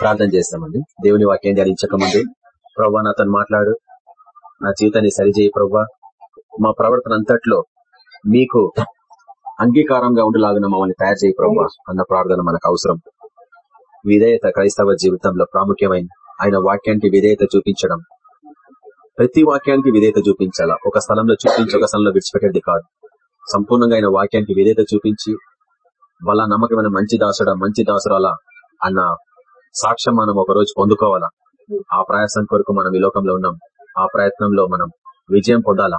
ప్రార్థన చేస్తామండి. దేవుని వాక్యం ధ్యానించక ముందు ప్రభా నాతో మాట్లాడు. నా జీవితాన్ని సరిచేయి ప్రవ్వా. మా ప్రవర్తన అంతట్లో మీకు అంగీకారంగా ఉండేలాగా మమ్మల్ని తయారు చేయి ప్రభా అన్న ప్రార్థన మనకు అవసరం. విధేయత క్రైస్తవ జీవితంలో ప్రాముఖ్యమైన ఆయన వాక్యానికి విధేయత చూపించడం. ప్రతి వాక్యానికి విధేయత చూపించాలా? ఒక స్థలంలో చూపించి ఒక స్థలంలో విడిచిపెట్టేది కాదు. సంపూర్ణంగా ఆయన వాక్యానికి విధేయత చూపించి వాళ్ళ నమ్మకమైన మంచి దాసుడా మంచి దాసురాలా అన్న సాక్ష్యం మనం ఒక రోజు పొందుకోవాలా? ఆ ప్రయాసం కొరకు మనం ఈ లోకంలో ఉన్నాం. ఆ ప్రయత్నంలో మనం విజయం పొందాలా?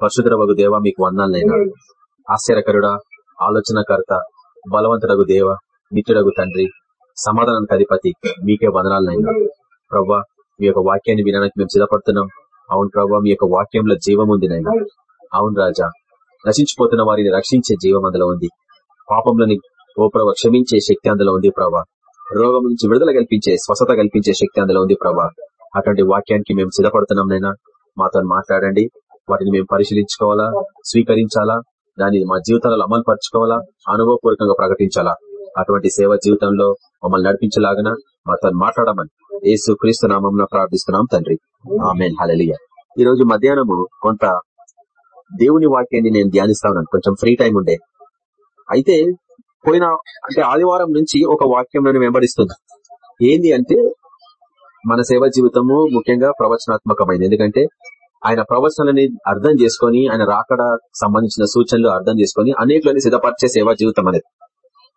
పరశుధరవగు దేవ మీకు వందాలైనా ఆశ్చర్యకరుడా ఆలోచనకర్త బలవంతుడగు దేవ నిత్యుడగు తండ్రి సమాధానానికి అధిపతి మీకే వందనాలనైనా. ప్రవ్వా మీ యొక్క వాక్యాన్ని వినడానికి మేము సిద్ధపడుతున్నాం. అవును ప్రవ్వా మీ యొక్క వాక్యంలో జీవం ఉంది నైనా అవును రాజా నశించిపోతున్న వారిని రక్షించే జీవం అందులో ఉంది. పాపంలోని ఓ ప్రభ క్షమించే శక్తి అందులో ఉంది ప్రభా రోగం నుంచి విడుదల కల్పించే స్వస్థత కల్పించే శక్తి అందులో ఉంది ప్రభా. అటువంటి వాక్యానికి మేము సిద్ధపడుతున్నాం నైనా. మాతో మాట్లాడండి. వాటిని మేము పరిశీలించుకోవాలా? స్వీకరించాలా? దాన్ని మా జీవితాలలో అమలు పరచుకోవాలా అనుభవపూర్వకంగా ప్రకటించాలా? అటువంటి సేవ జీవితంలో మమ్మల్ని నడిపించలాగన? మాతో మాట్లాడమని యేసు క్రీస్తు నామం ప్రార్థిస్తున్నాం తండ్రి. ఆమెన్. హలలియ ఈ రోజు మధ్యాహ్నము కొంత దేవుని వాక్యాన్ని నేను ధ్యానిస్తా ఉన్నాను. కొంచెం ఫ్రీ టైం ఉండే. అయితే పోయిన అంటే ఆదివారం నుంచి ఒక వాక్యం నేను వెంబడిస్తుంది. ఏంది అంటే మన సేవ జీవితము ముఖ్యంగా ప్రవచనాత్మకమైంది. ఎందుకంటే ఆయన ప్రవచనాలని అర్థం చేసుకొని ఆయన రాకడ సంబంధించిన సూచనలు అర్థం చేసుకొని అనేకులని సిద్ధపరిచే సేవా జీవితం అనేది.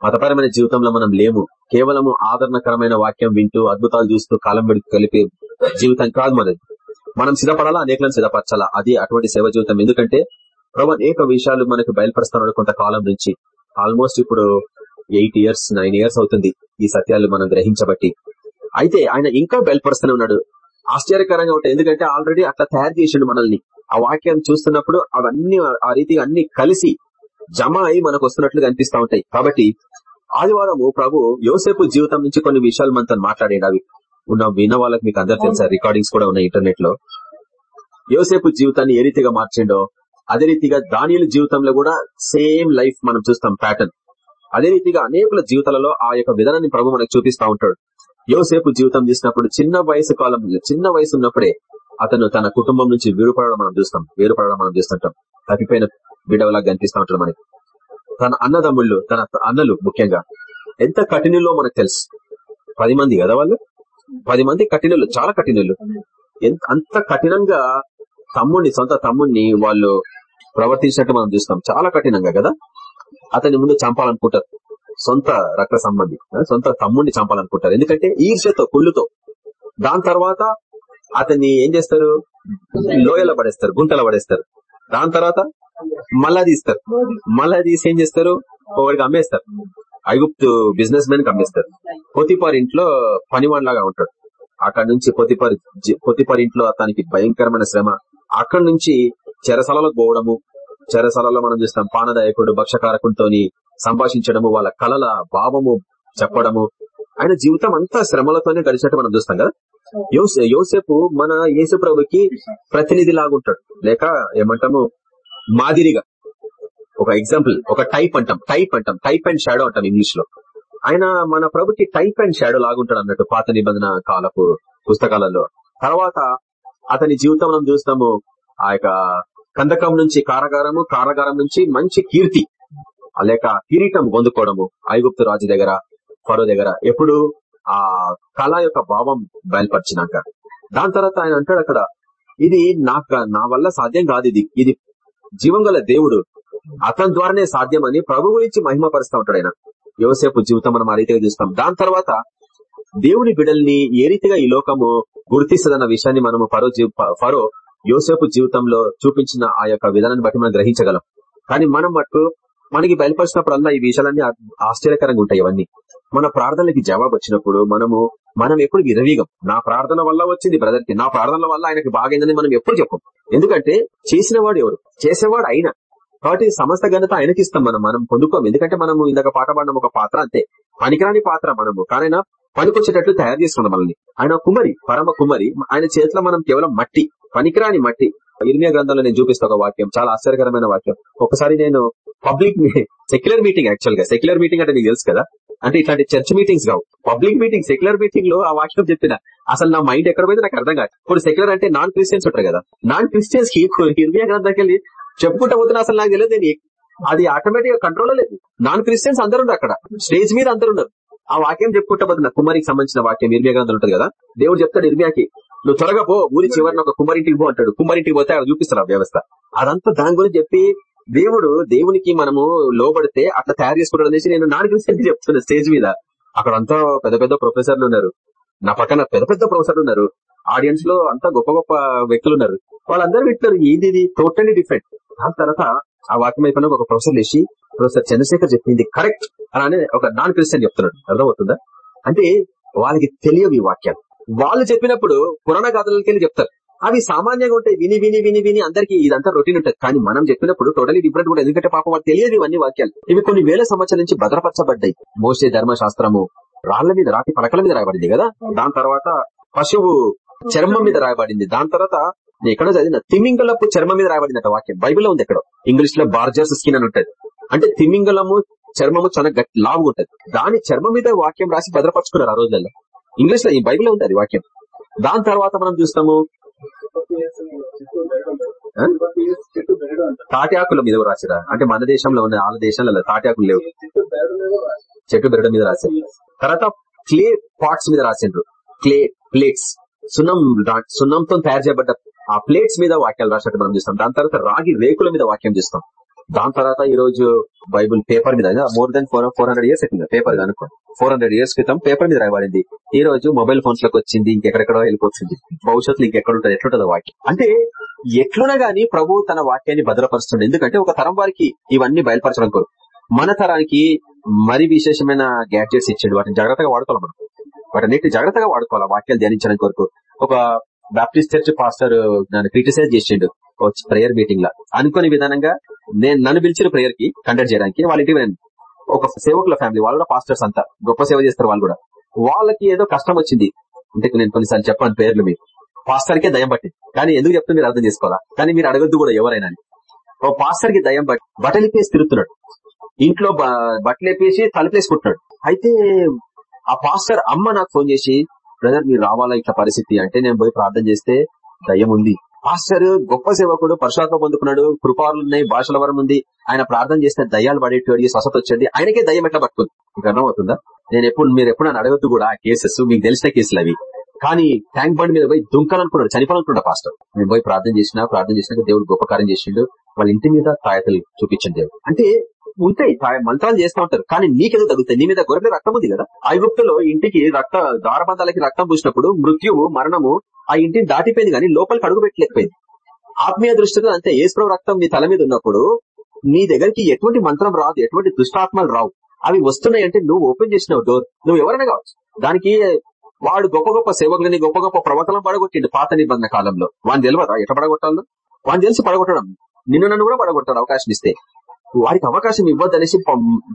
మతపరమైన జీవితంలో మనం లేము. కేవలము ఆదరణకరమైన వాక్యం వింటూ అద్భుతాలు చూస్తూ కాలం విడికి కలిపే జీవితం కాదు మనది. మనం సిద్ధపడాలా? అనేకలను సిద్ధపరచాలా? అది అటువంటి సేవ జీవితం. ఎందుకంటే ప్రభు అనేక విషయాలు మనకు బయలుపరుస్తున్నాడు కొంతకాలం నుంచి. ఆల్మోస్ట్ ఇప్పుడు ఎయిట్ ఇయర్స్ నైన్ ఇయర్స్ అవుతుంది ఈ సత్యాలు మనం గ్రహించబట్టి. అయితే ఆయన ఇంకా బయలుపరుస్తూనే ఉన్నాడు. ఆశ్చర్యకరంగా ఉంటాయి ఎందుకంటే ఆల్రెడీ అట్లా తయారు చేసిండు మనల్ని. ఆ వాక్యం చూస్తున్నప్పుడు అవన్నీ ఆ రీతిగా అన్ని కలిసి జమ అయి మనకు వస్తున్నట్లుగా అనిపిస్తా ఉంటాయి. కాబట్టి ఆదివారము ప్రభు యోసేపు జీవితం నుంచి కొన్ని విషయాలు మనతో మాట్లాడేది అవి. ఉన్న విన్న వాళ్ళకి మీకు అందరు తెలుసా? రికార్డింగ్స్ కూడా ఉన్నాయి ఇంటర్నెట్లో యోసేపు జీవితాన్ని ఏ రీతిగా మార్చిండో అదే రీతిగా దానియుల జీవితంలో కూడా సేమ్ లైఫ్ మనం చూస్తాం ప్యాటర్న్. అదే రీతిగా అనేకుల జీవితాలలో ఆ యొక్క విధానాన్ని ప్రభు మనకు చూపిస్తా ఉంటాడు. యోసేపు జీవితం చూసినప్పుడు చిన్న వయసు కాలం చిన్న వయసు ఉన్నప్పుడే అతను తన కుటుంబం నుంచి వేరుపడడం మనం చూస్తాం వేరుపడడం మనం చూస్తుంటాం. తప్పిపోయిన బిడవలాగా కనిపిస్తూ ఉంటాడు మనకి. తన అన్నదమ్ముళ్ళు తన అన్నలు ముఖ్యంగా. ఎంత కఠినలో మనకు తెలుసు. పది మంది కదా వాళ్ళు? పది మంది కఠినలు చాలా కఠినలు. అంత కఠినంగా తమ్ముడిని సొంత తమ్ముడిని వాళ్ళు ప్రవర్తించినట్టు మనం చూస్తాం. చాలా కఠినంగా కదా? అతని ముందు చంపాలనుకుంటారు. సొంత రక్త సంబంధి సొంత తమ్ముడిని చంపాలనుకుంటారు. ఎందుకంటే ఈర్ష్యతో కుళ్ళుతో. దాని తర్వాత అతన్ని ఏం చేస్తారు? లోయలో పడేస్తారు గుంటలో పడేస్తారు. దాని తర్వాత మళ్ళా తీస్తారు. మళ్ళా తీసి ఏం చేస్తారు? ఒకడికి అమ్మేస్తారు. ఐగుప్తు బిజినెస్ మెన్కి అమ్మేస్తారు. పొతిపారి ఇంట్లో పనివాడిలాగా ఉంటాడు. అక్కడ నుంచి పొతిపారి పొతిపారి ఇంట్లో అతనికి భయంకరమైన శ్రమ. అక్కడి నుంచి చెరసలలకు పోవడము చెరసలలో మనం చూస్తాం పానదాయకుడు భక్షకారకుడితో సంభాషించడము వాళ్ళ కళల భావము చెప్పడము. ఆయన జీవితం అంతా శ్రమలతోనే గడిచినట్టు మనం చూస్తాం కదా. యోసేపు మన యేసు ప్రభుకి ప్రతినిధి లాగుంటాడు లేక ఏమంటాము మాదిరిగా. ఒక ఎగ్జాంపుల్ ఒక టైప్ అంటాం టైప్ అంటాం టైప్ అండ్ షాడో అంటాం ఇంగ్లీష్లో ఆయన మన ప్రభుకి టైప్ అండ్ షాడో లాగుంటాడు అన్నట్టు పాత నిబంధన కాలపు పుస్తకాలలో. తర్వాత అతని జీవితంలో చూస్తాము ఆ యొక్క కందకం నుంచి కారాగారము కారాగారం నుంచి మంచి కీర్తి లేక కిరీటం పొందుకోవడము ఐగుప్తు రాజు దగ్గర ఫరో దగ్గర ఎప్పుడు ఆ కళ యొక్క భావం బయలుపరిచినాక. దాని తర్వాత ఆయన అంటాడు అక్కడ ఇది నాకు నా వల్ల సాధ్యం కాదు ఇది ఇది జీవం గల దేవుడు అతని ద్వారానే సాధ్యమని ప్రభు గురించి మహిమపరుస్తూ ఉంటాడు ఆయన. యువసేపు జీవితం మనం ఆ రీతిగా చూస్తాం. దాని తర్వాత దేవుని బిడల్ని ఏ రీతిగా ఈ లోకము గుర్తిస్తుందన్న విషయాన్ని మనము ఫరో ఫరో యోసేపు జీవితంలో చూపించిన ఆ యొక్క విధానాన్ని బట్టి మనం గ్రహించగలం. కానీ మనం మట్టు మనకి బయలుపరిచినప్పుడల్లా ఈ విషయాలన్నీ ఆశ్చర్యకరంగా ఉంటాయి ఇవన్నీ మన ప్రార్థనలకి జవాబు వచ్చినప్పుడు మనము మనం ఎప్పుడు విరవీగం నా ప్రార్థన వల్ల వచ్చింది బ్రదర్కి. నా ప్రార్థనల వల్ల ఆయనకి బాగైందని మనం ఎప్పుడు చెప్పం. ఎందుకంటే చేసిన ఎవరు? చేసేవాడు అయినా కాబట్టి సమస్త ఘనత ఆయనకి ఇస్తాం మనం. మనం పొందుకోం. ఎందుకంటే మనము ఇందాక పాట పాడిన ఒక పాత్ర అంతే. పనికిరాని పాత్ర మనము. కానీ పనికొచ్చేటట్లు తయారు చేస్తుంది మనల్ని. ఆయన కుమరి పరమ కుమరి ఆయన చేతిలో మనం కేవలం మట్టి పనికిరాని మట్టి. ఇర్మియా గ్రంథంలో నేను చూపిస్తా ఒక వాక్యం చాలా ఆశ్చర్యకరమైన వాక్యం. ఒకసారి నేను పబ్లిక్ సెక్యులర్ మీటింగ్ యాక్చువల్గా సెక్యులర్ మీటింగ్ అంటే నీకు తెలుసు కదా? అంటే ఇట్లాంటి చర్చ్ మీటింగ్స్ కావు. పబ్లిక్ మీటింగ్ సెక్యులర్ మీటింగ్లో ఆ వాక్యం చెప్పిన. అసలు నా మైండ్ ఎక్కడ పోయింది నాకు అర్థం కాదు. ఇప్పుడు సెక్యులర్ అంటే నాన్ క్రిస్టియన్స్ ఉంటారు కదా? నాన్ క్రిస్టియన్స్కి ఇర్మియా గ్రంథానికి వెళ్ళి చెప్పుకుంటా పోతున్నా అసలు నాకు తెలియదు అది ఆటోమేటిక్గా కంట్రోల్ లేదు. నాన్ క్రిస్టియన్స్ అందరు అక్కడ. స్టేజ్ మీద అందరు ఉన్నారు. ఆ వాక్యం చెప్పుకుంటా పోతున్నా కుమారికి సంబంధించిన వాక్యం ఇర్మియా గ్రంథం ఉంటుంది కదా? దేవుడు చెప్తాడు ఇర్మియాకి నువ్వు త్వరగా పో ఊరి చివరిన ఒక కుమారింటికి పో అంటాడు. కుమారింటికి పోతే అక్కడ చూపిస్తారు ఆ వ్యవస్థ. అదంతా దాని గురించి చెప్పి దేవుడు దేవునికి మనము లోబడితే అట్లా తయారు చేసుకుంటాడు అనేసి నేను నాన్ క్రిస్టియన్ చెప్తున్నా స్టేజ్ మీద? అక్కడ అంతా పెద్ద పెద్ద ప్రొఫెసర్లు ఉన్నారు. నా పక్కన పెద్ద పెద్ద ప్రొఫెసర్లు ఉన్నారు. ఆడియన్స్లో అంతా గొప్ప గొప్ప వ్యక్తులు ఉన్నారు. వాళ్ళందరూ వింటున్నారు ఏది ఇది? టోటల్లీ డిఫరెంట్ దాని తర్వాత ఆ వాక్యం అయిపోయిన ఒక ప్రొఫెసర్ లేచి ప్రొఫెసర్ చంద్రశేఖర్ చెప్పింది కరెక్ట్ అని ఒక నాన్ క్రిస్టియన్ చెప్తున్నాడు. అర్థమవుతుందా? అంటే వాళ్ళకి తెలియవు ఈ వాక్యాలు. వాళ్ళు చెప్పినప్పుడు పురాణ గాథలకెళ్ళి చెప్తారు. అవి సామాన్యంగా ఉంటాయి. విని విని విని విని అందరికి ఇదంతా రొటీన్ ఉంటుంది. కానీ మనం చెప్పినప్పుడు టోటలీ డిఫరెంట్ కూడా. ఎందుకంటే పాపం వాళ్ళు తెలియదు ఇవన్నీ వాక్యాలు. ఇవి కొన్ని వేల సంవత్సరాల నుంచి భద్రపరచబడ్డాయి. మోసే ధర్మశాస్త్రము రాళ్ళ మీద రాటి పలకల మీద రాయబడింది కదా? దాని తర్వాత పశువు చర్మం మీద రాయబడింది. దాని తర్వాత ఎక్కడో చదివిన తిమింగలపు చర్మం మీద రాయబడింది వాక్యం. బైబిల్లో ఉంది ఎక్కడో. ఇంగ్లీష్లో బార్జర్స్ స్కిన్ అని ఉంటుంది. అంటే తిమింగలము చర్మము చాలా గట్టి లావు ఉంటది. దాని చర్మం మీద వాక్యం రాసి భద్రపరుచుకున్నారు ఆ రోజులలో. ఇంగ్లీష్లో ఈ బైబిల్ ఉంది అది వాక్యం. దాని తర్వాత మనం చూస్తాము. తాటియాకుల తాటి ఆకుల మీద రాసిరా? అంటే మన దేశంలో ఉన్న ఆల దేశంలో తాటి ఆకులు లేవు. చెట్టు బెరడు మీద రాశారు. తర్వాత క్లే పాట్స్ మీద రాసిండ్రు. Clay plates. సున్నం సున్నంతో తయారు చేయబడ్డ ఆ ప్లేట్స్ మీద వాక్యాలు రాసినట్టు మనం చూస్తాం. దాని తర్వాత రాగి రేకుల మీద వాక్యం చూస్తాం. దాని తర్వాత ఈ రోజు బైబుల్ పేపర్ మీద more than four four hundred years అయిపోయింది పేపర్ అనుకో. ఫోర్ హండ్రెడ్ ఇయర్స్ క్రితం పేపర్ మీద రాయబడింది. ఈ రోజు మొబైల్ ఫోన్స్లోకి వచ్చింది ఇంకెక్కడెక్కడో వెళ్ళిపోతుంది. భవిష్యత్తులో ఇంకెక్కడ ఉంటుంది ఎట్లుంటుంది వాక్యం. అంటే ఎట్లున్నా గానీ ప్రభు తన వాక్యాన్ని భద్రపరుస్తుంది ఎందుకంటే ఒక తరం వారికి ఇవన్నీ బయలుపరచడం కోరు మన తరానికి మరి విశేషమైన గ్యాడ్జెట్స్ ఇచ్చిండు. వాటిని జాగ్రత్తగా వాడుకోవాలి మనం. వాటన్నిటి జాగ్రత్తగా వాడుకోవాలి వాక్యాలు ధ్యానించడం కొరకు. ఒక బాప్టిస్ట్ చర్చ్ పాస్టర్ నన్ను క్రిటిసైజ్ చేసిండు. ప్రేయర్ మీటింగ్ లా. అనుకునే విధానంగా నేను నన్ను పిలిచిన ప్రేయర్కి కండక్ట్ చేయడానికి వాళ్ళ ఇంటికి ఒక సేవకుల ఫ్యామిలీ వాళ్ళు కూడా పాస్టర్స్ అంతా. గొప్ప సేవ చేస్తారు వాళ్ళు కూడా. వాళ్ళకి ఏదో కష్టం వచ్చింది. అంటే నేను కొన్నిసార్లు చెప్పాను పేర్లు మీరు పాస్టర్కే దయం పట్టింది. కానీ ఎందుకు చెప్తే మీరు అర్థం చేసుకోవాలా? కానీ మీరు అడగద్దు కూడా ఎవరైనా ఓ పాస్టర్కి దయం పట్టి బట్టలిపేసి తిరుగుతున్నాడు. ఇంట్లో బట్టలేపేసి తలపేసుకుంటున్నాడు అయితే ఆ పాస్టర్ అమ్మ నాకు ఫోన్ చేసి బ్రదర్ మీరు రావాలా ఇట్లా పరిస్థితి? అంటే నేను పోయి ప్రార్థన చేస్తే దయ్యం ఉంది. పాస్టర్ గొప్ప సేవకుడు పరశురాత్మ పొందుకున్నాడు కృపాలు ఉన్నాయి భాషల వరం ఉంది. ఆయన ప్రార్థన చేస్తే దయ్యాలు పడేటోడి స్వసత వచ్చింది. ఆయనకే దయ్యం ఎట్లా పట్టుకుంది? మీకు అర్థమవుతుందా? నేను ఎప్పుడు మీరు ఎప్పుడు నన్ను అడగద్దు కూడా ఆ కేసెస్. మీకు తెలిసిన కేసులు అవి. కానీ ట్యాంక్ బండ్ మీద పోయి దుంకాలనుకున్నాడు చనిపోవాలనుకున్నాడు పాస్టర్. నేను పోయి ప్రార్థన చేసిన ప్రార్థన చేసినాక దేవుడు గొప్ప కార్యం చేసిండు. వాళ్ళ ఇంటి మీద తాయతలు చూపించండి దేవుడు. అంటే ఉంటాయి మంత్రాలు చేస్తూ ఉంటారు. కానీ నీకెందుకు తగ్గుతాయి నీ మీద గొర్రెల రక్తం ఉంది కదా? ఐగుప్తులో ఇంటికి రక్త దారబంధాలకి రక్తం పూసినప్పుడు మృత్యువు మరణము ఆ ఇంటిని దాటిపోయింది కానీ లోపలికి అడుగు పెట్టలేకపోయింది. ఆత్మీయ దృష్టితో అంతే. ఏసుప్రభు రక్తం నీ తల మీద ఉన్నప్పుడు నీ దగ్గరికి ఎటువంటి మంత్రం రాదు ఎటువంటి దుష్టాత్మలు రావు. అవి వస్తున్నాయి అంటే నువ్వు ఓపెన్ చేసినావు డోర్. నువ్వు ఎవరైనా కావచ్చు. దానికి వాడు గొప్ప గొప్ప సేవకులని గొప్ప గొప్ప ప్రవర్తనలు పడగొట్టిండు పాత నిబంధన కాలంలో. వాడిని తెలియదా ఎట్లా పడగొట్టాలో? వాడిని తెలిసి పడగొట్టడం. నిన్ను నన్ను కూడా పడగొట్టాడు అవకాశం ఇస్తే. వారికి అవకాశం ఇవ్వద్దనేసి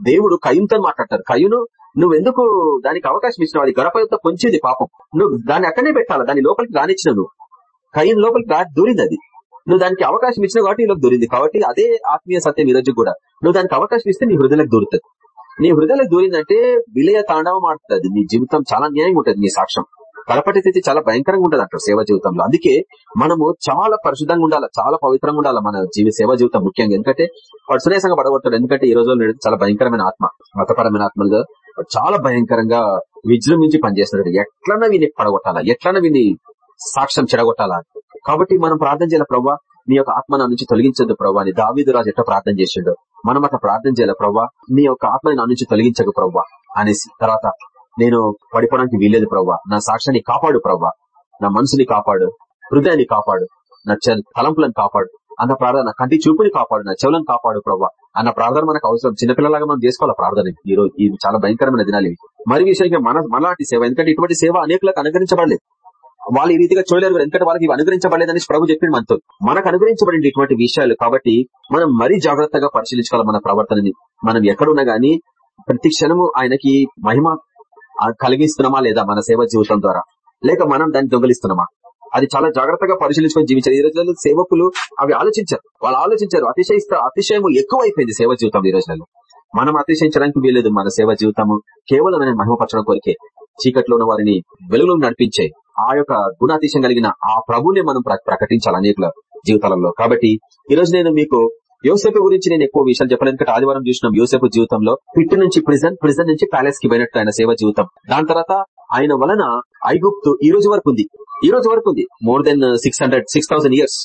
దేవుడు కయ్యంతో మాట్లాడతారు కయ్యను నువ్వెందుకు దానికి అవకాశం ఇచ్చినావు? అది గడపతో కొంచింది పాపం. నువ్వు దాన్ని అక్కడనే పెట్టాలా? దాని లోపలికి రానిచ్చిన నువ్వు. కయ్యం లోపలికి రా దూరింది అది. నువ్వు దానికి అవకాశం ఇచ్చినావు కాబట్టి నీలోకి దూరింది. కాబట్టి అదే ఆత్మీయ సత్యం ఈరోజు కూడా. నువ్వు దానికి అవకాశం ఇస్తే నీ హృదయలకు దూరుతుంది. నీ హృదయలకు దూరిందంటే విలయ తాండవం ఆడుతుంది నీ జీవితం చాలా న్యాయంగా ఉంటుంది నీ సాక్ష్యం. కడపటి స్థితి చాలా భయంకరంగా ఉంటుంది అంటారు సేవ జీవితంలో. అందుకే మనము చాలా పరిశుద్ధంగా ఉండాలి చాలా పవిత్రంగా ఉండాలి మన జీవి సేవ జీవితం ముఖ్యంగా. ఎందుకంటే వాడు సురేషంగా పడగొడతాడు ఎందుకంటే ఈ రోజుల్లో చాలా భయంకరమైన ఆత్మ మతపరమైన ఆత్మలుగా చాలా భయంకరంగా విజృంభించి పనిచేస్తున్నాడు ఎట్లన్నా విని పడగొట్టాలా ఎట్లన్నా విని సాక్ష్యం చెడగొట్టాలా? కాబట్టి మనం ప్రార్థన చేయాలి ప్రవ్వా నీ యొక్క ఆత్మ నా నుంచి తొలగించదు ప్రవ్వా. అని దావీదు రాజు ఎట్లా ప్రార్థన చేసిండో మనం అట్లా ప్రార్థన చేయాలి ప్రవ్వా? నీ యొక్క ఆత్మ నా నుంచి తొలగించకు ప్రవ్వా. అనేసి తర్వాత నేను పడిపోవడానికి వీల్లేదు ప్రవ్వా. నా సాక్ష్యాన్ని కాపాడు ప్రవ్వా. నా మనసుని కాపాడు. హృదయాన్ని కాపాడు. నా తలంపులను కాపాడు. అన్న ప్రార్థన కంటి చూపుని కాపాడు. నా చెవులను కాపాడు ప్రవ్వా. అన్న ప్రార్థన మనకు అవసరం. చిన్నపిల్లలాగా మనం చేసుకోవాలి ప్రార్థన ఈ రోజు ఇది చాలా భయంకరమైన దినాలు ఇవి. మరి విషయంగా మన మనలాంటి సేవ ఎందుకంటే ఇటువంటి సేవ అనేకులకు అనుగ్రహించబడలేదు. వాళ్ళు ఈ రీతిగా చూడలేరు ఎందుకంటే వాళ్ళకి ఇవి అనుగ్రహించబడలేదని ప్రభు చెప్పింది మనతో. మనకు అనుగ్రహించబడింది ఇటువంటి విషయాలు కాబట్టి మనం మరీ జాగ్రత్తగా పరిశీలించుకోవాలి మన ప్రవర్తనని. మనం ఎక్కడున్నా గానీ ప్రతి క్షణము ఆయనకి మహిమ కలిగిస్తున్నామా లేదా మన సేవ జీవితం ద్వారా? లేక మనం దాన్ని దొంగలిస్తున్నామా? అది చాలా జాగ్రత్తగా పరిశీలించుకొని జీవించారు ఈ రోజులలో సేవకులు అవి ఆలోచించారు. వాళ్ళు ఆలోచించారు. అతిశయిస్త అతిశయం ఎక్కువ అయిపోయింది సేవ జీవితం ఈ రోజులలో. మనం అతిశయించడానికి వీలేదు మన సేవ జీవితము. కేవలం నేను మహిమపరచడం కోరికే. చీకట్లో ఉన్న వారిని వెలుగులో నడిపించే ఆ యొక్క గుణాతిశయం కలిగిన ఆ ప్రభుని మనం ప్రకటించాలి అనేకుల జీవితాలలో. కాబట్టి ఈ రోజు నేను మీకు యోసేపు గురించి నేను ఎక్కువ విషయాలు చెప్పాను ఎందుకంటే ఆదివారం చూసినాం యోసేపు జీవితంలో పిట్ నుంచి ప్రిజన్ ప్రిజన్ నుంచి ప్యాలెస్కి పోయినట్టు ఆయన సేవ జీవితం. దాని తర్వాత ఆయన వలన ఐగుప్తు ఈ రోజు వరకు ఉంది. ఈ రోజు వరకు ఉంది. More than six hundred six thousand years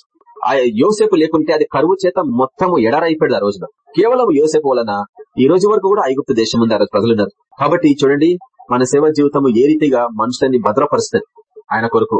ఆ యోసేపు లేకుంటే అది కరువు చేత మొత్తము ఎడారైపోయాడు ఆ రోజున. కేవలం యోసేపు వలన ఈ రోజు వరకు కూడా ఐగుప్తు దేశం ఉంది. ఆ ప్రజలున్నారు కాబట్టి చూడండి మన సేవ జీవితం ఏ రీతిగా మనుషులని భద్రపరుస్తుంది? ఆయన కొరకు.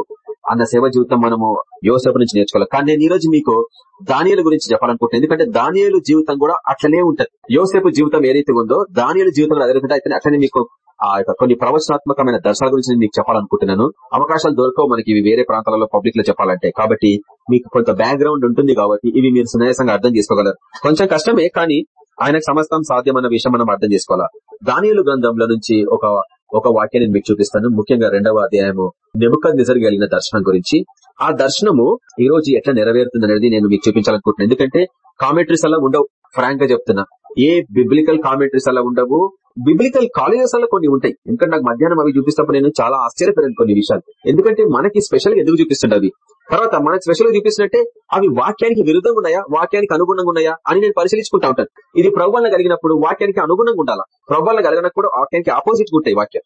అన్న సేవ జీవితం మనము యోసేపు నుంచి నేర్చుకోవాలి. కానీ నేను ఈ రోజు మీకు దానియలు గురించి చెప్పాలనుకుంటున్నాను ఎందుకంటే దానియలు జీవితం కూడా అట్లనే ఉంటది. యోసేపు జీవితం ఏదైతే ఉందో దానియలు జీవితం అదే విధంగా అయితే అట్లనే మీకు ఆ యొక్క కొన్ని ప్రవచనాత్మకమైన దర్శనాల గురించి నేను మీకు చెప్పాలనుకుంటున్నాను. అవకాశాలు దొరకవు మనకి ఇవి వేరే ప్రాంతాలలో పబ్లిక్లో చెప్పాలంటే. కాబట్టి మీకు కొంత బ్యాక్గ్రౌండ్ ఉంటుంది కాబట్టి ఇవి మీరు సునాయాసంగా అర్థం చేసుకోగలరు. కొంచెం కష్టమే కానీ ఆయనకు సమస్తం సాధ్యమన్న విషయం మనం అర్థం చేసుకోవాలా? దానియలు గ్రంథంలో నుంచి ఒక ఒక వాక్యాన్ని మీకు చూపిస్తాను. ముఖ్యంగా రెండవ అధ్యాయము నెముక నిజరగలిగిన దర్శనం గురించి. ఆ దర్శనము ఈ రోజు ఎట్లా నెరవేరుతుంది అనేది నేను మీకు చూపించాలనుకుంటున్నాను. ఎందుకంటే కామెంటరీస్ అలా ఉండవు. ఫ్రాంక్గా చెప్తున్నా. ఏ బిబ్లికల్ కామెంటరీస్ అలా ఉండవు. బిబ్లికల్ కాలేజెస్ అలా కొన్ని ఉంటాయి. ఎందుకంటే నాకు మధ్యాహ్నం అవి చూపిస్తప్పుడు నేను చాలా ఆశ్చర్యపోయాను కొన్ని విషయాలు. ఎందుకంటే మనకి స్పెషల్ ఎందుకు చూపిస్తుండే తర్వాత మనకి స్పెషల్ చూపిస్తున్నట్టే అవి వాక్యానికి విరుద్ధంగా ఉన్నాయా? వాక్యానికి అనుగుణంగా ఉన్నాయా? అని నేను పరిశీలించుకుంటా ఉంటాను. ఇది ప్రభుత్వం కలిగినప్పుడు వాక్యానికి అనుగుణంగా ఉండాలా? ప్రభుత్వం కలిగినప్పుడు వాక్యానికి ఆపోజిట్ ఉంటాయి వాక్యం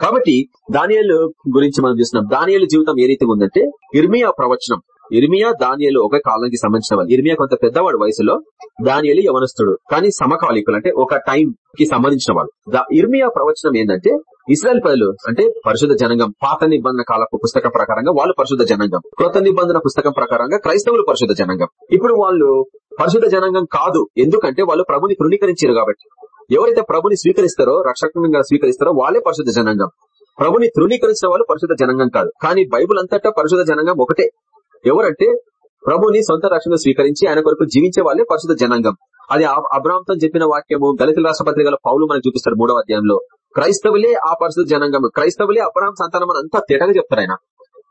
కాబట్టి దానియలు గురించి మనం చూస్తున్నాం. దానియలు జీవితం ఏ రీతిగా ఉందంటే ఇర్మియా ప్రవచనం. ఇర్మియా దానియలు ఒక కాలానికి సంబంధించిన వాళ్ళు ఇర్మియా కొంత పెద్దవాడు వయసులో దానియలు యవనస్తుడు. కానీ సమకాలికులు అంటే ఒక టైం కి సంబంధించిన వాళ్ళు ఇర్మియా ప్రవచనం ఏంటంటే ఇస్రాయల్ పదలు అంటే పరిశుద్ధ జనంగం పాత నిబంధన కాలపు పుస్తకం ప్రకారంగా వాళ్ళు పరిశుద్ధ జనంగం. కృత నిబంధన పుస్తకం ప్రకారంగా క్రైస్తవులు పరిశుద్ధ జనంగం. ఇప్పుడు వాళ్ళు పరిశుద్ధ జనంగం కాదు. ఎందుకంటే వాళ్ళు ప్రభుని తృణీకరించారు కాబట్టి. ఎవరైతే ప్రభుని స్వీకరిస్తారో రక్షకంగా స్వీకరిస్తారో వాళ్ళే పరిశుద్ధ జనంగం. ప్రభుని తృణీకరించిన వాళ్ళు పరిశుద్ధ జనంగం కాదు. కానీ బైబుల్ అంతటా పరిశుద్ధ జనంగం ఒకటే. ఎవరంటే ప్రభుని సొంత రక్షణ స్వీకరించి ఆయన కొరకు జీవించే వాళ్ళే పరిశుద్ధ జనాంగం. అది అబ్రాహ్మతో చెప్పిన వాక్యము దళితుల రాష్ట్రపత్రికల పౌలు మనకు చూపిస్తారు మూడవ అధ్యాయంలో. క్రైస్తవులే ఆ పరిశుద్ధ జనాంగం. క్రైస్తవులే అబ్రాహ్మ సంతానం అని అంతా తేటగా చెప్తారు ఆయన.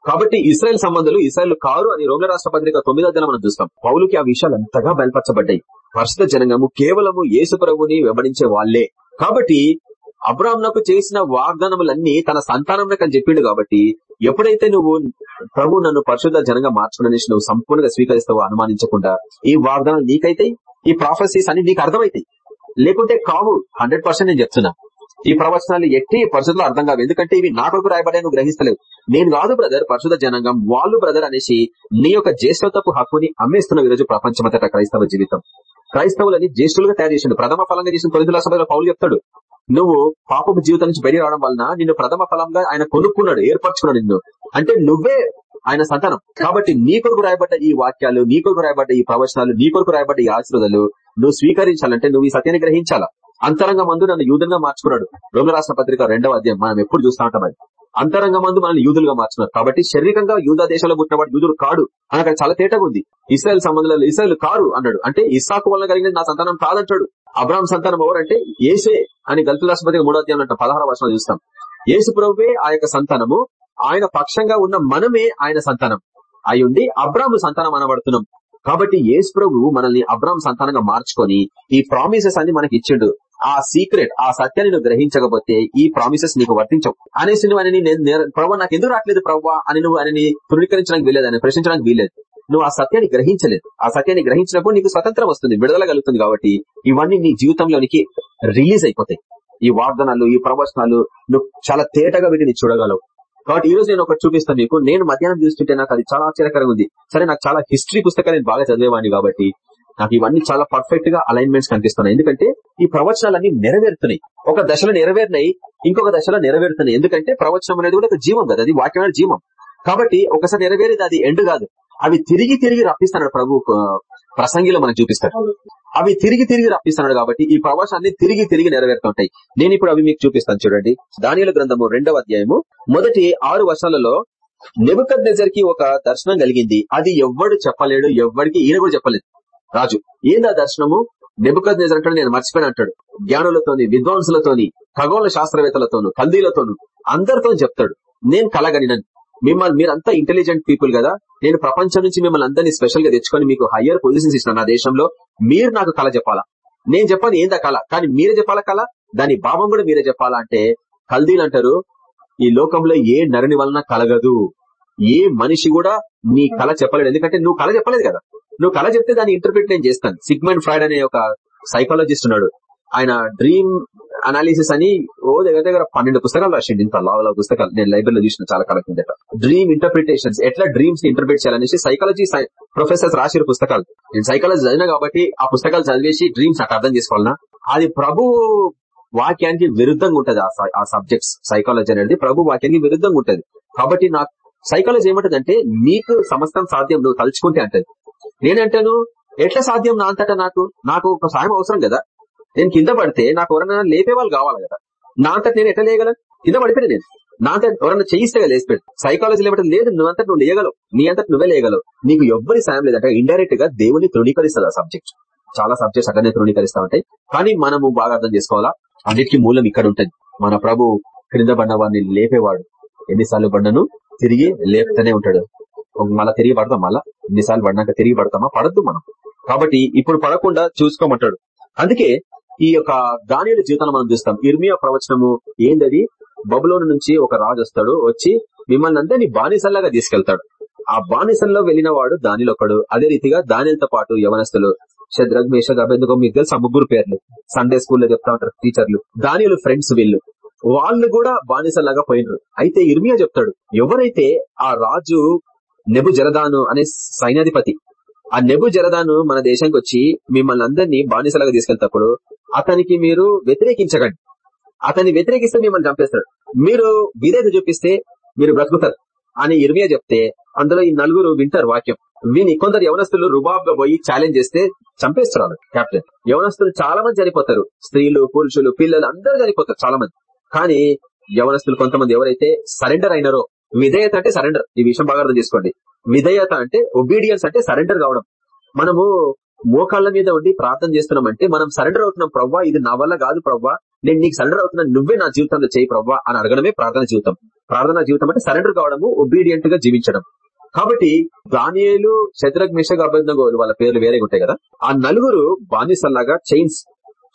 కాబట్టి ఇస్రాయల్ సంబంధాలు ఇస్రాయల్ కారు అని రోమిల రాష్ట్ర పత్రిక తొమ్మిదో దిన మనం చూస్తాం. పౌలుకి ఆ విషయాలు అంతగా బయలుపరచబడ్డాయి. పరిశుద్ధ జనంగము కేవలము యేసు ప్రభుని వెంబడించే వాళ్ళే కాబట్టి అబ్రాహ్మణకు చేసిన వాగ్దానములన్నీ తన సంతానంలోకి అని చెప్పిండు కాబట్టి ఎప్పుడైతే నువ్వు ప్రభు నన్ను పరిశుద్ధ జనంగా మార్చుకున్న నువ్వు సంపూర్ణంగా స్వీకరిస్తావో అనుమానించకుండా ఈ వాగ్దానం నీకైతే ఈ ప్రాఫెసీస్ అన్ని నీకు అర్థమైతాయి. లేకుంటే కావు హండ్రెడ్ నేను చెప్తున్నా. ఈ ప్రవచనాలు ఎట్టి పరిస్థితుల్లో అర్థం కావు. ఎందుకంటే ఇవి నా కొరకు రాయబడే నువ్వు గ్రహిస్తలేవు. నేను కాదు బ్రదర్ పరిశుధ జనాంగం. వాళ్ళు బ్రదర్ అనేసి నీ యొక్క జ్యేష్ఠతపు హక్కుని అమ్మేస్తున్నావు ఈరోజు ప్రపంచమంతట క్రైస్తవ జీవితం. క్రైస్తవులని జ్యేష్ఠులుగా తయారు చేసిండు. ప్రథమ ఫలంగా చేసిన తొలిదుల సభలో పౌలు చెప్తాడు. నువ్వు పాపపు జీవితం నుంచి బయట రావడం వలన నిన్ను ప్రథమ ఫలంగా ఆయన కొనుక్కున్నాడు ఏర్పరచుకున్నాడు నిన్ను. అంటే నువ్వే ఆయన సంతానం. కాబట్టి నీ కొరకు రాయబడ్డ ఈ వాక్యాలు నీ కొరకు రాయబడ్డ ఈ ప్రవచనాలు నీ కొరకు రాయబడ్డ ఈ ఆశీర్వదాలు నువ్వు స్వీకరించాలంటే నువ్వు ఈ సత్యాన్ని గ్రహించాలా? అంతరంగ మందు నన్ను యూదంగా మార్చుకున్నాడు. రోమిల రాష్ట్ర పత్రిక రెండవ అధ్యాయం మనం ఎప్పుడు చూస్తా ఉంటాం అది. అంతరంగ మందు మనల్ని యూదులుగా మార్చున్నారు కాబట్టి శారీరకంగా యూదా దేశంలో పుట్టినవాడు యూదుడు కాడు. అని అక్కడ చాలా తేటగా ఉంది. ఇస్రాయల్ సంబంధాలు ఇస్రాయల్ కారు అన్నాడు. అంటే ఇస్సాకు వల్ల కలిగినది నా సంతానం కాదంటాడు. అబ్రాహం సంతానం ఎవరంటే ఏసే అని గల్తు రాష్ట్రపతిగా మూడో అధ్యాయం అంటే పదహార వర్షాలు చూస్తాం. ఏసు ప్రభువే ఆ యొక్క సంతానము ఆయన పక్షంగా ఉన్న మనమే ఆయన సంతానం. అయ్యుండి అబ్రాహ్ము సంతానం అనబడుతున్నాం. కాబట్టి యేసు ప్రభు మనల్ని అబ్రాహ్మ సంతానంగా మార్చుకొని ఈ ప్రామిసెస్ అన్ని మనకి ఇచ్చిండు. ఆ సీక్రెట్ ఆ సత్యాన్ని నువ్వు గ్రహించకపోతే ఈ ప్రామిసెస్ నీకు వర్తించవు. అనేసి నువ్వు అని ప్రభావ నాకు ఎందుకు రావట్లేదు ప్రభావ అని నువ్వు అని తృణీకరించడానికి వీలేదు అని ప్రశ్నించడానికి వీలేదు నువ్వు ఆ సత్యాన్ని గ్రహించలేదు. ఆ సత్యాన్ని గ్రహించినప్పుడు నీకు స్వతంత్రం వస్తుంది విడుదల కలుగుతుంది కాబట్టి ఇవన్నీ నీ జీవితంలోనికి రిలీజ్ అయిపోతాయి. ఈ వాగ్దానాలు ఈ ప్రవచనాలు నువ్వు చాలా తేటగా వీటిని చూడగలవు. కాబట్టి ఈ రోజు నేను ఒకటి చూపిస్తాను మీకు. నేను మధ్యాహ్నం చూస్తుంటే నాకు అది చాలా ఆశ్చర్యకరంగా ఉంది. సరే నాకు చాలా హిస్టరీ పుస్తకాలు నేను బాగా చదివేవాడిని కాబట్టి నాకు ఇవన్నీ చాలా పర్ఫెక్ట్గా అలైన్మెంట్స్ కనిపిస్తున్నాయి. ఎందుకంటే ఈ ప్రవచనాలన్నీ నెరవేరుతున్నాయి. ఒక దశలో నెరవేరినాయి ఇంకొక దశలో నెరవేరుతున్నాయి. ఎందుకంటే ప్రవచనం అనేది కూడా ఒక జీవం కదా అది వాక్యమైన జీవం. కాబట్టి ఒకసారి నెరవేరేది అది ఎండ్ కాదు. అవి తిరిగి తిరిగి రప్పిస్తున్నాడు ప్రభు ప్రసంగిలో మనకు చూపిస్తాడు. అవి తిరిగి తిరిగి రప్పిస్తున్నాడు కాబట్టి ఈ ప్రవాసాన్ని తిరిగి తిరిగి నెరవేరుతుంటాయి. నేను ఇప్పుడు అవి మీకు చూపిస్తాను చూడండి. దానియుల గ్రంథము రెండవ అధ్యాయము మొదటి ఆరు వర్షాలలో నెబుకద్కి ఒక దర్శనం కలిగింది. అది ఎవ్వడు చెప్పలేడు ఎవ్వడికి ఈయన కూడా చెప్పలేదు. రాజు ఏందా దర్శనము? నెబుకద్ నెజర్ అంటాడు నేను మర్చిపోయిన అంటాడు. జ్ఞానులతోని విద్వాంసులతోని ఖగోళ శాస్త్రవేత్తలతోను కల్దీలతోను అందరితో చెప్తాడు. నేను కలగనినని. మిమ్మల్ని మీరంతా ఇంటెలిజెంట్ పీపుల్ కదా. నేను ప్రపంచం నుంచి మిమ్మల్ని అందరినీ స్పెషల్గా తెచ్చుకొని మీకు హయ్యర్ పొజిషన్స్ ఇచ్చిన నా దేశంలో. మీరు నాకు కళ చెప్పాలా? నేను చెప్పాను ఏందా కళ కానీ మీరే చెప్పాలా కళ దాని భావం కూడా మీరే చెప్పాలా అంటే కల్దీలు అంటారు ఈ లోకంలో ఏ నరుని వలన కలగదు. ఏ మనిషి కూడా నీ కళ చెప్పలేడు. ఎందుకంటే నువ్వు కళ చెప్పలేదు కదా. నువ్వు కళ చెప్తే దాన్ని ఇంటర్ప్రిట్ నేను చేస్తాను. సిగ్మెంట్ ఫ్రైడ్ అనే ఒక సైకాలజిస్ట్ ఉన్నాడు. ఆయన డ్రీమ్ అనాలిసిస్ అని ఓ దగ్గర దగ్గర పన్నెండు పుస్తకాలు రాసిండు ఇంత లావుల పుస్తకాలు. నేను లైబ్రరీలో చూసిన చాలా కాలం కిందట. డ్రీమ్ ఇంటర్ప్రిటేషన్స్ ఎట్లా డ్రీమ్స్ని ఇంటర్ప్రిట్ చేయాలనేసి సైకాలజీ ప్రొఫెసర్స్ రాసిన పుస్తకాలు. నేను సైకాలజీ చదివినా కాబట్టి ఆ పుస్తకాలు చదివేసి డ్రీమ్స్ నాకు అర్థం చేసుకోవాలన్నా అది ప్రభు వాక్యానికి విరుద్ధంగా ఉంటది ఆ సబ్జెక్ట్స్ సైకాలజీ అనేది ప్రభు వాక్యానికి విరుద్ధంగా ఉంటది. కాబట్టి నాకు సైకాలజీ ఏమంటదంటే నీకు సమస్తం సాధ్యం నువ్వు తలుచుకుంటే అంటది. నేనంటాను ఎట్లా సాధ్యం నా అంతటా నాకు? నాకు ఒక సాయం అవసరం కదా. నేను కింద పడితే నాకు ఎవరైనా లేపే వాళ్ళు కావాలి కదా? నా అంతటి నేను ఎట్లా లేయగలను? కింద పడిపోయిన నేను. నా అంత ఎవరన్నా చేయిస్తే కదా సైకాలజీ లేకపోతే లేదు నువ్వంతటి నువ్వు లేయగలవు. నీ అంతటి నువ్వే లేయగలవు. నీకు ఎవ్వరి సాయం లేదంటే ఇండైరెక్ట్గా దేవుని తృణీకరిస్తుంది ఆ సబ్జెక్ట్ చాలా సబ్జెక్ట్స్ అక్కడనే తృణీకరిస్తా ఉంటాయి. కానీ మనము బాగా అర్థం చేసుకోవాలా? అన్నిటికీ మూలం ఇక్కడ ఉంటుంది. మన ప్రభు క్రింద పడిన వాడిని లేపేవాడు. ఎన్నిసార్లు పడ్డను తిరిగి లేపుతూనే ఉంటాడు. మళ్ళా తిరిగి పడతాం మళ్ళా? ఎన్నిసార్లు పడినాక తిరిగి పడతామా? పడద్దు మనం. కాబట్టి ఇప్పుడు పడకుండా చూసుకోమంటాడు. అందుకే ఈ యొక్క దానియుల జీవితాన్ని మనం చూస్తాం. ఇర్మియా ప్రవచనము ఏందది? బబులోని నుంచి ఒక రాజు వస్తాడు వచ్చి మిమ్మల్ని అందరినీ బానిసల్లాగా తీసుకెళ్తాడు. ఆ బానిసల్లో వెళ్ళిన వాడు దానిలో ఒకడు. అదే రీతిగా దానితో పాటు యవనస్తులు శద్రగ్ మేష అభ్యంతకం మీకు తెలుసు ముగ్గురు పేర్లు. సండే స్కూల్లో చెప్తా ఉంటారు టీచర్లు. దానిలు ఫ్రెండ్స్ వీళ్ళు. వాళ్ళు కూడా బానిసలాగా పోయినరు. అయితే ఇర్మియా చెప్తాడు ఎవరైతే ఆ రాజు నెబు జరదాను అనే సైన్యాధిపతి ఆ నెబు జరదాను మన దేశానికి వచ్చి మిమ్మల్ని అందరినీ బానిసలాగా తీసుకెళ్తప్పుడు అతనికి మీరు వ్యతిరేకించకండి. అతన్ని వ్యతిరేకిస్తే మిమ్మల్ని చంపేస్తాడు. మీరు విధేత చూపిస్తే మీరు బ్రతుకుతారు అని ఇర్మియా చెప్తే అందులో ఈ నలుగురు వింటారు వాక్యం. విని కొందరు యవనస్తులు రుబాబ్గా పోయి ఛాలెంజ్ చేస్తే చంపేస్తున్నారు కెప్టెన్ యవనస్తులు చాలా మంది చనిపోతారు. స్త్రీలు పురుషులు పిల్లలు అందరూ చనిపోతారు చాలా మంది కానీ యవనస్తులు కొంతమంది ఎవరైతే సరెండర్ అయినారో విధేయత అంటే సరెండర్ ఈ విషయం బాగా అర్థం చేసుకోండి. విధేయత అంటే ఒబీడియన్స్ అంటే సరెండర్ కావడం. మనము మోకాళ్ళ మీద ఉండి ప్రార్థన చేస్తున్నామంటే మనం సరెండర్ అవుతున్నాం ప్రవ్వా ఇది నా వల్ల కాదు ప్రవ్వా. నేను నీకు సరెండర్ అవుతున్నాను నువ్వే నా జీవితంలో చేయి ప్రవ్వా అని అడగడమే ప్రార్థన జీవితం. ప్రార్థన జీవితం అంటే సరెండర్ కావడము ఒబీడియంట్గా జీవించడం. కాబట్టి దానియేలు శత్రగ్ మిషగ్ అభ్యర్థగోలు వాళ్ళ పేర్లు వేరే ఉంటాయి కదా. ఆ నలుగురు బానిసల్లాగా చైన్స్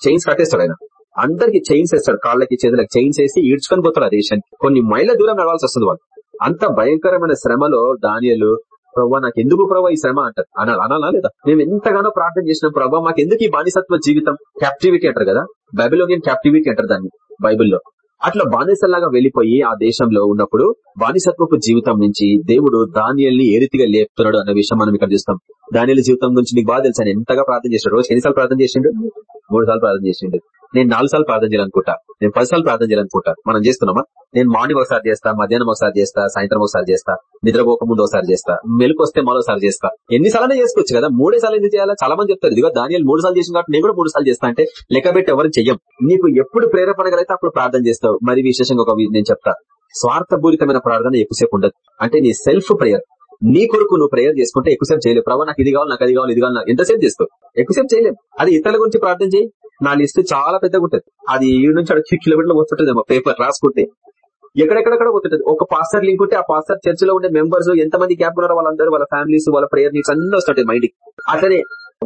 చైన్స్ కట్టేస్తాడు ఆయన. అందరికి చైన్స్ వేస్తాడు కాళ్ళకి చేతులకు చైన్స్ వేసి ఈడ్చుకొని పోతారు ఆ దేశానికి. కొన్ని మైళ్ళ దూరం నడవాల్సి వస్తుంది వాళ్ళు. అంత భయంకరమైన శ్రమలో దానియలు ప్రభావ నాకు ఎందుకు ప్రభావ ఈ శ్రమ అంటారు? అనాలి అనాలా లేదా? మేము ఎంతగానో ప్రార్థన చేసిన ప్రభావ మాకు ఎందుకు ఈ బానిసత్వ జీవితం? క్యాప్టివిటీ అంటారు కదా? బైబిలోనియన్ క్యాప్టివిటీ అంటారు దాన్ని బైబిల్లో. అట్లా బానిసలాగా వెళ్ళిపోయి ఆ దేశంలో ఉన్నప్పుడు బానిసత్వపు జీవితం నుంచి దేవుడు ధాన్యాల్ని ఏ రీతిగా లేపుతున్నాడు అన్న విషయం మనం ఇక్కడ చూస్తాం. దానిల జీవితం గురించి నీకు బాగా తెలుసు? ఎంతగా ప్రార్థన చేసాడు రోజు ఎన్నిసార్లు ప్రార్థన చేసిండు? మూడు సార్లు ప్రార్థన చేసిండు. నేను నాలుగు సార్లు ప్రార్థన చేయాలనుకుంటా. నేను పది సార్లు ప్రార్థన చేయాలనుకుంటా. మనం చేస్తున్నామా? నేను మార్నింగ్ ఒకసారి చేస్తా మధ్యాహ్నం ఒకసారి చేస్తా సాయంత్రం ఒకసారి చేస్తా నిద్రపోక ముందు ఒకసారి చేస్తా మెలకు వస్తే మరోసారి చేస్తా. ఎన్నిసార్లు చేసుకోవచ్చు కదా? మూడే సార్లు ఎందుకు చేయాలా? చాలా మంది చెప్తారు. ఇదిగో దానియాలు మూడు సార్లు చేసిన కాబట్టి నేను కూడా మూడు సార్లు చేస్తా అంటే లెక్క పెట్టి ఎవరు చెయ్యం. నీకు ఎప్పుడు ప్రేరేపణ అప్పుడు ప్రార్థన చేస్తావు. మరి విశేషంగా ఒక నేను చెప్తా. స్వార్థపూరితమైన ప్రార్థన ఎక్కువసేపు ఉండదు. అంటే నీ సెల్ఫ్ ప్రేయర్. నీ కొరకు నువ్వు ప్రేయర్ చేసుకుంటే ఎక్కువసేపు చేయలేవు. ప్రభావ నాకు ఇది కావాలి నాకు అది కావాలి ఇది కావాలి ఎంతసేపు చేస్తావు? ఎక్కువసేపు చేయలేవు. అది ఇతరుల గురించి ప్రార్థన చేయి. నా లిస్ట్ చాలా పెద్దగా ఉంటుంది. అది ఈ నుంచి అక్కడ కిలోమీటర్లు వస్తుంటుంది పేపర్ రాసుకుంటే. ఎక్కడెక్కడెక్కడ పోతుంటది? ఒక పాస్టర్ లింక్ ఉంటే ఆ పాస్టర్ చర్చ్లో ఉండే మెంబర్స్ ఎంతమంది క్యాప్ ఉన్నారో వాళ్ళందరూ వాళ్ళ ఫ్యామిలీస్ వాళ్ళ ప్రేయర్ నీట్స్ అన్ని వస్తుంటాయి మైండ్ అట్లనే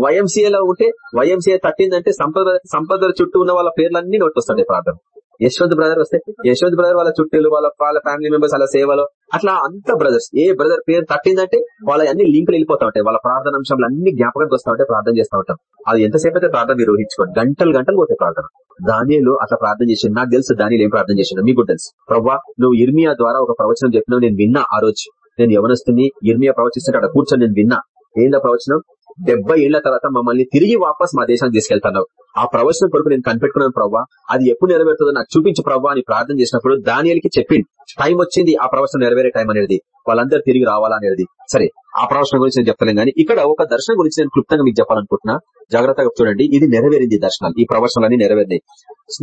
వైఎంసీఏలో ఉంటే వైఎంసీఏ తట్టిందంటే సంపద సంపద చుట్టూ ఉన్న వాళ్ళ పేర్లన్నీ నోట్ వస్తుంటాయి ప్రార్థన. యశ్వంత్ బ్రదర్ వస్తే యశ్వంత్ బ్రదర్ వాళ్ళ చుట్టూ వాళ్ళ వాళ్ళ ఫ్యామిలీ మెంబర్స్ అలా సేవలో అట్లా అంత బ్రదర్స్ ఏ బ్రదర్ పేరు తట్టిందంటే వాళ్ళ అన్ని లింకులు వెళ్ళిపోతా ఉంటాయి. వాళ్ళ ప్రార్థన అంశాలు అన్ని జ్ఞాపకానికి వస్తా ఉంటాయి ప్రార్థన చేస్తూ ఉంటాం. అది ఎంతసేపు అయితే ప్రార్థన నిర్వహించుకోండి గంటలు గంటలు పోతే ప్రార్థన. దానిలో అట్లా ప్రార్థన చేసింది నాకు తెలుసు దానిలో ఏం ప్రార్థన చేసిండు. మీకు తెలుసు. ప్రవ్వా నువ్వు ఇర్మియా ద్వారా ఒక ప్రవచనం చెప్పినావు నేను విన్నా ఆ రోజు. నేను యవనస్తుని ఇర్మియా ప్రవచిస్తుంటే అక్కడ కూర్చొని నేను విన్నా. ఏందా ప్రవచనం? డెబ్బై ఏళ్ళ తర్వాత మమ్మల్ని తిరిగి వాపస్ మా దేశానికి తీసుకెళ్తున్నావు. ఆ ప్రవచనం కొరకు నేను కనిపెట్టుకున్నాను ప్రవ్వా. అది ఎప్పుడు నెరవేరుతుందో నాకు చూపించు ప్రవ్వా అని ప్రార్థన చేసినప్పుడు దానియలకి చెప్పింది టైం వచ్చింది ఆ ప్రవచనం నెరవేరే టైం అనేది. వాళ్ళందరూ తిరిగి రావాలనేది సరే ఆ ప్రవచనం గురించి నేను చెప్తలేను కానీ ఇక్కడ ఒక దర్శనం గురించి నేను క్లుప్తంగా మీకు చెప్పాలనుకుంటున్నా. జాగ్రత్తగా చూడండి ఇది నెరవేరింది దర్శనాలు ఈ ప్రవచనాలన్నీ నెరవేరినాయి.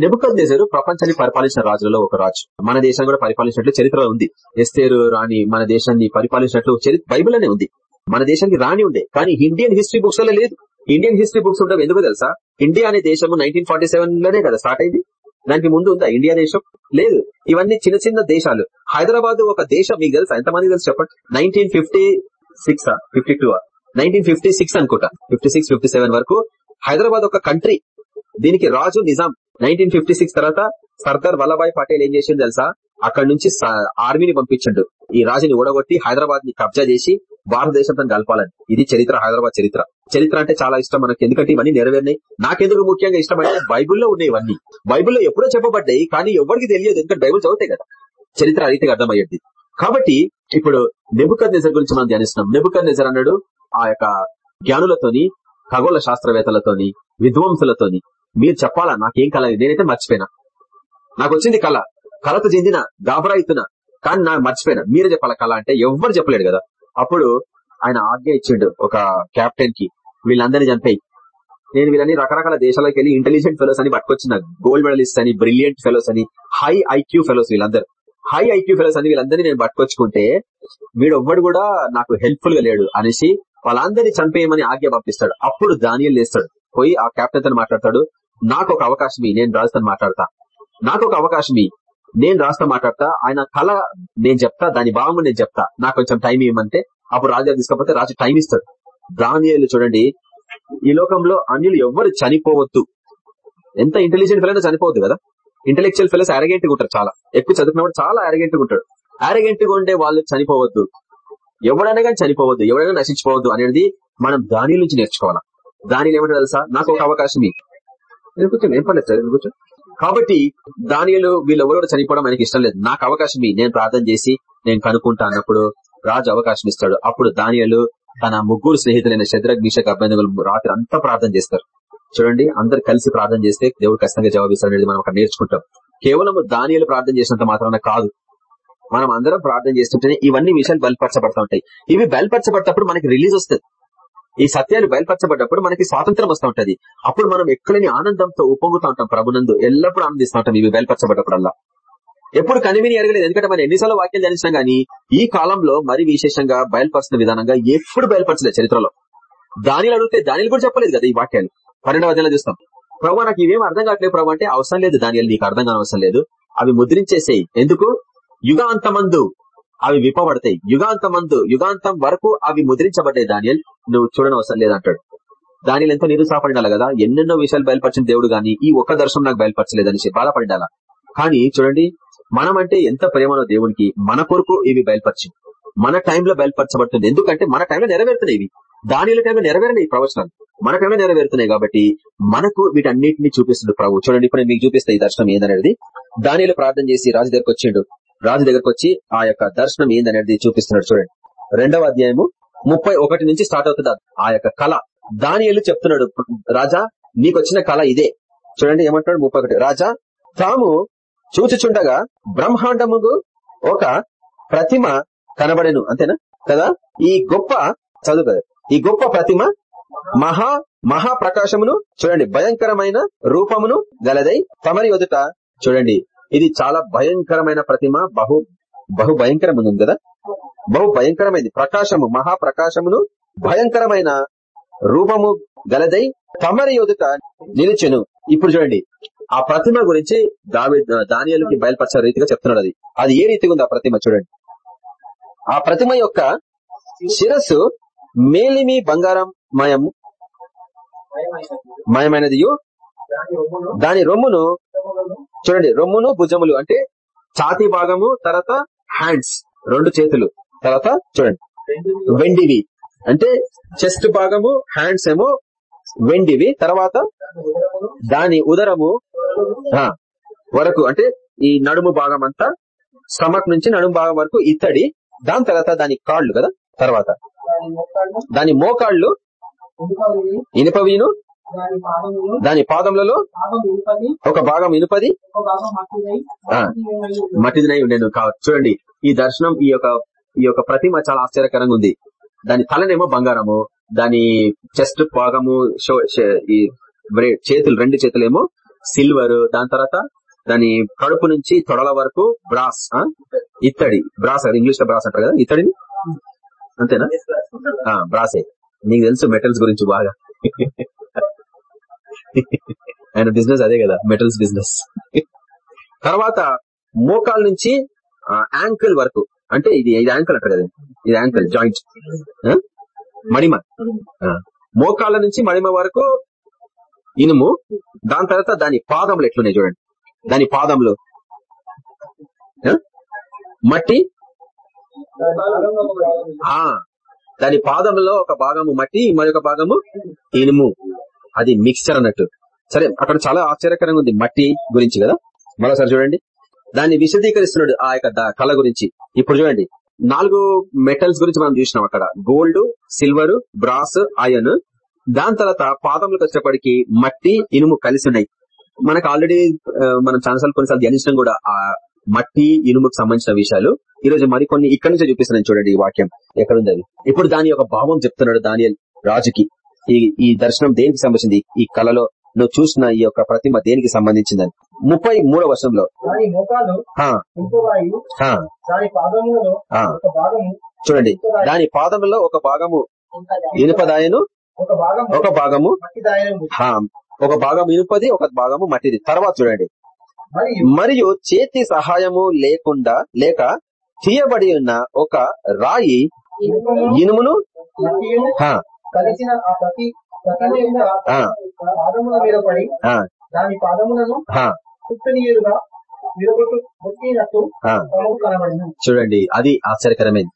నెబుకద్ నేజరు ప్రపంచాన్ని పరిపాలించిన రాజులలో ఒక రాజు. మన దేశాన్ని కూడా పరిపాలించినట్లు చరిత్రలో ఉంది. ఎస్తేరు రాణి మన దేశాన్ని పరిపాలించినట్లు బైబిల్ అనే ఉంది. మన దేశానికి రాని ఉండే. కానీ ఇండియన్ హిస్టరీ బుక్స్లో లేదు. ఇండియన్ హిస్టరీ బుక్స్ ఉండవు. ఎందుకు తెలుసా? ఇండియా అనే దేశం నైన్టీన్ ఫార్టీ సెవెన్లోనే కదా స్టార్ట్ అయింది. దానికి ముందు ఉందా ఇండియా దేశం? లేదు. ఇవన్నీ చిన్న చిన్న దేశాలు. హైదరాబాద్ ఒక దేశం. మీకు తెలుసా? ఎంతమంది తెలుసు చెప్పండి? Nineteen fifty six fifty two nineteen fifty six అనుకుంటా. ఫిఫ్టీ సిక్స్ ఫిఫ్టీ సెవెన్ వరకు. హైదరాబాద్ ఒక కంట్రీ. దీనికి రాజు నిజాం. నైన్టీన్ ఫిఫ్టీ సిక్స్ తర్వాత సర్దార్ వల్లభాయ్ పటేల్ ఏం చేసింది తెలుసా? అక్కడ నుంచి ఆర్మీని పంపించండు. ఈ రాజుని ఓడగొట్టి హైదరాబాద్ని కబ్జా చేసి భారతదేశంతో కలపాలని. ఇది చరిత్ర హైదరాబాద్ చరిత్ర. చరిత్ర అంటే చాలా ఇష్టం మనకి. ఎందుకంటే ఇవన్నీ నెరవేరినాయి. నాకెందుకు ముఖ్యంగా ఇష్టం అంటే బైబుల్లో ఉన్నాయి ఇవన్నీ. బైబుల్లో ఎప్పుడో చెప్పబడ్డాయి కానీ ఎవరికి తెలియదు. ఎందుకంటే బైబుల్ చదివితే కదా. చరిత్ర ఆ రీతిగా అర్థమయ్యేది. కాబట్టి ఇప్పుడు నెబుకర్ నిజర్ గురించి మనం ధ్యానిస్తున్నాం. నెబుకర్ నిజర్ అన్నాడు ఆ యొక్క జ్ఞానులతోని ఖగోళ శాస్త్రవేత్తలతోని విద్వాంసులతోని మీరు చెప్పాలా? నాకేం కల నేనైతే మర్చిపోయినా. నాకు వచ్చింది కళ కళతో చెందిన గాబరా అవుతున్నా కానీ నాకు మర్చిపోయినా. మీరే చెప్పాలా కళ అంటే ఎవ్వరు చెప్పలేడు కదా. అప్పుడు ఆయన ఆజ్ఞ ఇచ్చిండు ఒక కెప్టెన్కి. వీళ్ళందరినీ చంపాయి. నేను వీళ్ళని రకరకాల దేశాలకు వెళ్ళి ఇంటెలిజెంట్ ఫెలోస్ అని పట్టుకొచ్చిన. గోల్డ్ మెడలిస్ట్ అని బ్రిలియంట్ ఫెలోస్ అని హై ఐక్యూ ఫెలోస్ వీళ్ళందరూ. హై ఐక్యూ ఫెలోస్ అని వీళ్ళందరినీ నేను పట్టుకొచ్చుకుంటే వీడు ఎవ్వడు కూడా నాకు హెల్ప్ఫుల్గా లేడు అనేసి వాళ్ళందరినీ చంపేయమని ఆజ్ఞ పంపిస్తాడు. అప్పుడు దానియల్ లేస్తాడు. పోయి ఆ కెప్టెన్తో మాట్లాడతాడు. నాకు ఒక అవకాశం నేను రాజుతో మాట్లాడతా. నాకు ఒక అవకాశం నేను రాస్తా మాట్లాడతా ఆయన కళ నేను చెప్తా దాని భావం నేను చెప్తా. నాకు కొంచెం టైం ఇవ్వమంటే అప్పుడు రాజు తీసుకోకపోతే రాజు టైం ఇస్తాడు. దానియలు చూడండి ఈ లోకంలో అన్యులు ఎవ్వరు చనిపోవద్దు. ఎంత ఇంటెలిజెంట్ ఫెలో చనిపోవద్దు కదా? ఇంటెలెక్చువల్ ఫెలోస్ అరగెంట్ ఉంటారు చాలా. ఎక్కువ చదువుకున్నప్పుడు చాలా అరగెంట్ ఉంటాడు. అరగెంట్ ఉండే వాళ్ళు చనిపోవద్దు. ఎవడైనా కానీ చనిపోవద్దు ఎవడైనా నశించుకోవద్దు అనేది మనం దాని నుంచి నేర్చుకోవాలా? దానిలో ఏమంటే తెలుసా? నాకు ఒక అవకాశం కూర్చోండి ఏం పర్లేదు కూర్చో. కాబట్టి దానిలో వీళ్ళెవరో చనిపోవడం ఆయనకి ఇష్టం లేదు. నాకు అవకాశం నేను ప్రార్థన చేసి నేను కనుక్కుంటా అన్నప్పుడు రాజు అవకాశం ఇస్తాడు. అప్పుడు దానియలు తన ముగ్గురు స్నేహితులైన శద్రగ్ మిషక్ అభ్యర్థులు రాత్రి అంతా ప్రార్థన చేస్తారు. చూడండి అందరు కలిసి ప్రార్థన చేస్తే దేవుడు ఖచ్చితంగా జవాబిస్తాడు అనేది మనం అక్కడ నేర్చుకుంటాం. కేవలం దానియలు ప్రార్థన చేసినంత మాత్రాన కాదు. మనం అందరం ప్రార్థన చేస్తుంటేనే ఇవన్నీ విషయాలు బయలుపరచబడతా ఉంటాయి. ఇవి బయలుపరచబడ్డప్పుడు మనకి రిలీజ్ వస్తుంది. ఈ సత్యాలు బయలుపరచబడ్డప్పుడు మనకి స్వాతంత్రం వస్తూ ఉంటది అప్పుడు మనం ఎక్కడని ఆనందంతో ఉప్పొంగుతూ ఉంటాం ప్రభునందు. ఎల్లప్పుడూ ఆనందిస్తూ ఉంటాం ఇవి బయలుపరచబడ్డప్పుడల్లా. ఎప్పుడు కనివిని ఎరగలేదు. ఎందుకంటే మనం ఎన్నిసార్లు వాక్యం ధ్యానించినా గానీ ఈ కాలంలో మరి విశేషంగా బయలుపరిచిన విధానంగా ఎప్పుడు బయలుపరచలేదు చరిత్రలో. దానిలో అడిగితే దానిలో కూడా చెప్పలేదు కదా ఈ వాక్యాలు. పన్నెండవ అధ్యాయంలో చూస్తాం. ప్రభు నాకు ఇవేం అర్థం కావట్లేదు ప్రభు అంటే అవసరం లేదు దాని నీకు అర్థం కానవసరం లేదు. అవి ముద్రించేసేయి. ఎందుకు? యుగాంతమందు అవి విప్పబడతాయి. యుగాంతమందు యుగాంతం వరకు అవి ముద్రించబడ్డాయి దానియల్. నువ్వు చూడనవసరం లేదంటాడు. దానిలో ఎంతో నిరుత్సాహపడినాలి కదా? ఎన్నెన్నో విషయాలు బయలుపరిచిన దేవుడు గాని ఈ ఒక్క దర్శనం నాకు బయలుపరచలేదనేసి బాధపడాల కానీ చూడండి మనం అంటే ఎంత ప్రేమనో దేవునికి మన కొరకు ఇవి బయలుపరిచింది. మన టైంలో బయలుపరచబడుతుంది. ఎందుకంటే మన టైంలో నెరవేరుతున్నాయి ఇవి. దానిలో టైంలో నెరవేరినాయి ప్రవచనాలు. మన టైంలో నెరవేరుతున్నాయి కాబట్టి మనకు వీటన్నిటిని చూపిస్తుంది ప్రభు. చూడండి ఇప్పుడు మీకు చూపిస్తే ఈ దర్శనం ఏందనేది. దానిలో ప్రార్థన చేసి రాజు దగ్గరకు వచ్చిండు. రాజు దగ్గరకు వచ్చి ఆ యొక్క దర్శనం ఏందనేది చూపిస్తున్నాడు చూడండి. రెండవ అధ్యాయము ముప్పై ఒకటి నుంచి స్టార్ట్ అవుతుంది ఆ యొక్క కళ. దానియలు చెప్తున్నాడు రాజా నీకు వచ్చిన కళ ఇదే. చూడండి ఏమంటాడు ముప్పై రాజా తాము చూచుచుండగా బ్రహ్మాండముకు ఒక ప్రతిమ కనబడేను. అంతేనా? కదా? ఈ గొప్ప చదువు కదా ఈ గొప్ప ప్రతిమ మహా మహా ప్రకాశమును చూడండి భయంకరమైన రూపమును గలదై తమరి ఎదుట చూడండి ఇది చాలా భయంకరమైన ప్రతిమ. బహు బహు భయంకరమైన కదా? బహు భయంకరమైనది ప్రకాశము మహాప్రకాశమును భయంకరమైన రూపము గలదై తమరి ఎదుట నిలిచెను. ఇప్పుడు చూడండి. ఆ ప్రతిమ గురించి దావి దానియాలకి బయలుపరిచే రీతిగా చెప్తున్నాడు అది. అది ఏ రీతిగా ఉంది ఆ ప్రతిమ చూడండి. ఆ ప్రతిమ యొక్క శిరస్సు మేలిమి బంగారం మయము మయమైనది దాని రొమ్మును చూడండి రొమ్మును భుజములు అంటే ఛాతి భాగము తర్వాత హ్యాండ్స్ రెండు చేతులు. తర్వాత చూడండి. వెండివి. అంటే చెస్ట్ భాగము హ్యాండ్స్ ఏమో వెండివి. తర్వాత దాని ఉదరము వరకు అంటే ఈ నడుము భాగం అంతా స్టమక్ నుంచి నడుము భాగం వరకు ఇత్తడి. దాని తర్వాత దాని కాళ్ళు కదా? తర్వాత దాని మోకాళ్ళు ఇనుపవీను దాని పాదములలో ఒక భాగం ఇనుపది మట్టిదినై ఉండేను చూడండి ఈ దర్శనం ఈ యొక్క ఈ యొక్క ప్రతిమ చాలా ఆశ్చర్యకరంగా ఉంది. దాని తలనేమో బంగారము దాని చెస్ట్ భాగము ఈ చేతులు రెండు చేతులేమో సిల్వర్ దాని తర్వాత దాని కడుపు నుంచి తొడల వరకు బ్రాస్ ఇత్తడి బ్రాస్ అది ఇంగ్లీష్లో బ్రాస్ అంటారు కదా ఇత్తడిని? అంతేనా? బ్రాసే. నీకు తెలుసు మెటల్స్ గురించి బాగా. ఆయన బిజినెస్ అదే కదా మెటల్స్ బిజినెస్. తర్వాత మోకాల నుంచి యాంకిల్ వరకు అంటే ఇది ఇది యాంకల్ అంటారు కదా ఇది యాంకల్ జాయింట్ మణిమ ఆ, మోకాళ్ళ నుంచి మణిమ వరకు ఇనుము దాని తర్వాత దాని పాదములు ఎట్లున్నాయి చూడండి. దాని పాదములు ఆ? మట్టి? ఆ. దాని పాదంలో ఒక భాగము మట్టి మరొక భాగము ఇనుము. అది మిక్స్చర్ అన్నట్టు. సరే అక్కడ చాలా ఆశ్చర్యకరంగా ఉంది మట్టి గురించి కదా. మరోసారి చూడండి. దాన్ని విశదీకరిస్తున్నాడు ఆ యొక్క కళ గురించి. ఇప్పుడు చూడండి. నాలుగు మెటల్స్ గురించి మనం చూసినాం అక్కడ. గోల్డ్ సిల్వర్ బ్రాస్ అయన్ దాని తర్వాత పాదంలోకి వచ్చేప్పటికి మట్టి ఇనుము కలిసి ఉన్నాయి. మనకు ఆల్రెడీ మనం చాలాసార్లు కొన్నిసార్లు ధ్యానించడం కూడా ఆ మట్టి ఇనుముకు సంబంధించిన విషయాలు. ఈ రోజు మరికొన్ని ఇక్కడి నుంచే చూపిస్తున్నాను చూడండి ఈ వాక్యం. ఎక్కడుంది అది? ఇప్పుడు దాని యొక్క భావం చెప్తున్నాడు దానియల్ రాజుకి. ఈ ఈ దర్శనం దేనికి సంబంధించింది? ఈ కళలో నువ్వు చూసిన ఈ యొక్క ప్రతిమ దేనికి సంబంధించిందని. ముప్పై మూడవ వర్షంలో. చూడండి. దాని పాదంలో ఒక భాగము ఇనుపదాయను ఒక భాగము ఒక భాగం ఇనుపది ఒక భాగము మట్టిది. తర్వాత చూడండి. మరియు చేతి సహాయము లేకుండా లేక తీయబడి ఉన్న ఒక రాయి ఇనుమును కలిసిన పాదముల దాని పాదములను చూడండి అది ఆశ్చర్యకరమైంది.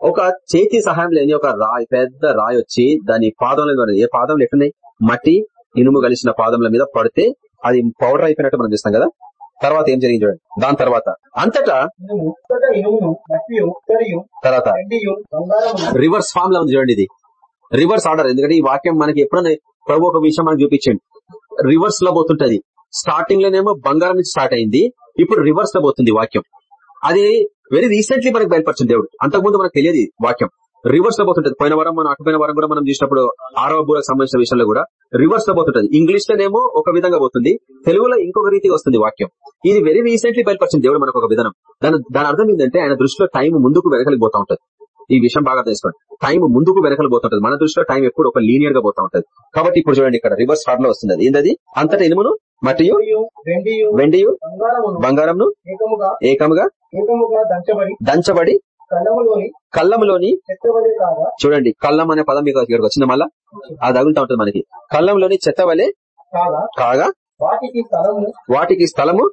ఒక చేతి సహాయం లేని ఒక రాయి పెద్ద రాయి వచ్చి దాని పాదంలో పడింది. ఏ పాదంలో ఎట్టున్నాయి మట్టి ఇనుము కలిసిన పాదముల మీద పడితే అది పౌడర్ అయిపోయినట్టు మనం చూస్తాం కదా? తర్వాత ఏం జరిగింది చూడండి. దాని తర్వాత అంతటా తర్వాత రివర్స్ ఫామ్లో ఉంది చూడండి ఇది. రివర్స్ ఆర్డర్ ఎందుకంటే ఈ వాక్యం మనకి ఎప్పుడైనా ప్రభు ఒక విషయం మనకి చూపించండి. రివర్స్లో పోతుంటది. స్టార్టింగ్ లోనేమో బంగారం నుంచి స్టార్ట్ అయింది. ఇప్పుడు రివర్స్లో పోతుంది వాక్యం. అది వెరీ రీసెంట్లీ మనకు బయలుపరిచింది దేవుడు. అంతకుముందు మనకు తెలియదు వాక్యం. రివర్స్లో పోతుంటది. పోయిన వారం మనం అటుపోయిన వారం కూడా మనం చూసినప్పుడు ఆరవ బూరకు సంబంధించిన విషయంలో కూడా రివర్స్లో పోతుంటది. ఇంగ్లీష్ లోనేమో ఒక విధంగా పోతుంది. తెలుగులో ఇంకొక రీతిగా వస్తుంది వాక్యం. ఇది వెరీ రీసెంట్లీ బయలుపరిచింది దేవుడు మనకు ఒక విధానం. దాని దాని అర్థం ఏంటంటే ఆయన దృష్టిలో టైం ముందుకు వెనకలిపోతా ఉంటది. ఈ విషయం బాగా తెలుసుకోండి. టైం ముందుకు వెనకలు పోతుంటది. మన దృష్టిలో టైం ఎప్పుడు ఒక లీనియర్గా పోతా ఉంటది. కాబట్టి ఇప్పుడు చూడండి ఇక్కడ రివర్స్ ఫార్లో వస్తుంది. ఏంటది అంతటా ఇనుమును మట్టియు వెండియు బంగారంను ఏకముగా దంచబడి కళ్ళంలోని చూడండి కళ్ళం అనే పదం మీకు ఇక్కడికి వచ్చింది మళ్ళా? అది తగులుతా ఉంటుంది మనకి. కళ్ళంలోని చెత్తవలే కాగా కాగా? వాటికి స్థలము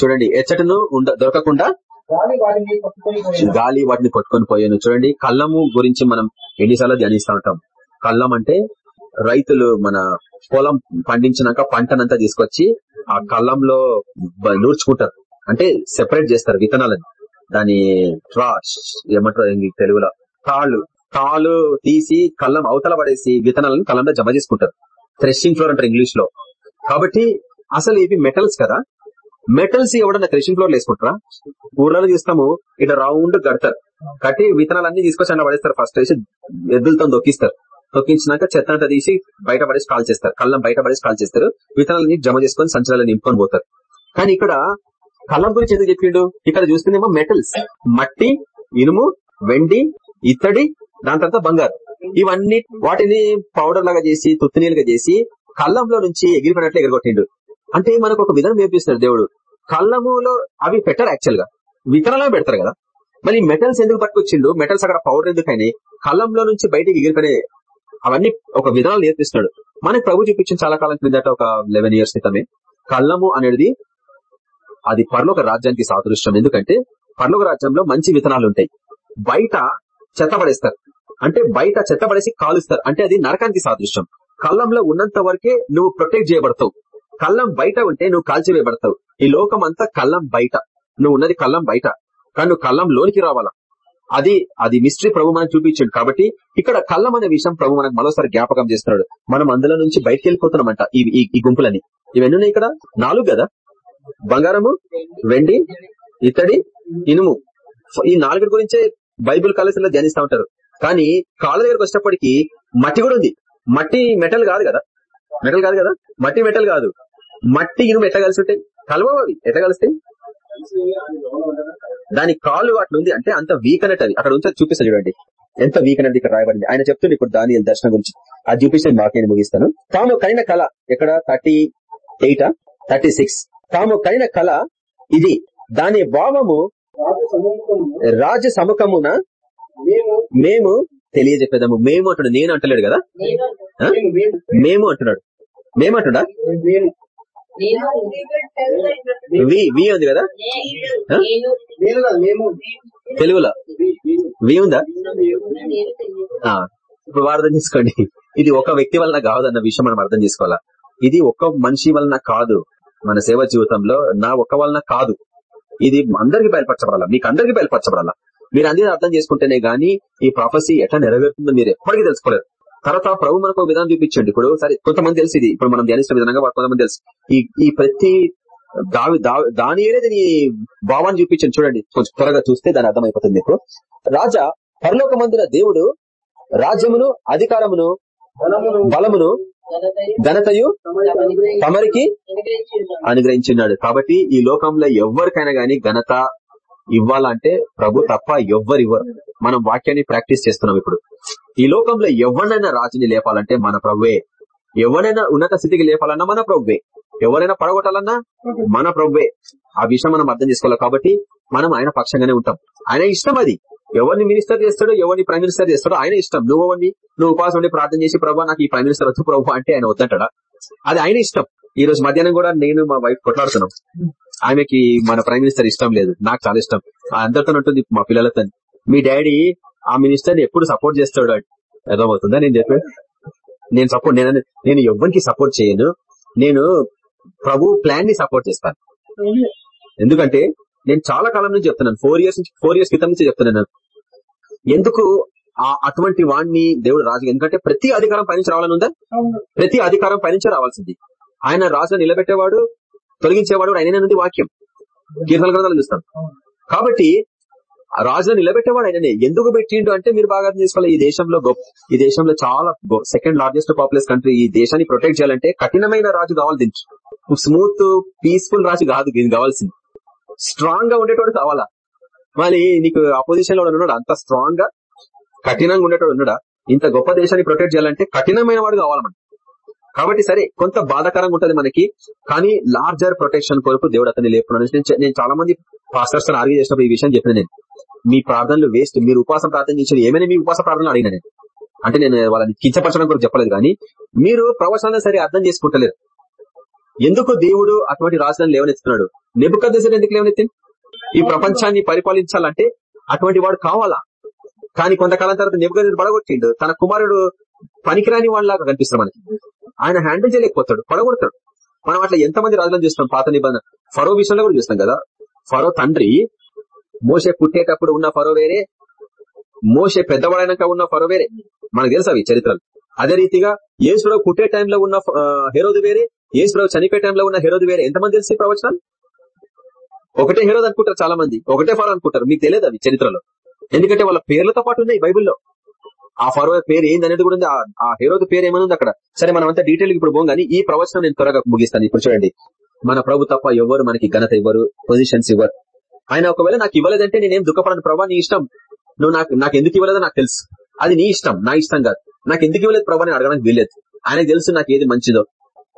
చూడండి ఎచ్చటను దొరకకుండా గాలి వాటిని పట్టుకొని కొట్టుకొని పోయాను. చూడండి కళ్ళము గురించి మనం ఎన్నిసార్లు ధ్యానిస్తూ ఉంటాం. కళ్ళం అంటే రైతులు మన పొలం పండించినాక పంటనంతా తీసుకొచ్చి ఆ కళ్ళంలో నూర్చుకుంటారు. అంటే సెపరేట్ చేస్తారు విత్తనాలని. దాని ట్రాష్ ఏమంటారు తెలుగులో? తాళ్ళు. తాళ్ళు తీసి కళ్ళం అవతల పడేసి విత్తనాలను కళ్ళంలో జమ చేసుకుంటారు. థ్రెషింగ్ ఫ్లోర్ అంటారు ఇంగ్లీష్లో కాబట్టి అసలు ఇవి మెటల్స్ కదా. మెటల్స్ ఎవడన్నా క్రెషింగ్ ఫ్లోర్ వేసుకుంటారా? ఊర్లలో చూస్తాము ఇట్లా రౌండ్ కడతారు. కట్టి విత్తనాలన్నీ తీసుకొచ్చి అన్న పడేస్తారు ఫస్ట్ వేసి ఎద్దులతో దొక్కిస్తారు తొక్కించినాక చెత్త అంతా తీసి బయట పడేసి కాల్ చేస్తారు. కళ్ళం బయట పడేసి కాల్ చేస్తారు. విత్తనాలని జమ చేసుకొని సంచలాలు నింపుకొని పోతారు. కానీ ఇక్కడ కళ్ళం గురించి ఎందుకు చెప్పిండు? ఇక్కడ చూస్తేనేమో మెటల్స్. మట్టి ఇనుము వెండి ఇత్తడి దాని తర్వాత బంగారు. ఇవన్నీ వాటిని పౌడర్ లాగా చేసి తుత్తినీలుగా చేసి కళ్ళంలో నుంచి ఎగిరిపడినట్లు ఎగరగొట్టిండు. అంటే మనకు ఒక విధానం నేర్పిస్తాడు దేవుడు. కళ్ళములో అవి పెట్టరు యాక్చువల్గా. విత్తనాలు పెడతారు కదా. మళ్ళీ మెటల్స్ ఎందుకు పట్టుకొచ్చిండు? మెటల్స్ అక్కడ పౌడర్ ఎందుకని? కళ్ళంలో నుంచి బయటికి ఎగిరిపోయిన అవన్నీ ఒక విధానాలు నేర్పిస్తున్నాడు. మనకి ప్రభు చూపించిన చాలా కాలం క్రిందట ఒక లెవెన్ ఇయర్స్ క్రితమే కళ్ళము అనేది అది పర్లోక రాజ్యానికి సాదృశ్యం. ఎందుకంటే పర్లోక రాజ్యంలో మంచి విత్తనాలు ఉంటాయి. బయట చెత్త పడేస్తారు. అంటే బయట చెత్త పడేసి కాలుస్తారు. అంటే అది నరకానికి సాదృశ్యం. కళ్ళంలో ఉన్నంత వరకే నువ్వు ప్రొటెక్ట్ చేయబడతావు. కళ్ళం బయట ఉంటే నువ్వు కాల్చివేయబడతావు. ఈ లోకం అంతా కళ్ళం బయట. నువ్వు ఉన్నది కళ్ళం బయట. కానీ నువ్వు కళ్ళం లోనికి రావాలా? అది అది మిస్టరీ ప్రభు మనకు చూపించాడు. కాబట్టి ఇక్కడ కళ్ళం అనే విషయం ప్రభు మనకు మరోసారి జ్ఞాపకం చేస్తున్నాడు. మనం అందులో నుంచి బయటకు వెళ్ళిపోతున్నామంట ఈ ఈ- గుంపులని ఇవన్నీ ఇక్కడ? నాలుగు కదా? బంగారము వెండి ఇత్తడి ఇనుము. ఈ నాలుగు గురించే బైబిల్ కాలేజీలో ధ్యానిస్తూ ఉంటారు. కానీ కాళ్ళ దగ్గరకు వచ్చినప్పటికీ మట్టి కూడా ఉంది. మట్టి మెటల్ కాదు కదా? మెటల్ కాదు కదా? మట్టి మెటల్ కాదు. మట్టి ఇనుము ఎట్లా కలిసి ఉంటాయి కలవవు అవి ఎట్లా కలుస్తాయి దాని కాలు అట్లా ఉంది అంటే అంత వీక్ అన్నట్టు అది. అక్కడ ఉంటే చూపిస్తా చూడండి. ఎంత వీక్ అనేది ఇక్కడ రాయబడింది. ఆయన చెప్తుంది ఇప్పుడు దాని దర్శనం గురించి. అది చూపిస్తే మాకు నేను ముగిస్తాను. తాము కనిన కళ ఎక్కడ? Thirty eight? Thirty six. తాము కైన కళ ఇది. దాని భావము రాజు సముఖమున మేము తెలియజెప్పేదాము. మేము అంటున్నాడు. నేను అంటలేడు కదా? మేము అంటున్నాడు. మేము మేము వి వి ఉంది కదా? తెలుగులో. వి- ఉందా? ఇప్పుడు అర్థం చేసుకోండి. ఇది ఒక వ్యక్తి వలన కాదన్న విషయం మనం అర్థం చేసుకోవాలా? ఇది ఒక్క మనిషి వలన కాదు. మన సేవ జీవితంలో నా ఒక్క వలన కాదు. ఇది అందరికి బయలుపరచబడాలా? మీకు అందరికి బయలుపరచబడాలా? మీరు అందరూ అర్థం చేసుకుంటేనే గానీ ఈ ప్రాఫెసీ ఎట్లా నెరవేరుతుందో మీరు ఎప్పటికీ తెలుసుకోలేరు. తర్వాత ప్రభు మనకు విధానం చూపించండి. ఇప్పుడు సరే కొంతమంది తెలిసి ఇది. ఇప్పుడు మనం ధ్యానిస్తున్న విధంగా కొంతమంది తెలుసు. ఈ ఈ ప్రతి దావి దా- దాని దీని భావాన్ని చూపించండి. చూడండి. కొంచెం త్వరగా చూస్తే దాని అర్థమైపోతుంది మీకు. రాజా పరలోకమందున దేవుడు రాజ్యమును అధికారమును బలమును బలమును ఘనతయు అనుగ్రహించి తమరికి అనుగ్రహించున్నాడు కాబట్టి ఈ లోకంలో ఎవరికైనా గాని ఘనత ఇవ్వాలంటే ప్రభు తప్ప ఎవ్వరు ఇవ్వరు. మనం వాక్యాన్ని ప్రాక్టీస్ చేస్తున్నాం ఇప్పుడు. ఈ లోకంలో ఎవరినైనా రాజుని లేపాలంటే మన ప్రవ్వే ఎవరైనా ఉన్నత స్థితికి లేపాలన్నా మన ప్రభువే. ఎవరైనా పడగొట్టాలన్నా మన ప్రవ్వే ఆ విషయం మనం అర్థం చేసుకోవాలి కాబట్టి మనం ఆయన పక్షంగానే ఉంటాం. ఆయన ఇష్టం అది. ఎవరిని మినిస్టర్ చేస్తాడో ఎవరిని ప్రైమ్ మినిస్టర్ చేస్తాడో ఆయన ఇష్టం. నువ్వు ఎవరిని నువ్వు ఉపాసం ఉండి ప్రార్థన చేసి ప్రభావ నాకు ఈ ప్రైమ్ మినిస్టర్ వచ్చు ప్రభు అంటే ఆయన వద్దంటాడా? అది ఆయన ఇష్టం. ఈ రోజు మధ్యాహ్నం కూడా నేను మా వైఫ్ కొట్లాడుతున్నాం. ఆమెకి మన ప్రైమ్ మినిస్టర్ ఇష్టం లేదు. నాకు చాలా ఇష్టం. ఆ అందరితో ఉంటుంది మా పిల్లలతో మీ డాడీ ఆ మినిస్టర్ ఎప్పుడు సపోర్ట్ చేస్తాడు. అర్థమవుతుందా? నేను చెప్పే నేను సపోర్ట్ నేను నేను ఎవ్వరికి సపోర్ట్ చేయను. నేను ప్రభు ప్లాన్ని సపోర్ట్ చేస్తాను. ఎందుకంటే నేను చాలా కాలం నుంచి చెప్తున్నాను. ఫోర్ ఇయర్స్ నుంచి ఫోర్ ఇయర్స్ క్రితం నుంచి చెప్తున్నాను ఎందుకు ఆ అటువంటి వాడిని దేవుడు రాజు ఎందుకంటే ప్రతి అధికారం పైనుంచి రావాలని ఉందా? ప్రతి అధికారం పైనుంచి రావాల్సింది. ఆయన రాజును నిలబెట్టేవాడు తొలగించేవాడు ఆయన నుండి వాక్యం. కీర్తన గ్రంథాలు చూస్తాం. కాబట్టి రాజును నిలబెట్టేవాడు ఆయననే. ఎందుకు పెట్టిండు అంటే మీరు బాగా అర్థం చేసుకోవాలి. ఈ దేశంలో గొప్ప ఈ దేశంలో చాలా సెకండ్ లార్జెస్ట్ పాపులస్ కంట్రీ ఈ దేశాన్ని ప్రొటెక్ట్ చేయాలంటే కఠినమైన రాజు కావాలి దీనికి. స్మూత్ పీస్ఫుల్ రాజు కాదు దీనికి కావాల్సింది. స్ట్రాంగ్గా ఉండేటోడు కావాలా? మళ్ళీ నీకు అపోజిషన్లో ఉన్నాడు? అంత స్ట్రాంగ్గా కఠినంగా ఉండేటోడు ఉన్నాడా? ఇంత గొప్ప దేశాన్ని ప్రొటెక్ట్ చేయాలంటే కఠినమైన వాడు కావాలన్నమాట కాబట్టి సరే కొంత బాధాకరంగా ఉంటది మనకి. కానీ లార్జర్ ప్రొటెక్షన్ కొరకు దేవుడు అతన్ని లేపున్నాడు నేను నేను చాలా మంది పాస్టర్స్ ఆర్గ్యూ చేసినప్పుడు ఈ విషయం చెప్పిన నేను. మీ ప్రార్థనలు వేస్ట్. మీరు ఉపవాసం ప్రార్థన చేసిన ఏమైనా మీ ఉపాస ప్రార్థనలు అడిగిన నేను. అంటే నేను వాళ్ళని కించపరచడం కూడా చెప్పలేదు కానీ మీరు ప్రవచనాలను సరే అర్థం చేసుకుంటలేరు. ఎందుకు దేవుడు అటువంటి రాజధాని లేవనెత్తున్నాడు నెబుకద్దేశం ఎందుకు లేవనెత్తి ఈ ప్రపంచాన్ని పరిపాలించాలంటే అటువంటి వాడు కావాలా? కానీ కొంతకాలం తర్వాత నెబుకద్దేశం పడగొట్టిండు. తన కుమారుడు పనికిరాని వాళ్ళలాగా కనిపిస్తాడు మనకి. ఆయన హ్యాండిల్ చేయలేకపోతాడు. పడగొడతాడు. మనం అట్లా ఎంతమంది రాజులను చూస్తాం పాత నిబంధన. ఫరో విషయంలో కూడా చూస్తాం కదా. ఫరో తండ్రి మోసే పుట్టేటప్పుడు ఉన్న ఫరో వేరే మోసే పెద్దవాడైనాక ఉన్న ఫరో వేరే. మనకు తెలుసు అవి చరిత్రలు. అదే రీతిగా ఏసురావు పుట్టే టైంలో ఉన్న ఆ, హెరోదు వేరే ఏసురావు చనిపోయే టైంలో ఉన్న హెరోదు వేరే. ఎంతమంది తెలిసి ప్రవచనాలు ఒకటే హెరోద్ అనుకుంటారు చాలా మంది ఒకటే ఫరో అనుకుంటారు. మీకు తెలియదు అవి చరిత్రలో. ఎందుకంటే వాళ్ళ పేర్లతో పాటు ఉన్నాయి బైబిల్లో. ఆ ఫరో పేరు ఏంది అనేది కూడా ఉంది. ఆ- హీరోది పేరు ఏమైనా ఉంది అక్కడ? సరే మనం అంతా డీటెయిల్ ఇప్పుడు పోం కానీ ఈ ప్రవచనం నేను త్వరగా ముగిస్తాను. ఇప్పుడు చూడండి. మన ప్రభు తప్ప ఎవరు మనకి ఘనత ఇవ్వరు పొజిషన్స్ ఇవ్వరు. ఆయన ఒకవేళ నాకు ఇవ్వలేదంటే నేనేం దుఃఖపడను. ప్రభా నీ ఇష్టం. నువ్వు నాకు నాకు ఎందుకు ఇవ్వలేదో నాకు తెలుసు. అది నీ ఇష్టం నా ఇష్టం కాదు. నాకు ఎందుకు ఇవ్వలేదు ప్రభా నేను అడగడానికి వీల్లేదు. ఆయనకు తెలుసు నాకు ఏది మంచిదో.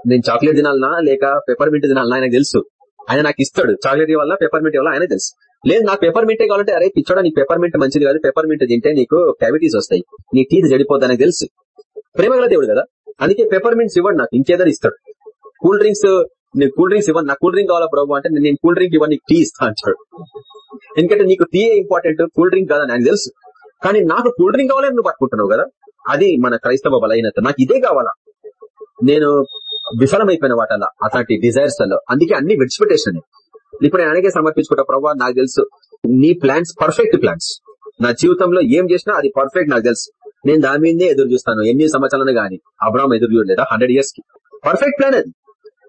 నేను చాక్లెట్ తినాలనా లేక పెప్పర్మింట్ తినాలనా ఆయనకు తెలుసు. ఆయన నాకు ఇస్తాడు. చాక్లెట్ వల్ల పెప్పర్మింట్ వల్ల ఆయన తెలుసు. లేదు నాకు పెప్పర్మింటే కావాలంటే అరే పిచ్చోడా పేపర్ పెప్పర్మింట్ మంచిది కాదు. పెప్పర్మింట్ తింటే నీకు క్యావిటీస్ వస్తాయి. నీ టీత్ చెడిపోద్ది తెలుసు. ప్రేమగల దేవుడు కదా. అందుకే పెప్పర్మింట్స్ ఇవ్వడు నాకు. ఇంకేదో ఇస్తాడు. కూల్ డ్రింక్స్ నేను కూల్ డ్రింక్స్ ఇవ్వను. నాకు కూల్ డ్రింక్ కావాలా ప్రభు అంటే నేను కూల్ డ్రింక్ ఇవ్వని టీ ఇస్తా అంటాడు. ఎందుకంటే నీకు టీ ఇంపార్టెంట్ కూల్ డ్రింక్ కాదని నాకు తెలుసు. కానీ నాకు కూల్ డ్రింక్ కావాలని నువ్వు పట్టుకుంటున్నావు కదా? అది మన క్రైస్తవ బలహీనత. నాకు ఇదే కావాలా? నేను విఫలమైపోయిన వాటల్లా అట్లాంటి డిజైర్స్లలో అందుకే అన్ని విడిచిపెట్టేసాను ఇప్పుడు నేను ఆయనకే సమర్పించుకుంటా ప్రభావ నాకు తెలుసు. నీ ప్లాన్స్ పర్ఫెక్ట్ ప్లాన్స్ నా జీవితంలో ఏం చేసినా అది పర్ఫెక్ట్ నాకు తెలుసు. నేను దాని మీదే ఎదురు చూస్తాను. ఎన్ని సంవత్సరాలను గానీ అబ్రామ్ ఎదురు చూడలేదా? హండ్రెడ్ ఇయర్స్కి. పర్ఫెక్ట్ ప్లాన్ అది.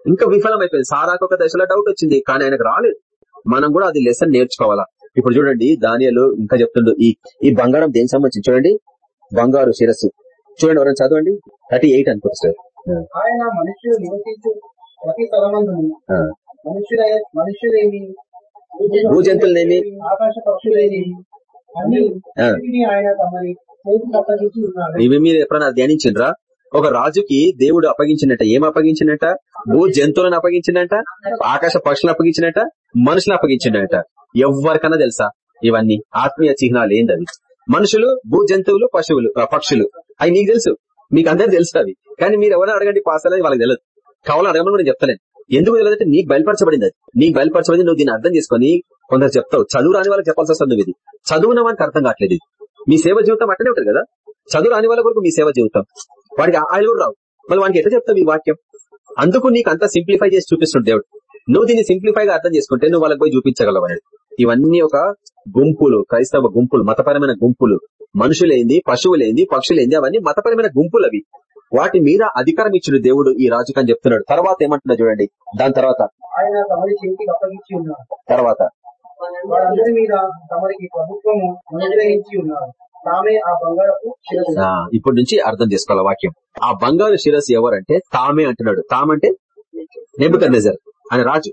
ఇంకా విఫలమైపోయింది. సారాకు ఒక దశలో డౌట్ వచ్చింది కానీ ఆయనకు రాలేదు. మనం కూడా అది లెసన్ నేర్చుకోవాలా? ఇప్పుడు చూడండి దానియలు ఇంకా చెప్తుండు ఈ ఈ బంగారం దేనికి సంబంధించి చూడండి బంగారు శిరస్సు. చూడండి ఎవరైనా చదవండి? థర్టీ ఎయిట్ అనుకుంటా సార్ ఉన్నాడు. ఇవి మీరు ఎప్పుడైనా ధ్యానించిండ్రా? ఒక రాజుకి దేవుడు అప్పగించినట్ట. ఏం అప్పగించినట్ట? భూ జంతువులను అప్పగించినట్ట? ఆకాశ పక్షులను అప్పగించినట్ట? మనుషులను అప్పగించినట్ట. ఎవరికన్నా తెలుసా? ఇవన్నీ ఆత్మీయ చిహ్నాలు ఏందవి? మనుషులు భూ జంతువులు పశువులు పక్షులు. అవి నీకు తెలుసు. మీకు అందరికి తెలుసు అవి. కానీ మీరు ఎవరైనా అడగండి పాసాలని వాళ్ళకి తెలియదు కావాలని అడగమని కూడా చెప్తలేను. ఎందుకు తెలియదంటే నీకు బయలుపరచబడింది అది. నీకు బయలుపరచబడింది నువ్వు దీన్ని అర్థం చేసుకొని కొందరు చెప్తావు. చదువు రాని వాళ్ళకి చెప్పాల్సి వస్తుంది ఇది. చదువున్న అర్థం కావట్లేదు మీ సేవ జీవితం అట్టనే ఉంటుంది కదా? చదువు రాని వాళ్ళ కొరకు మీ సేవ జీవితం. వాడికి ఆయన కూడా రావు. మళ్ళీ వానికి ఎట్లా చెప్తావు ఈ వాక్యం? అందుకు నీకు అంతా సింప్లిఫై చేసి చూపిస్తున్నాడు దేవుడు. నువ్వు దీన్ని సింప్లిఫై గా అర్థం చేసుకుంటే నువ్వు వాళ్ళకి పోయి చూపించగలవు అనేది. ఇవన్నీ ఒక గుంపులు క్రైస్తవ గుంపులు మతపరమైన గుంపులు. మనుషులేంది పశువులేంది పక్షులేంది అవన్నీ మతపరమైన గుంపులు అవి. వాటి మీద అధికారం ఇచ్చిన దేవుడు ఈ రాజుకు అని చెప్తున్నాడు. తర్వాత ఏమంటున్నా చూడండి. దాని తర్వాత. తర్వాత. తామే ఆ బంగారపు ఇప్పటి నుంచి అర్థం చేసుకోవాలి వాక్యం? ఆ బంగారు శిరస్సు ఎవరంటే తామే అంటున్నాడు. తామంటే నెబుకద్నెజర్ అని రాజు.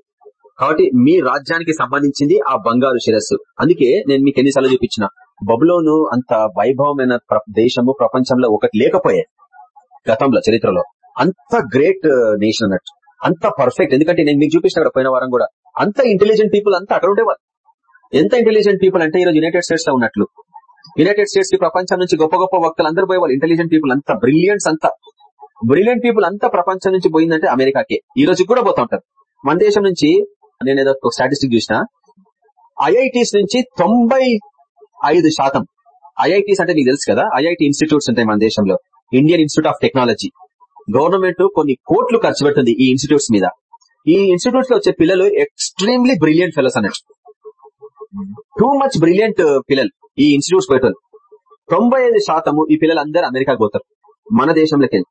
కాబట్టి మీ రాజ్యానికి సంబంధించింది ఆ బంగారు శిరస్సు. అందుకే నేను మీకు ఎన్నిసార్లు చూపించిన. బబులోను అంత వైభవమైన దేశము ప్రపంచంలో ఒకటి లేకపోయే గతంలో చరిత్రలో. అంత గ్రేట్ నేషన్ అన్నట్టు. అంత పర్ఫెక్ట్. ఎందుకంటే నేను మీకు చూపించిన పోయిన వారం కూడా. అంత ఇంటెలిజెంట్ పీపుల్ అంతా అక్కడ ఉండేవాళ్ళు. ఎంత ఇంటెలిజెంట్ పీపుల్ అంటే ఈరోజు యునైటెడ్ స్టేట్స్లో ఉన్నట్లు. యునైటెడ్ స్టేట్స్కి ప్రపంచం నుంచి గొప్ప గొప్ప వక్తలు అందరూ పోయేవాళ్ళు ఇంటెలిజెంట్ పీపుల్ అంతా బ్రిలియంట్స్ అంతా. బ్రిలియంట్ పీపుల్ అంతా ప్రపంచం నుంచి పోయిందంటే అమెరికాకే. ఈ రోజు కూడా పోతా ఉంటారు. మన దేశం నుంచి నేను ఏదో ఒక స్టాటిస్టిక్ చూసిన ఐఐటీస్ నుంచి తొంభై ఐదు శాతం. ఐఐటీస్ అంటే మీకు తెలుసు కదా? ఐఐటి ఇన్స్టిట్యూట్స్ ఉంటాయి మన దేశంలో. Indian Institute of Technology government కొన్ని కోట్లు ఖర్చు పెడుతుంది ఈ ఇన్స్టిట్యూట్స్ మీద. ఈ ఇన్స్టిట్యూట్స్లో వచ్చే పిల్లలు ఎక్స్ట్రీమ్లీ బ్రిలియంట్ ఫెలోస్ అన్నట్టు. టూ మచ్ బ్రిలియంట్ పిల్లలు ఈ ఇన్స్టిట్యూట్స్ పెట్టారు తొంభై ఐదు శాతము ఈ పిల్లలు అందరూ అమెరికా పోతారు. మన దేశంలోకెళ్ళి.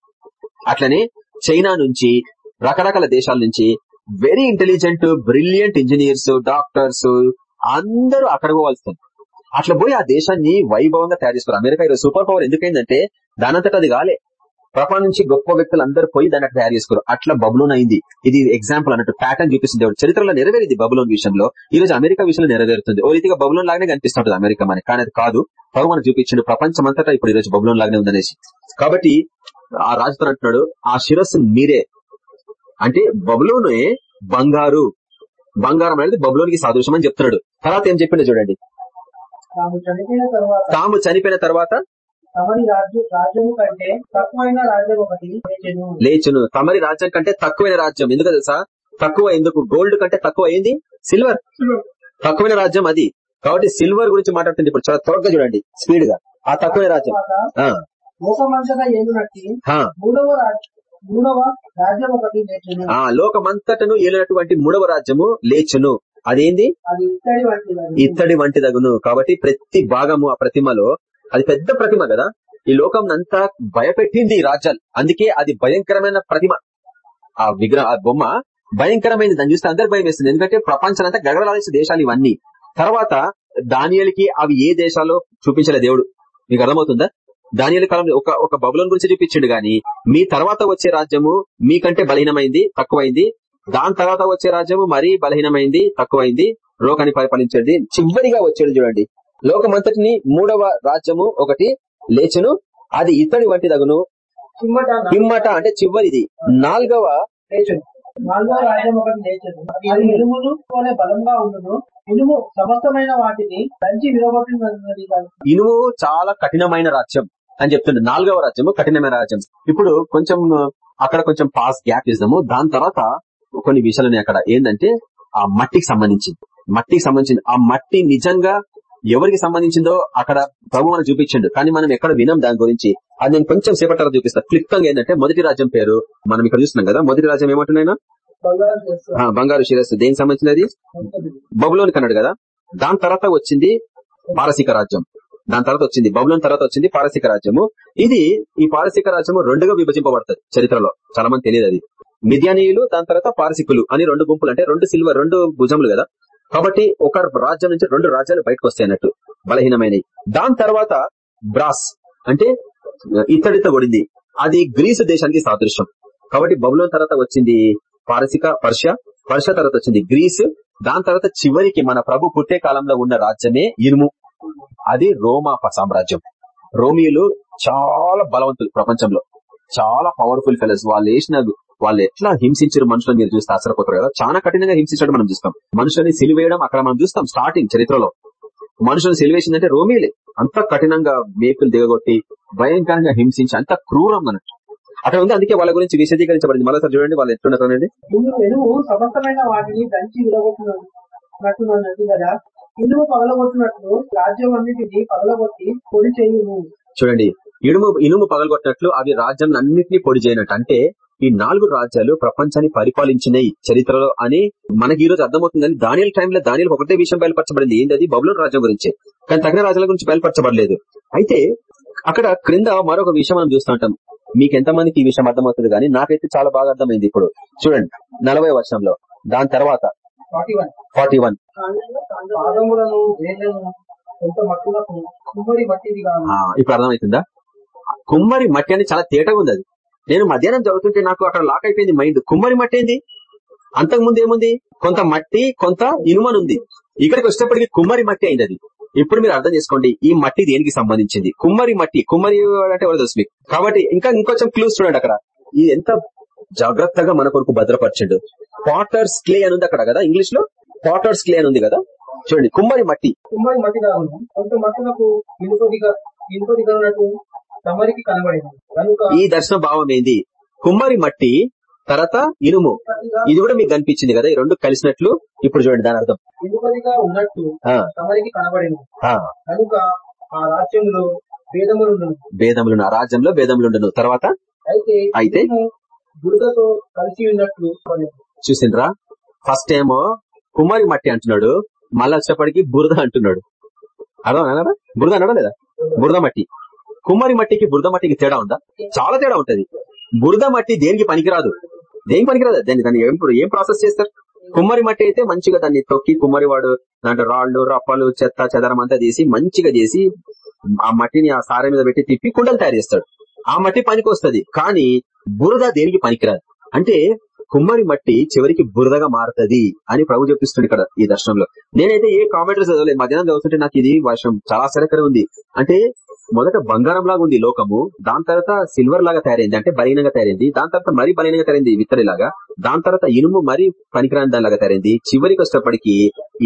అట్లనే చైనా నుంచి రకరకాల దేశాల నుంచి very intelligent brilliant engineers doctors అందరూ అక్కడ పోవాల్సింది. అట్లా పోయి ఆ దేశాన్ని వైభవంగా తయారు చేస్తారు. అమెరికా ఈరోజు సూపర్ పవర్ ఎందుకైందంటే దానంతట అది కాలే. ప్రపంచం నుంచి గొప్ప వ్యక్తులు అందరూ పోయి దాన్ని అట్లా తయారు చేసుకోరు అట్లా బబులోన్ అయింది. ఇది ఎగ్జాంపుల్ అన్నట్టు ప్యాటర్న్ చూపిస్తుంది చరిత్రలో నెరవేరింది బబులోన్ విషయంలో. ఈ రోజు అమెరికా విషయంలో నెరవేరుతుంది. ఓ రీతిగా బబులోన్ లాగానే కనిపిస్తుంటది అమెరికా మనకి. కానీ అది కాదు. పరువు మనకు చూపించిండు. ప్రపంచం అంతటా ఇప్పుడు ఈ రోజు బబులోన్ లాగానే ఉందనేసి. కాబట్టి ఆ రాజుతో అంటున్నాడు ఆ శిరస్సు మీరే. అంటే బబులోనే బంగారు. బంగారం అనేది బబులోనికి సాదృశ్యం అని చెప్తున్నాడు. తర్వాత ఏం చెప్పిండో చూడండి. తాము చనిపోయిన తర్వాత తమరి రాజ్యం రాజ్యము కంటే తక్కువైన రాజ్యం ఒకటి లేచెను. లేచును. తమరి రాజ్యం కంటే తక్కువైన రాజ్యం. ఎందుకు తెలుసా? తక్కువ ఎందుకు? గోల్డ్ కంటే తక్కువ అయింది సిల్వర్. తక్కువైన రాజ్యం అది. కాబట్టి సిల్వర్ గురించి మాట్లాడుతుంది ఇప్పుడు చాలా త్వరగా చూడండి స్పీడ్గా. ఆ తక్కువైన రాజ్యం. లోకమంతటను ఏలినటువంటి మూడవ రాజ్యము లేచును. అదేంది? అది ఇత్తడి వంటిది ఇత్తడి వంటి దగును కాబట్టి ప్రతి భాగము ఆ ప్రతిమలో అది పెద్ద ప్రతిమ కదా. ఈ లోకం అంతా భయపెట్టింది ఈ రాజ్యాలు. అందుకే అది భయంకరమైన ప్రతిమ. ఆ విగ్రహ ఆ బొమ్మ భయంకరమైనది దాన్ని చూస్తే అందరు భయం వేస్తుంది. ఎందుకంటే ప్రపంచం అంతా గడగడాల్సిన దేశాలు ఇవన్నీ. తర్వాత దానియలకి అవి ఏ దేశాల్లో చూపించలే దేవుడు. మీకు అర్థమవుతుందా? దానియల కాలంలో ఒక ఒక బబులోన్ గురించి చూపించిండు గాని మీ తర్వాత వచ్చే రాజ్యము మీకంటే బలహీనమైంది తక్కువైంది. దాని తర్వాత వచ్చే రాజ్యము మరీ బలహీనమైంది తక్కువైంది. లోకాన్ని పరిపాలించండి చివరిగా వచ్చేది చూడండి. లోకమంతటిని మూడవ రాజ్యము ఒకటి లేచును. అది ఇత్తడి వంటి దగును హిమ్మట అంటే చివరిది. నాలుగవ లేచును. నాలుగో రాజ్యం ఒకటి లేచదు అది ఇనుమును వలె బలంగా ఉండును. ఇనుము సమస్తమైన వాటిని దంచి విరగొట్టినది ఇనుము చాలా కఠినమైన రాజ్యం అని చెప్తుండే. నాలుగవ రాజ్యము కఠినమైన రాజ్యం. ఇప్పుడు కొంచెం అక్కడ కొంచెం పాస్ గ్యాప్ ఇద్దాము దాని తర్వాత కొన్ని విషయాలని అక్కడ. ఏంటంటే ఆ మట్టికి సంబంధించింది. మట్టికి సంబంధించింది. ఆ మట్టి నిజంగా ఎవరికి సంబంధించిందో అక్కడ ప్రభు మనం చూపించిండు. కానీ మనం ఎక్కడ వినం దాని గురించి. అది నేను కొంచెం సేపటి తర్వాత చూపిస్తా. క్లిప్తంగా ఏంటంటే మొదటి రాజ్యం పేరు మనం ఇక్కడ చూస్తున్నాం కదా. మొదటి రాజ్యం ఏమంటున్నాయినా బంగారం శిరస్సు. దేనికి సంబంధించినది బబులోని కన్నాడు కదా. దాని తర్వాత వచ్చింది పారసీక రాజ్యం. దాని తర్వాత వచ్చింది బబులోని తర్వాత వచ్చింది పారసీక రాజ్యము. ఇది ఈ పారసీక రాజ్యము రెండుగా విభజింపబడుతుంది చరిత్రలో. చాలా మంది తెలియదు అది. మిద్యానీయులు దాని తర్వాత పారసికులు అని రెండు గుంపులు అంటే రెండు సిల్వర్ రెండు భుజములు కదా. కాబట్టి ఒక రాజ్యం నుంచి రెండు రాజ్యాలు బయటకు వస్తాయి అన్నట్టు బలహీనమైనవి. దాని తర్వాత బ్రాస్ అంటే ఇత్తడితో కూడింది. అది గ్రీసు దేశానికి సాదృశ్యం. కాబట్టి బబులోన్ తర్వాత వచ్చింది పారసిక పర్షియా. పర్షియా తర్వాత వచ్చింది గ్రీసు. దాని తర్వాత చివరికి మన ప్రభు పుట్టే కాలంలో ఉన్న రాజ్యమే ఇనుము అది రోమా ప- సామ్రాజ్యం. రోమియోలు చాలా బలవంతులు ప్రపంచంలో. చాలా పవర్ఫుల్ ఫెలోస్ వాళ్ళు వేసిన వాళ్ళు ఎట్లా హింసించారు మనుషులను మీరు చూస్తే ఆశ్చర్యపోతారు కదా? చాలా కఠినంగా హింసించడం మనం చూస్తాం. మనుషులని సిలివేయడం అక్కడ మనం చూస్తాం స్టార్టింగ్ చరిత్రలో. మనుషులను సిలివేసిందంటే రోమీలే. అంత కఠినంగా మేకులు దిగగొట్టి భయంకరంగా హింసించి అంత క్రూరం అన్నట్టు అక్కడ ఉంది అందుకే వాళ్ళ గురించి విశదీకరించబడింది. మళ్ళీ చూడండి వాళ్ళు ఎట్లున్నారు అనేది ముందు వెనుము సమస్తమైన వాటిని దంచి విడగొట్టినట్టు కదా? ఇనుము పగలగొట్టినట్లు రాజ్యం అన్నిటిని పగలగొట్టి పొడి చేయును చూడండి ఇనుము ఇనుము పగలగొట్టినట్లు అవి రాజ్యం అన్నింటినీ పొడి చేయనట్టు. అంటే ఈ నాలుగు రాజ్యాలు ప్రపంచాన్ని పరిపాలించినాయి చరిత్రలో అని మనకి ఈ రోజు అర్థమవుతుందని దానియల్ టైంలో దానియల్ ఒకటే విషయం బయలుపరచబడింది. ఏంటది బబులోన్ రాజ్యం గురించి. కానీ తగిన రాజ్యాల గురించి బయలుపరచబడలేదు. అయితే అక్కడ క్రింద మరొక విషయం మనం చూస్తూ ఉంటాం. మీకు ఎంతమందికి ఈ విషయం అర్థమవుతుంది కానీ నాకైతే చాలా బాగా అర్థమైంది ఇప్పుడు. చూడండి నలభై వర్షంలో దాని తర్వాత ఫార్టీ వన్. ఇప్పుడు అర్థమవుతుందా కుమ్మరి మట్టి అని చాలా తేటగా ఉంది అది. నేను మధ్యాహ్నం చదువుతుంటే నాకు అక్కడ లాక్ అయిపోయింది మైండ్ కుమ్మరి మట్టి ఏంది? అంతకు ముందు ఏముంది? కొంత మట్టి కొంత ఇనుమనుంది ఇక్కడికి వచ్చేటప్పటికి కుమ్మరి మట్టి అయింది అది. ఇప్పుడు మీరు అర్థం చేసుకోండి ఈ మట్టి దేనికి సంబంధించింది? కుమ్మరి మట్టి. కుమ్మరి అంటే ఎవరు తెలుసు మీకు? కాబట్టి ఇంకా ఇంకొంచెం క్లూస్ చూడండి అక్కడ. ఇది ఎంత జాగ్రత్తగా మన కొరకు భద్రపరచండు. పాటర్స్ క్లే అని ఉంది అక్కడ కదా ఇంగ్లీష్లో? పాటర్స్ క్లే అని ఉంది కదా? చూడండి కుమ్మరి మట్టి. కుమ్మరి మట్టి తమరికి కనబడింది. ఈ దర్శన భావం ఏంది కుమ్మరి మట్టి తర్వాత ఇనుము. ఇది కూడా మీకు కనిపించింది కదా ఈ రెండు కలిసినట్లు ఇప్పుడు చూడండి దాని అర్థం. ఇనుపదిగా ఉన్నట్టు తమరికి కనబడింది. ఆ, కనుక ఆ రాజ్యంలో భేదములు భేదములును ఆ రాజ్యంలో భేదములుండును. తర్వాత? అయితే బురదతో కలిసి ఉన్నట్లు. చూసిండ్రా? ఫస్ట్ ఏమో కుమ్మరి మట్టి అంటున్నాడు మళ్ళీ వచ్చేప్పటికి బురద అంటున్నాడు. అర్థం అన్నారా బురద అన్నాడా లేదా? బురద మట్టి. కుమ్మరి మట్టికి బురద మట్టికి తేడా ఉందా? చాలా తేడా ఉంటది. బురద మట్టి దేనికి పనికిరాదు? దేనికి పనికిరాదు? దాన్ని దాన్ని ఏం ఏం ప్రాసెస్ చేస్తారు? కుమ్మరి మట్టి అయితే మంచిగా దాన్ని తొక్కి కుమ్మరి వాడు దాంట్లో రాళ్ళు రప్పలు చెత్త చెదరం అంతా తీసి మంచిగా చేసి ఆ మట్టిని ఆ సార మీద పెట్టి తిప్పి కుండలు తయారు చేస్తాడు. ఆ మట్టి పనికి కానీ బురద దేనికి పనికిరాదు? అంటే కుమ్మరి మట్టి చివరికి బురదగా మారుతుంది అని ప్రభు చెప్పిస్తుంది ఇక్కడ ఈ దర్శనంలో. నేనైతే ఏ కామెంటరీ చదవలేదు. మధ్యాహ్నం చదువుతుంటే నాకు ఇది వర్షం చాలా ఆశ్చర్యకరం ఉంది. అంటే మొదట బంగారం లాగా ఉంది లోకము దాని తర్వాత సిల్వర్ లాగా తయారైంది. అంటే బలహీనంగా తయారైంది. దాని తర్వాత మరీ బలహీనంగా తయారైంది విత్తడి లాగా. దాని తర్వాత ఇనుము మరీ పనికిరాని దానిలాగా తయారైంది. చివరికి వచ్చేటప్పటికి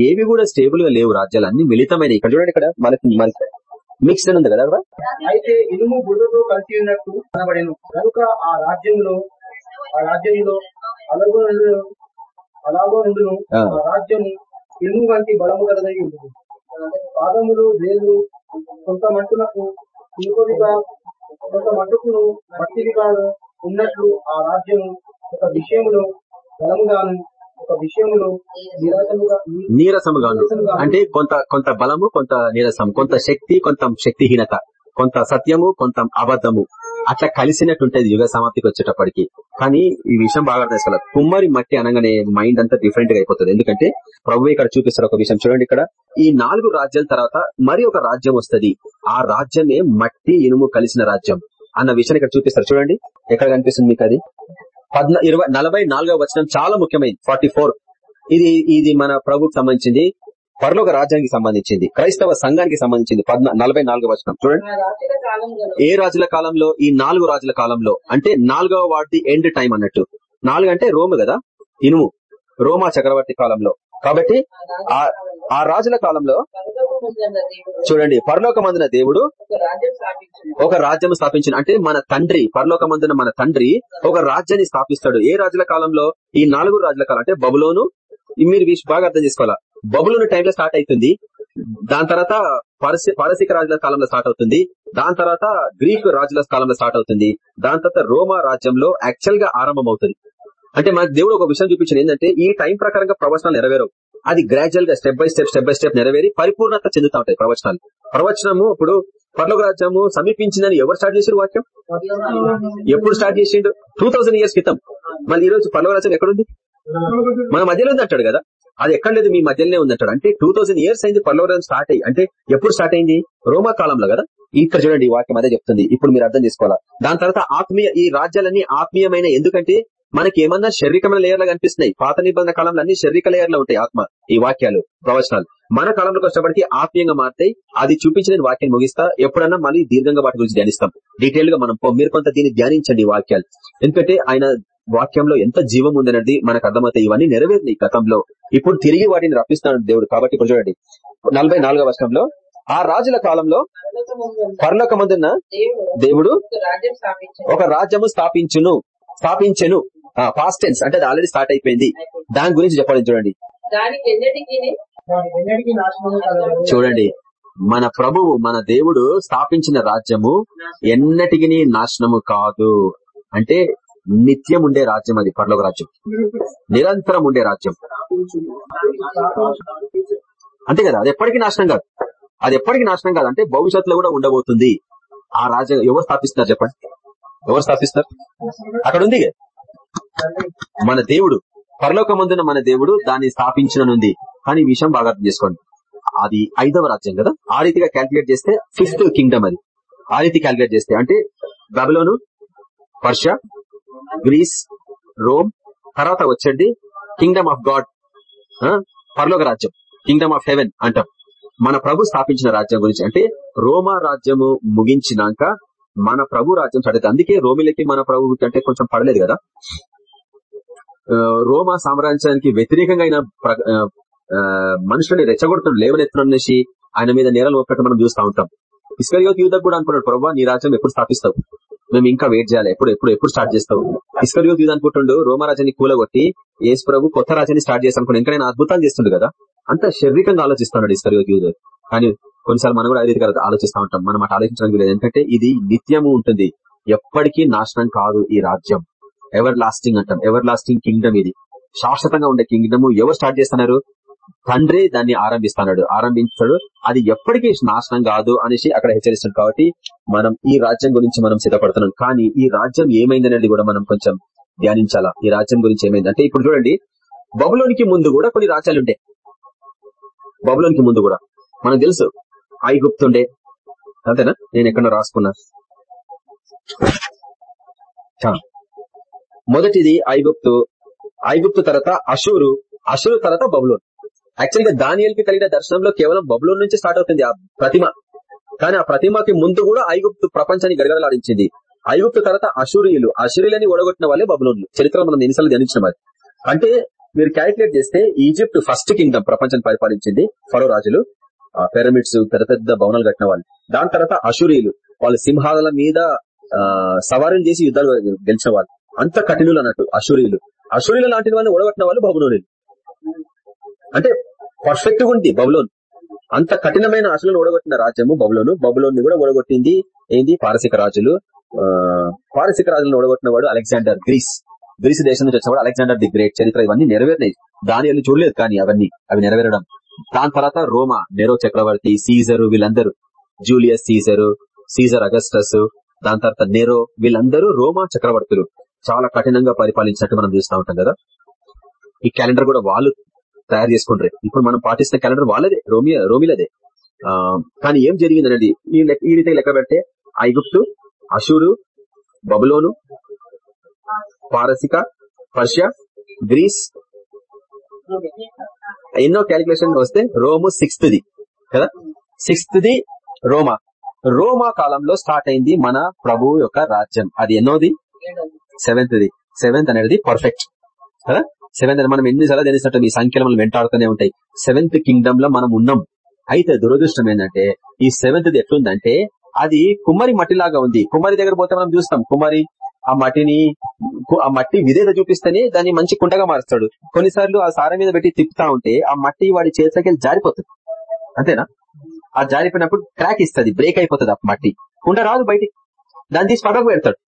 ఏవి కూడా స్టేబుల్గా లేవు. రాజ్యాలు అన్ని మిళితమైన ఇక్కడ చూడండి ఇక్కడ మనకి మనకి మిక్స్ ఉంది కదా అయితే ఇనుము బురదతో కలిసి ఉన్నట్టు కనబడేను. కనుక ఆ రాజ్యంలో ఆ రాజ్యంలో రాజ్యము ఇనుము వంటి బలము గలదై ఉంటుంది పాదములు వేలు కొంత మట్టునకు ఇంకొకటిగా కొంత మట్టుకును మట్టిగా ఉన్నట్లు ఆ రాజ్యము ఒక విషయములో బలముగాను ఒక విషయములో నిరాశముగా నీరసముగాను. అంటే కొంత కొంత బలము కొంత నీరసం కొంత శక్తి కొంత శక్తిహీనత. కొంత సత్యము కొంత అబద్ధము. అట్లా కలిసినట్టుంటది యుగ సమాప్తికి వచ్చేటప్పటికి. కానీ ఈ విషయం బాగా అర్థం చేసుకోవాలి. కుమ్మరి మట్టి అనగానే మైండ్ అంతా డిఫరెంట్గా అయిపోతుంది. ఎందుకంటే ప్రభు ఇక్కడ చూపిస్తారు ఒక విషయం చూడండి ఇక్కడ. ఈ నాలుగు రాజ్యాల తర్వాత మరి ఒక రాజ్యం వస్తది. ఆ రాజ్యమే మట్టి ఇనుము కలిసిన రాజ్యం అన్న విషయాన్ని ఇక్కడ చూపిస్తారు. చూడండి. ఎక్కడ కనిపిస్తుంది మీకు అది? పద్నా ఇరవై నలభై నాలుగవ వచనం చాలా ముఖ్యమైనది ఫార్టీ ఇది ఇది మన ప్రభుకి సంబంధించింది. పరలోక రాజ్యానికి సంబంధించింది క్రైస్తవ సంఘానికి సంబంధించింది నలభై నాలుగవ వచనం. చూడండి. ఏ రాజుల కాలంలో? ఈ నాలుగు రాజుల కాలంలో. అంటే నాలుగవ వాటి ఎండ్ టైం అన్నట్టు. నాలుగు అంటే రోము కదా? ఇనుము. రోమా చక్రవర్తి కాలంలో. కాబట్టి ఆ ఆ రాజుల కాలంలో చూడండి పరలోకమందున దేవుడు ఒక రాజ్యం స్థాపించిన అంటే మన తండ్రి పరలోకమందున మన తండ్రి ఒక రాజ్యాన్ని స్థాపిస్తాడు. ఏ రాజుల కాలంలో? ఈ నాలుగు రాజుల కాలం అంటే బబులోను మీరు బాగా అర్థం చేసుకోవాలా? బబులున్న టైంలో స్టార్ట్ అవుతుంది. దాని తర్వాత పారసి పారసిక రాజుల కాలంలో స్టార్ట్ అవుతుంది. దాని తర్వాత గ్రీక్ రాజుల కాలంలో స్టార్ట్ అవుతుంది. దాని తర్వాత రోమా రాజ్యంలో యాక్చువల్గా ఆరంభం అవుతుంది అంటే మన దేవుడు ఒక విషయం చూపించింది ఏంటంటే ఈ టైం ప్రకారంగా ప్రవచనాలు నెరవేరవు. అది గ్రాడ్యువల్గా step by step step by step నెరవేరి పరిపూర్ణత చెందుతా ఉంటాయి ప్రవచనాలు. ప్రవచనము ఇప్పుడు పర్లోక రాజ్యము సమీపించిందని ఎవరు స్టార్ట్ చేసారు వాక్యం? ఎప్పుడు స్టార్ట్ చేసిండు? టూ థౌసండ్ ఇయర్స్ క్రితం. మళ్ళీ ఈ రోజు పర్లోక రాజ్యం ఎక్కడుంది? మన మధ్యలో ఉంది అంటాడు కదా. అది ఎక్కడ లేదు మీ మధ్యలోనే ఉందంటాడు. అంటే టూ థౌసండ్ ఇయర్స్ అయింది పర్లోక స్టార్ట్ అయ్యి. అంటే ఎప్పుడు స్టార్ట్ అయింది? రోమా కాలంలో కదా? ఇక్కడ చూడండి ఈ వాక్యం అదే చెప్తుంది. ఇప్పుడు మీరు అర్థం చేసుకోవాలా? దాని తర్వాత ఆత్మీయ ఈ రాజ్యాలన్నీ ఆత్మీయమైన ఎందుకంటే మనకి ఏమన్నా శారీరకమైన లేయర్లు కనిపిస్తున్నాయి. పాత నిబంధన కాలంలో అన్ని శారీరక లేయర్లు ఉంటాయి ఆత్మ ఈ వాక్యాలు ప్రవచనాలు. మన కాలంలోకి వచ్చేప్పటికి ఆత్మీయంగా మారుతాయి అది చూపించిన వాక్యం ముగిస్తా. ఎప్పుడన్నా మళ్ళీ దీర్ఘంగా వాటి గురించి ధ్యానిస్తాం. డీటెయిల్గా మనం మీరు కొంత దీన్ని ధ్యానించండి వాక్యాలు. ఎందుకంటే ఆయన వాక్యంలో ఎంత జీవం ఉందనేది మనకు అర్థమవుతాయి. ఇవన్నీ నెరవేరినాయి గతంలో. ఇప్పుడు తిరిగి వాటిని రప్పిస్తాను దేవుడు కాబట్టి ఇప్పుడు చూడండి. నలభై నాలుగవ వర్షంలో ఆ రాజుల కాలంలో పరలోకమందున్న దేవుడు ఒక ఒక రాజ్యము స్థాపించును స్థాపించెను. పాస్ట్ టెన్స్ అంటే అది ఆల్రెడీ స్టార్ట్ అయిపోయింది. దాని గురించి చెప్పాలి చూడండి. చూడండి. మన ప్రభువు మన దేవుడు స్థాపించిన రాజ్యము ఎన్నటికి నాశనము కాదు. అంటే నిత్యం ఉండే రాజ్యం అది పర్లోక రాజ్యం. నిరంతరం ఉండే రాజ్యం. అంతే కదా అది ఎప్పటికీ నాశనం కాదు. అది ఎప్పటికీ నాశనం కాదు అంటే భవిష్యత్తులో కూడా ఉండబోతుంది. ఆ రాజ్యం ఎవరు స్థాపిస్తున్నారు చెప్పండి? ఎవరు స్థాపిస్తారు అక్కడ ఉంది మన దేవుడు పరలోకమందున మన దేవుడు దాన్ని స్థాపించనుంది కానీ విషయం బాగా అర్థం చేసుకోండి. అది ఐదవ రాజ్యం కదా? ఆ రీతిగా క్యాల్కులేట్ చేస్తే ఫిఫ్త్ కింగ్డమ్ అది. ఆ రీతి క్యాల్కులేట్ చేస్తే అంటే బబులోను పర్షియా గ్రీస్ రోమ్ తర్వాత వచ్చండి కింగ్డమ్ ఆఫ్ గాడ్ పర్లోక రాజ్యం కింగ్డమ్ ఆఫ్ హెవెన్ అంటాం. మన ప్రభు స్థాపించిన రాజ్యం గురించి అంటే రోమా రాజ్యము ముగించినాక మన ప్రభు రాజ్యం స్టార్ట్ అందుకే రోమిలకి మన ప్రభు అంటే కొంచెం పడలేదు కదా. రోమా సామ్రాజ్యానికి వ్యతిరేకంగా ఆయన ప్ర- మనుషులని రెచ్చగొడుతున్న లేవనెత్తడం అనేసి ఆయన మీద నేరాలు ఒప్పట్టు మనం చూస్తా ఉంటాం. ఇస్కరియోత్ యూదకు కూడా అనుకున్నాడు ప్రభావ నీ రాజ్యం ఎప్పుడు స్థాపిస్తావు? మేము ఇంకా వెయిట్ చేయాలి. ఎప్పుడు ఎప్పుడు ఎప్పుడు స్టార్ట్ చేస్తావు? ఇస్కర్యూత్ యూద్ అనుకుంటుండు రోమరాజాన్ని కూలగొట్టి యేసు ప్రభు కొత్త రాజ్యాన్ని స్టార్ట్ చేస్తాను అనుకున్నాడు ఇంకా నేను అద్భుతాలు చేస్తుండు కదా? అంత శారీరకంగా ఆలోచిస్తున్నాడు ఇస్కర్యూత్ యూద్. కానీ కొన్నిసార్లు మనం కూడా అదే రీతిగా ఆలోచిస్తా ఉంటాం. మనం అటు ఆలోచించడానికి లేదు ఎందుకంటే ఇది నిత్యము ఉంటుంది. ఎప్పటికీ నాశనం కాదు ఈ రాజ్యం. ఎవర్ లాస్టింగ్ అంటాం. ఎవర్ లాస్టింగ్ కింగ్డమ్ ఇది. శాశ్వతంగా ఉండే కింగ్డమ్ ఎవరు స్టార్ట్ చేస్తున్నారు? తండ్రి దాన్ని ఆరంభిస్తాడు. ఆరంభించాడు. అది ఎప్పటికీ నాశనం కాదు అనేసి అక్కడ హెచ్చరిస్తాడు కాబట్టి మనం ఈ రాజ్యం గురించి మనం సిద్ధపడుతున్నాం. కానీ ఈ రాజ్యం ఏమైందనేది కూడా మనం కొంచెం ధ్యానించాలా? ఈ రాజ్యం గురించి ఏమైంది? అంటే ఇప్పుడు చూడండి. బబులోనికి ముందు కూడా కొన్ని రాజ్యాలు ఉండే. బబులోనికి ముందు కూడా. మనకు తెలుసు. ఐగుప్తుండే. అంతేనా? నేను ఎక్కడో రాసుకున్నా. మొదటిది ఐగుప్తు. ఐగుప్తు తర్వాత అషూరు. అషూరు తర్వాత బబులోన్. యాక్చువల్గా దానియల్కి కలిగిన దర్శనంలో కేవలం బబులోన్ నుంచి స్టార్ట్ అవుతుంది ఆ ప్రతిమ. కానీ ఆ ప్రతిమకి ముందు కూడా ఐగుప్తు ప్రపంచాన్ని గడగడలాడించింది. ఐగుప్తు తర్వాత అసూరియులు అసూరియులని ఓడగొట్టిన వాళ్ళే బబులోన్లు. చరిత్ర మనం ఎన్నిసార్లు ధ్యానించిన అంటే మీరు క్యాలిక్యులేట్ చేస్తే ఈజిప్ట్ ఫస్ట్ కింగ్డమ్ ప్రపంచాన్ని పరిపాలించింది ఫరో రాజులు. పిరమిడ్స్ పెద్ద పెద్ద భవనాలు కట్టిన వాళ్ళు. దాని తర్వాత అసూరియులు వాళ్ళు సింహాల మీద ఆ, సవారీలు చేసి యుద్ధాలు గెలిచిన వాళ్ళు అంత కఠినులు అన్నట్టు అసూరియులు అసూరియుల లాంటి వాళ్ళని ఓడగొట్టిన వాళ్ళు బబులోనిలు. అంటే పర్ఫెక్ట్ ఉంది బబులోన్. అంత కఠినమైన ఆశలను ఓడగొట్టిన రాజ్యము బబులోను. బబులోని కూడా ఓడగొట్టింది ఏంది? పారసిక రాజులు. పారసిక రాజులను ఓడగొట్టిన వాడు అలెగ్జాండర్ గ్రీస్. గ్రీస్ దేశం నుంచి వచ్చేవాడు అలెగ్జాండర్ ది గ్రేట్. చరిత్ర ఇవన్నీ నెరవేరినాయి. దాని చూడలేదు కానీ అవన్నీ అవి నెరవేరడం. దాని తర్వాత రోమా నెరో చక్రవర్తి సీజరు వీళ్ళందరూ. జూలియస్ సీజరు సీజర్ అగస్టస్ దాని తర్వాత నెరో వీళ్ళందరూ రోమా చక్రవర్తులు. చాలా కఠినంగా పరిపాలించినట్టు మనం చూస్తూ ఉంటాం కదా. ఈ క్యాలెండర్ కూడా వాళ్ళు తయారు చేసుకుంటారు. ఇప్పుడు మనం పాటిస్తున్న క్యాలెండర్ వాళ్ళదే రోమియా రోమిలదే. ఆ, కానీ ఏం జరిగింది అనేది ఈ ఈ రీతిగా లెక్క పెడితే ఐగుప్తు అషూరు బబులోను పారసిక పర్షియా గ్రీస్ ఎన్నో క్యాలిక్యులేషన్ వస్తే రోము సిక్స్త్ ది కదా? సిక్స్త్ ది రోమా. రోమా కాలంలో స్టార్ట్ అయింది మన ప్రభు యొక్క రాజ్యం. అది ఎన్నోది? సెవెంత్ ది. సెవెంత్ అనేది పర్ఫెక్ట్ కదా? సెవెంత్ అని మనం ఎన్నిసార్లు తెలిసినట్టు ఈ సంఖ్యలు మనం వెంటాడుతూనే ఉంటాయి. సెవెంత్ కింగ్డమ్లో మనం ఉన్నాం. అయితే దురదృష్టం ఏంటంటే ఈ సెవెంత్ ఎట్లుందంటే అది కుమ్మరి మట్టిలాగా ఉంది. కుమ్మరి దగ్గర పోతే మనం చూస్తాం కుమ్మరి ఆ మట్టిని ఆ మట్టి విధేత చూపిస్తేనే దాన్ని మంచి కుండగా మారుస్తాడు. కొన్నిసార్లు ఆ సార మీద పెట్టి తిప్పుతా ఉంటే ఆ మట్టి వాడి చేతిలోకి జారిపోతుంది. అంతేనా? ఆ జారిపోయినప్పుడు క్రాక్ ఇస్తుంది బ్రేక్ అయిపోతుంది ఆ మట్టి. కుండ రాదు బయటికి. దాన్ని తీసి పక్కకు పెడతాడు.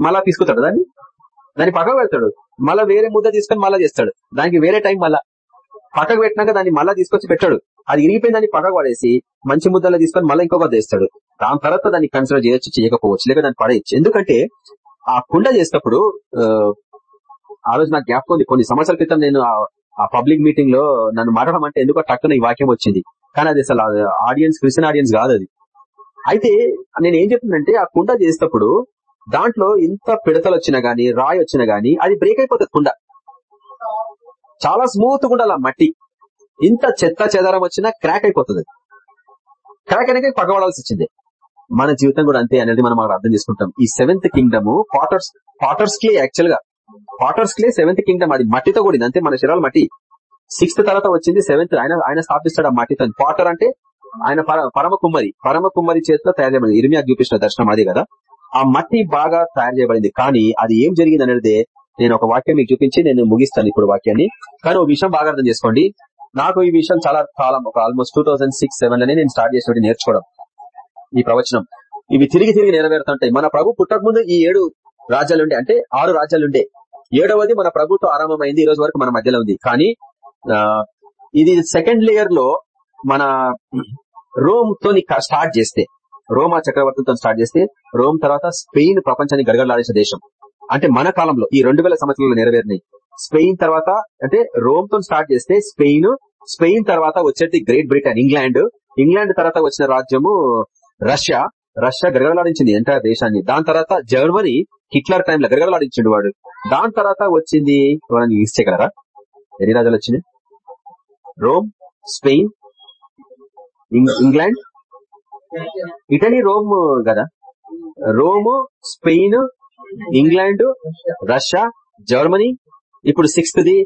మళ్ళా తీసుకుంటాడు దాన్ని? దాన్ని పక్కకు పెడతాడు. మళ్ళీ వేరే ముద్ద తీసుకొని మళ్ళా చేస్తాడు. దానికి వేరే టైం మళ్ళా పక్కకు పెట్టినాక దాన్ని మళ్ళీ తీసుకొచ్చి పెట్టాడు. అది ఇరిగిపోయిన దాన్ని పక్కకు పడేసి మంచి ముద్దలో తీసుకొని మళ్ళీ ఇంకొక చేస్తాడు. దాని తర్వాత దాన్ని కన్సిడర్ చేయొచ్చు చేయకపోవచ్చు లేక దాన్ని పడేయచ్చు. ఎందుకంటే ఆ కుండ చేసినప్పుడు ఆ, రోజు నాకు జ్ఞాపకం ఉంది. కొన్ని సంవత్సరాల క్రితం నేను ఆ- పబ్లిక్ మీటింగ్లో నన్ను మాట్లాడడం అంటే ఎందుకో టక్కున ఈ వాక్యం వచ్చింది. కానీ అది అసలు ఆడియన్స్ క్రిస్టియన్ ఆడియన్స్ కాదు అది. అయితే నేను ఏం చెప్తుందంటే ఆ కుండ చేసేటప్పుడు దాంట్లో ఇంత పిడతలు వచ్చినా గానీ రాయి వచ్చినా గానీ అది బ్రేక్ అయిపోతుంది కుండ. చాలా స్మూత్గా ఉండాలి మట్టి. ఇంత చెత్త చెదారం వచ్చినా క్రాక్ అయిపోతుంది. క్రాక్ అయినాక పగబడాల్సి వచ్చింది. మన జీవితం కూడా అంతే అనేది మనం అర్థం చేసుకుంటాం. ఈ seventh kingdom potter's potter's clay యాక్చువల్గా. పాటర్స్ క్లే సెవెంత్ కింగ్డమ్ అది మట్టితో కూడింది. అంతే మన శరీరాలు మట్టి. సిక్స్త్ తర్వాత వచ్చింది సెవెంత్ ఆయన ఆయన స్థాపిస్తాడు ఆ మట్టితో. పాటర్ అంటే ఆయన పర- పరమ కుమ్మరి. పరమ కుమ్మరి చేతిలో తయారు చేయబడింది. ఇరిమియా చూపించిన దర్శనం అది కదా. ఆ మట్టి బాగా తయారు చేయబడింది. కానీ అది ఏం జరిగింది అనేది నేను ఒక వాక్యం మీకు చూపించి నేను ముగిస్తాను ఇప్పుడు వాక్యాన్ని. కానీ ఒక విషయం బాగా అర్థం చేసుకోండి. నాకు ఈ విషయం చాలా కాలం ఒక ఆల్మోస్ట్ టూ థౌసండ్ సిక్స్ సెవెన్లోనే నేను స్టార్ట్ చేసినట్టు నేర్చుకోవడం. ఈ ప్రవచనం. ఇవి తిరిగి తిరిగి నెరవేరుతుంటాయి. మన ప్రభు పుట్టక ముందు ఈ ఏడు రాజ్యాలుండే అంటే ఆరు రాజ్యాలుండే. ఏడవది మన ప్రభుత్వం ఆరంభమైంది ఈ రోజు వరకు మన మధ్యలో ఉంది. కానీ ఆ, ఇది సెకండ్ లేయర్లో మన రోమ్తో స్టార్ట్ చేస్తే రోమా చక్రవర్తితో స్టార్ట్ చేస్తే రోమ్ తర్వాత స్పెయిన్ ప్రపంచాన్ని గడగడలాడేసే దేశం. అంటే మన కాలంలో ఈ రెండు వేల సంవత్సరాలు నెరవేరినాయి. స్పెయిన్ తర్వాత అంటే రోమ్తో స్టార్ట్ చేస్తే స్పెయిన్ స్పెయిన్ తర్వాత వచ్చేది గ్రేట్ బ్రిటన్ ఇంగ్లాండ్. ఇంగ్లాండ్ తర్వాత వచ్చిన రాజ్యము రష్యా. రష్యా గడగడలాడించింది ఎంటైర్ దేశాన్ని. దాని తర్వాత జర్మనీ హిట్లర్ టైంలో గడగడలాడించిండు వాడు. దాని తర్వాత వచ్చింది ఎవరైనా యూజ్ చేయగలరా? ఎన్ని రాజ్యాలు వచ్చినాయి? రోమ్ స్పెయిన్ ఇంగ్- ఇంగ్లాండ్ ఇటలీ రోమ్ కదా? Rome Spain England Russia Germany ఇప్పుడు సిక్స్త్ ది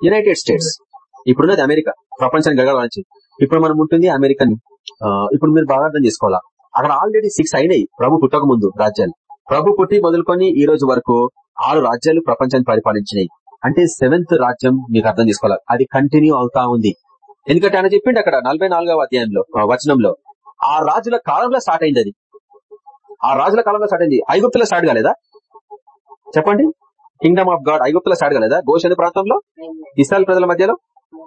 యునైటెడ్ స్టేట్స్. ఇప్పుడున్నది అమెరికా. ప్రపంచానికి గడగడానికి ఇప్పుడు మనం ఉంటుంది అమెరికన్. ఇప్పుడు మీరు బాగా అర్థం చేసుకోవాలా? అక్కడ ఆల్రెడీ సిక్స్ అయినాయి ప్రభు పుట్టక ముందు రాజ్యాలు. ప్రభు పుట్టి మొదలుకొని ఈ రోజు వరకు ఆరు రాజ్యాలు ప్రపంచాన్ని పరిపాలించినాయి. అంటే సెవెంత్ రాజ్యం మీకు అర్థం చేసుకోవాలి? అది కంటిన్యూ అవుతా ఉంది. ఎందుకంటే ఆయన చెప్పిండు అక్కడ నలభై నాలుగవ అధ్యాయంలో వచనంలో. ఆ రాజుల కాలంలో స్టార్ట్ అయింది అది. ఆ రాజుల కాలంలో స్టార్ట్ అయింది. ఐగుప్తులో స్టార్ట్ కాలేదా? చెప్పండి. కింగ్డమ్ ఆఫ్ గాడ్ ఐగుప్తులో స్టార్ట్ కాలేదా? గోషణ ప్రాంతంలో? ఇస్రాయల్ ప్రజల మధ్యలో?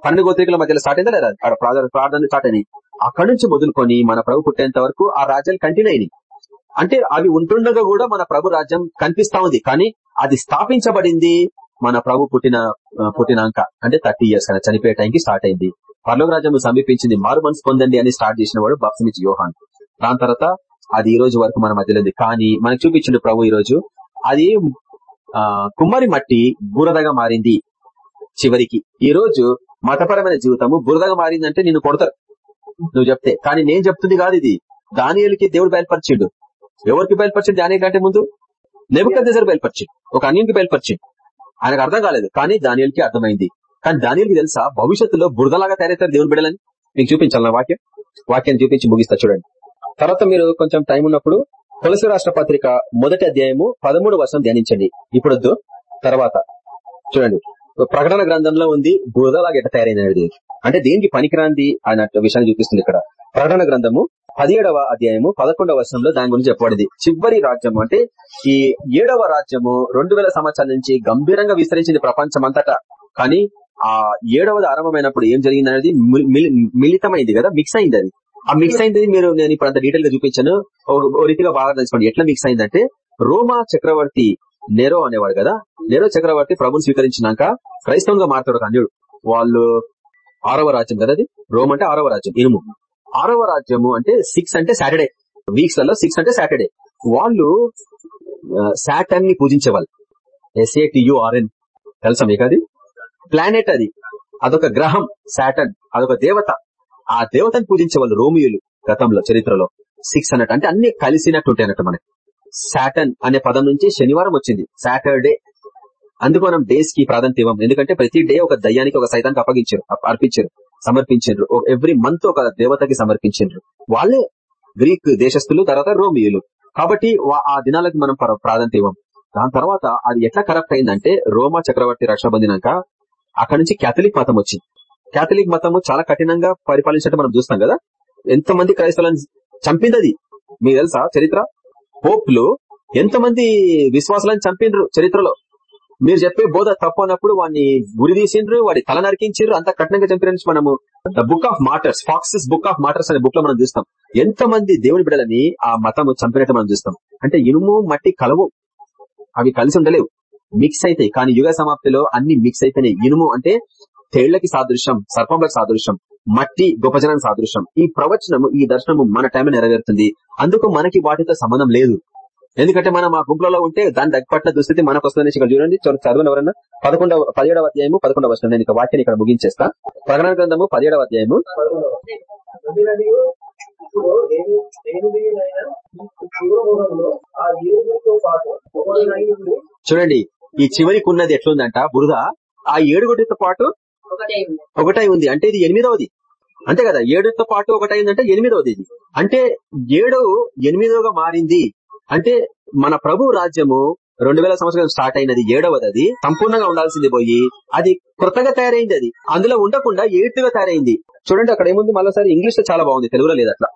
పన్నెండు గోత్రికల మధ్యలో స్టార్ట్ అయిందా లేదా? అక్కడ ప్రార్థన స్టార్ట్ అయినాయి. అక్కడి నుంచి మొదలుకొని మన ప్రభు పుట్టేంత వరకు ఆ రాజ్యాలు కంటిన్యూ అయినాయి. అంటే అవి ఉంటుండగా కూడా మన ప్రభు రాజ్యం కనిపిస్తా ఉంది. కానీ అది స్థాపించబడింది మన ప్రభు పుట్టిన పుట్టినాక. అంటే థర్టీ ఇయర్స్ కన్నా చనిపోయే టైంకి స్టార్ట్ అయింది. పర్లోక రాజ్యం సమీపించింది మారు మనసు పొందండి అని స్టార్ట్ చేసిన వాడు బాప్సమిచ్చి యోహాన్. దాని తర్వాత అది ఈ రోజు వరకు మన మధ్యలో ఉంది. కానీ మనకు చూపించింది ప్రభు ఈ రోజు అది ఆ, కుమ్మరి మట్టి బురదగా మారింది చివరికి. ఈ రోజు మతపరమైన జీవితము బురదగా మారిందంటే నిన్ను కొడతారు. నువ్వు చెప్తే. కానీ నేను చెప్తుంది కాదు ఇది. దానియలకి దేవుడు బయలుపరిచిండు. ఎవరికి బయలుపరిచిండు? దాని కంటే ముందు దగ్గర బయలుపరిచిండు. ఒక అన్యునికి బయలుపరిచిండు. ఆయనకు అర్థం కాలేదు. కానీ దానియలకి అర్థమైంది. కానీ దానికి తెలుసా? భవిష్యత్తులో బురదలాగా తయారవుతారు దేవుని బిడ్డలని మీకు చూపించాలి నా వాక్యం. వాక్యాన్ని చూపించి ముగిస్తా చూడండి. తర్వాత మీరు కొంచెం టైం ఉన్నప్పుడు తులసి రాష్ట్ర పత్రిక మొదటి అధ్యాయము పదమూడు వర్షం ధ్యానించండి. ఇప్పుడొద్దు. తర్వాత చూడండి. ప్రకటన గ్రంథంలో ఉంది బురదలాగా ఎట్ట తయారైనది అంటే దేనికి పనికిరాంది అన్న విషయాన్ని చూపిస్తుంది ఇక్కడ. ప్రకటన గ్రంథము పదిహేడవ అధ్యాయము పదకొండవ వర్షంలో దాని గురించి చెప్పబడింది. చివరి రాజ్యము అంటే ఈ ఏడవ రాజ్యము రెండు వేల సంవత్సరాల నుంచి గంభీరంగా విస్తరించింది ప్రపంచం అంతటా కానీ ఆ ఏడవది ఆరంభమైనప్పుడు ఏం జరిగింది అనేది మిళితమైంది కదా మిక్స్ అయింది అది. ఆ మిక్స్ అయింది మీరు నేను ఇప్పుడు అంత డీటెయిల్గా చూపించాను. ఓ- రీతిగా బాగా తెలుసుకోండి. ఎట్లా మిక్స్ అయిందంటే రోమా చక్రవర్తి నెరో అనేవాడు కదా నెరో చక్రవర్తి ప్రభుని స్వీకరించినాక క్రైస్తవంగా మారుతాడు ఒక వాళ్ళు ఆరవ రాజ్యం కదా అది? రోమ్ అంటే ఆరవ రాజ్యం ఇనుము. ఆరవ రాజ్యము అంటే సిక్స్ అంటే సాటర్డే. వీక్స్లలో సిక్స్ అంటే సాటర్డే. వాళ్ళు సాటర్ని పూజించేవాళ్ళు. ఎస్ఏటియుఆర్ఎన్ తెలుసా మీకు అది? ప్లానెట్ అది. అదొక గ్రహం శాటన్ అదొక దేవత. ఆ దేవతను పూజించే వాళ్ళు రోమియోలు గతంలో చరిత్రలో. సిక్స్ అన్నట్టు అంటే అన్ని కలిసినట్టు ఉంటాయి అన్నట్టు మనకి. శాటన్ అనే పదం నుంచి శనివారం వచ్చింది సాటర్డే అందుకు మనం డేస్కి ప్రాధాన్యత ఇవ్వం. ఎందుకంటే ప్రతి డే ఒక దయ్యానికి ఒక సైతానికి అప్పగించారు అర్పించారు సమర్పించారు. ఎవ్రీ మంత్ ఒక దేవతకి సమర్పించారు. వాళ్ళే గ్రీక్ దేశస్తులు తర్వాత రోమియోలు. కాబట్టి వా- ఆ దినాలకు మనం ప్రాధాన్యత ఇవ్వం. దాని తర్వాత అది ఎట్లా కరెక్ట్ అయిందంటే రోమా చక్రవర్తి రక్ష పొందినాక అక్కడ నుంచి క్యాథలిక్ మతం వచ్చింది. క్యాథలిక్ మతము చాలా కఠినంగా పరిపాలించినట్టు మనం చూస్తాం కదా? ఎంతమంది క్రైస్తవులను చంపింది అది మీకు తెలుసా చరిత్ర? పోప్లు ఎంతమంది విశ్వాసాలను చంపిండ్రు చరిత్రలో? మీరు చెప్పే బోధ తప్పు అన్నప్పుడు వాడిని గురి తీసిండ్రు వాడి తల నరికించారు అంత కఠినంగా చంపిన మనము the book of martyrs Foxe's book of martyrs అనే బుక్లో మనం చూస్తాం. ఎంతమంది దేవుని బిడలని ఆ మతం చంపినట్టు మనం చూస్తాం. అంటే ఇనుము మట్టి కలవు అవి కలిసి ఉండలేవు. మిక్స్ అయితాయి. కానీ యుగ సమాప్తిలో అన్ని మిక్స్ అయితేనే ఇనుము అంటే తేళ్ళకి సాదృశ్యం సర్పంలకు సాదృశ్యం మట్టి గొప్ప సాదృశ్యం. ఈ ప్రవచనము ఈ దర్శనము మన టైం నెరవేరుతుంది. అందుకు మనకి వాటితో సంబంధం లేదు. ఎందుకంటే మనం ఆ గుంపులలో ఉంటే దాని దగ్గర దుస్థితి మనకు వస్తుందని ఇక్కడ చూడండి. చూ- చదవని ఎవరన్నా? పదకొండవ పదిహేడవ అధ్యాయము పదకొండవ వస్తుంది నేను ఇక వాక్యాన్ని ఇక్కడ ముగించేస్తా. ప్రకటన గ్రంథము పదిహేడవ అధ్యాయము. చూడండి. ఈ చివరికి ఉన్నది ఎట్లుందంట బురద? ఆ ఏడుగురితో పాటు ఒకటే ఉంది. అంటే ఇది ఎనిమిదవది. అంతే కదా ఏడుతో పాటు ఒకటైందంటే ఎనిమిదవది ఇది. అంటే ఏడు ఎనిమిదవగా మారింది. అంటే మన ప్రభు రాజ్యము రెండు వేల సంవత్సరం స్టార్ట్ అయినది ఏడవది అది. సంపూర్ణంగా ఉండాల్సింది పోయి అది కొత్తగా తయారైంది అది. అందులో ఉండకుండా ఎయిత్గా తయారైంది. చూడండి అక్కడ ఏముంది? మళ్ళీసారి ఇంగ్లీష్లో చాలా బాగుంది. తెలుగులో లేదు అట్లా.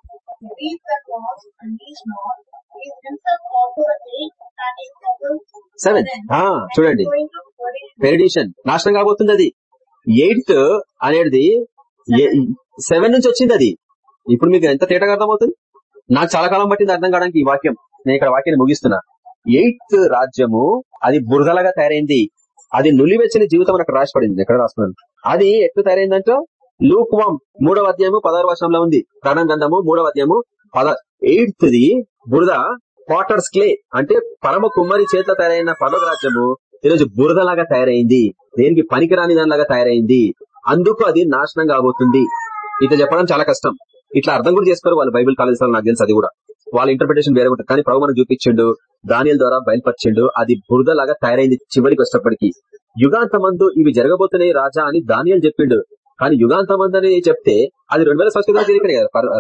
సెవెన్ చూడండి. To perdition. పెరిడిషన్ నాశనం కాబోతుంది అది ఎయిత్ అనేది సెవెన్ నుంచి వచ్చింది అది ఇప్పుడు మీకు ఎంత తేటగా అర్థమవుతుంది? నాకు చాలా కాలం పట్టింది అర్థం కావడానికి ఈ వాక్యం. నేను ఇక్కడ వాక్యాన్ని ముగిస్తున్నా. ఎయిత్ రాజ్యము అది బురదలాగా తయారైంది. అది నులివెచ్చని జీవితం అక్కడ రాసిపడింది ఎక్కడ రాసుకున్నాను అది ఎట్లు తయారైందంటే? లూక్వామ్ మూడవ అధ్యాయము పదహారు వర్షంలో ఉంది. ప్రణం గంధము మూడవ అధ్యాయము పద ఎయిత్ బురద క్వార్టర్స్ క్లే అంటే పరమ కుమ్మరి చేతిలో తయారైన పదవ రాజ్యము ఈరోజు బురదలాగా తయారైంది. దేనికి పనికిరాని దానిలాగా తయారైంది. అందుకు అది నాశనం కాబోతుంది. ఇట్లా చెప్పడం చాలా కష్టం. ఇట్లా అర్థం కూడా చేసుకోరు వాళ్ళు బైబిల్ కాలేజ్ నాకు తెలుసు అది కూడా. వాళ్ళ ఇంటర్ప్రిటేషన్ వేరే ఉంటుంది. కానీ ప్రభు మనకు చూపించిండు దానియల ద్వారా బయలుపరిచిండు అది బురదలాగా తయారైంది చివరికి వచ్చేటప్పటికి యుగాంతమందు ఇవి జరగబోతున్నాయి రాజా అని దానియలు చెప్పిండు. కానీ యుగాంతమందు అని చెప్తే అది రెండు వేల సంవత్సరాలు జరిగినాయి కదా? పర్-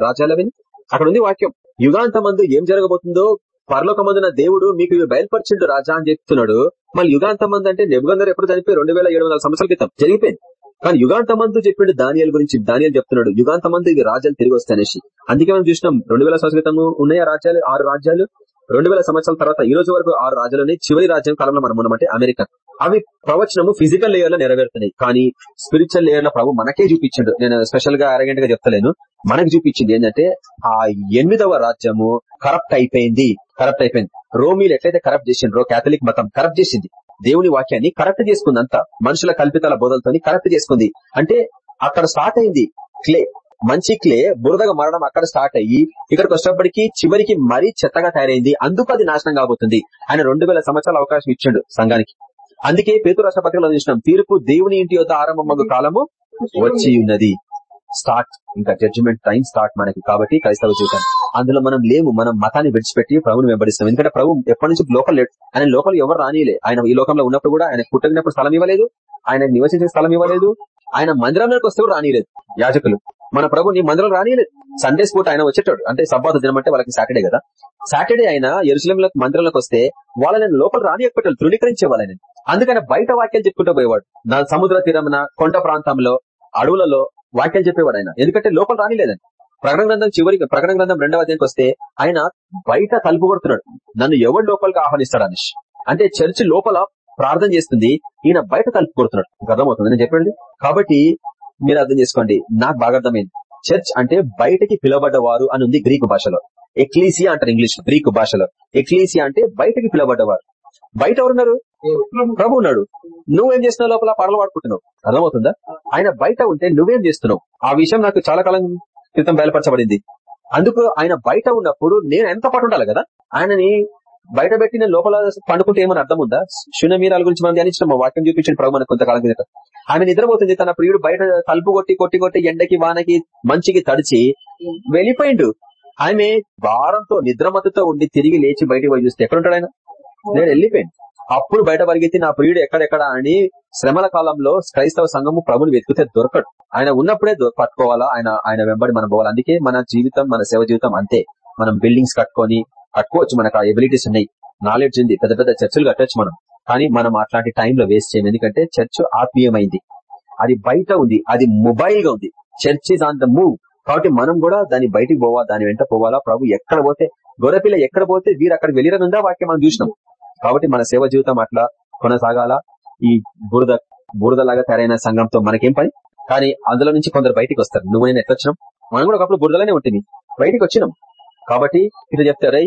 అక్కడ ఉంది వాక్యం. యుగాంతమందు ఏం జరగబోతుందో పరలోకమందున దేవుడు మీకు ఇవి బయలుపరిచిండు రాజా అని చెప్తున్నాడు. మళ్ళీ యుగాంతమంది అంటే నెబుగందరు ఎప్పుడు చనిపోయి రెండు వేల ఏడు వందల సంవత్సరాల క్రితం. జరిగిపోయింది. కానీ యుగాంతమందు చెప్పిండు దానియల్ గురించి దానియల్ చెప్తున్నాడు. యుగాంతమందు ఇవి రాజ్యాలు తిరిగి వస్తాయనేసి. అందుకే మనం చూసినాం రెండు వేల సంవత్సరాల ఉన్నాయా రాజ్యాలు? ఆరు రాజ్యాలు. రెండు వేల సంవత్సరాల తర్వాత ఈ రోజు వరకు ఆరు రాజ్యాలు చివరి రాజ్యం కాలంలో మనం ఉన్నామంటే అమెరికా. అవి ప్రవచనము ఫిజికల్ లేయర్లో నెరవేరుతున్నాయి. కానీ స్పిరిచువల్ లేయర్లో ప్రభు మనకే చూపించిండు. నేను స్పెషల్గా అరగంట గా చెప్తలేను. మనకు చూపించింది ఏంటంటే ఆ ఎనిమిదవ రాజ్యము కరప్ట్ అయిపోయింది. కరప్ట్ అయిపోయింది. రోమీలు ఎట్లయితే కరప్ట్ చేసిండ్రో కేథలిక్ మతం కరప్ట్ చేసింది. దేవుని వాక్యాన్ని కరెక్ట్ చేసుకుంది అంతా. మనుషుల కల్పితాల బోధలతోని కరెక్ట్ చేసుకుంది. అంటే అక్కడ స్టార్ట్ అయింది క్లే మంచి క్లే బురదగా మరణం అక్కడ స్టార్ట్ అయ్యి ఇక్కడికి వచ్చేటప్పటికి చివరికి మరీ చెత్తగా తయారైంది. అందుకు అది నాశనం కాబోతుంది. ఆయన రెండు వేల సంవత్సరాల అవకాశం ఇచ్చిండు సంఘానికి. అందుకే పేతు రాష్ట్ర పత్రికలో చూసినాం తీర్పు దేవుని ఇంటి యొక్క ఆరంభమగు కాలము వచ్చి ఉన్నది. స్టార్ట్ ఇంకా జడ్జిమెంట్ టైం స్టార్ట్ మనకి. కాబట్టి క్రైస్తవ జీవితం. అందులో మనం లేము మనం మతాన్ని విడిచిపెట్టి ప్రభుని వెంబడిస్తాం. ఎందుకంటే ప్రభు ఎప్పటి నుంచి లోకల్ ఆయన లోకల్ ఎవరు రానియలే. ఆయన ఈ లోకంలో ఉన్నప్పుడు కూడా ఆయన పుట్టగినప్పుడు స్థలం ఇవ్వలేదు. ఆయన నివసించే స్థలం ఇవ్వలేదు. ఆయన మందిరంలోకి వస్తే కూడా రానియలేదు. యాజకులు. మన ప్రభు నీ మందిరం రానియలేదు సండే స్పోర్ట్ ఆయన వచ్చేటాడు. అంటే సబ్బాత దినం అంటే వాళ్ళకి సాటర్డే కదా. సాటర్డే ఆయన ఎరుసలంలో మందిరంలోకి వస్తే వాళ్ళని లోపల రానియకపోతే తృణీకరించే వాళ్ళని అందుకని బయట వాక్యాలు చెప్పుకుంటూ పోయేవాడు. నా సముద్ర తీరమున కొండ ప్రాంతంలో అడవులలో వాక్యాలు చెప్పేవాడు ఆయన. ఎందుకంటే లోపల రానిలేదని ప్రకటన గ్రంథం చివరికి ప్రకటన గ్రంథం రెండవ అధ్యాయంకి వస్తే ఆయన బయట తలుపు కొడుతున్నాడు. నన్ను ఎవరు లోపలికి ఆహ్వానిస్తాడు అనేష్? అంటే చర్చి లోపల ప్రార్థన చేస్తుంది. ఈయన బయట తలుపు కొడుతున్నాడు. మీకు అర్థమవుతుంది. నేను చెప్పండి కాబట్టి మీరు అర్థం చేసుకోండి. నాకు బాగా అర్థమైంది. చర్చ్ అంటే బయటకి పిలవబడ్డవారు అని ఉంది గ్రీకు భాషలో. ఎక్లీసియా అంటారు ఇంగ్లీష్ గ్రీకు భాషలో. ఎక్లీసియా అంటే బయటకి పిలవబడ్డవారు. బయట ఎవరున్నారు? ప్రభు ఉన్నాడు. నువ్వేం చేస్తున్నావు లోపల? పడలు వాడుకుంటున్నావు అర్థమవుతుందా? ఆయన బయట ఉంటే నువ్వేం చేస్తున్నావు? ఆ విషయం నాకు చాలా కాలం క్రితం బయలుపరచబడింది. అందుకు ఆయన బయట ఉన్నప్పుడు నేను ఎంత పాటు ఉండాలి కదా? ఆయనని బయట పెట్టి నేను లోపల పండుకుంటే ఏమని అర్థం ఉందా? శూన్యమీరాల గురించి మనం ధ్యానించిన మా వాక్యం చూపించిన ప్రభు మనకు కొంతకాలం క్రితం. ఆమె నిద్రపోతుంది తన ప్రియుడు బయట తలుపు కొట్టి కొట్టి కొట్టి ఎండకి వానకి మంచికి తడిచి వెళ్ళిపోయిండు. ఆమె భారంతో నిద్రమతతో ఉండి తిరిగి లేచి బయటికి పోయి చూస్తే ఎక్కడుంటాడు ఆయన? నేను వెళ్ళిపోయాను. అప్పుడు బయట పరిగెత్తి నా ప్రియుడు ఎక్కడెక్కడ అని శ్రమల కాలంలో క్రైస్తవ సంఘము ప్రభుని వెతికితే దొరకడు. ఆయన ఉన్నప్పుడే పట్టుకోవాలా? ఆయన ఆయన వెంబడి మనం పోవాలి? అందుకే మన జీవితం మన సేవ జీవితం అంతే. మనం బిల్డింగ్స్ కట్టుకొని కట్టుకోవచ్చు మనకు ఆ ఎబిలిటీస్ ఉన్నాయి. నాలెడ్జ్ ఉంది. పెద్ద పెద్ద చర్చలు కట్టొచ్చు మనం. కానీ మనం అట్లాంటి టైంలో వేస్ట్ చేయం ఎందుకంటే చర్చ్ ఆత్మీయమైంది. అది బయట ఉంది. అది మొబైల్గా ఉంది. Church is on the move కాబట్టి మనం కూడా దాని బయటికి పోవాలి దాని వెంట పోవాలా? ప్రభు ఎక్కడ పోతే గొర్రెపిల్ల ఎక్కడ పోతే వీరు అక్కడ వెళ్ళిరనుందా వాక్యం మనం చూసినాం. కాబట్టి మన సేవ జీవితం అట్లా కొనసాగాల? ఈ బురద బురదలాగా తయారైన సంఘంతో మనకేం పని? కానీ అందులో నుంచి కొందరు బయటికి వస్తారు. నువ్వు నేను ఎట్లా వచ్చినాం మనం కూడా ఒకప్పుడు బురదలోనే ఉంటుంది బయటికి వచ్చినాం. కాబట్టి ఇట్లా చెప్తారై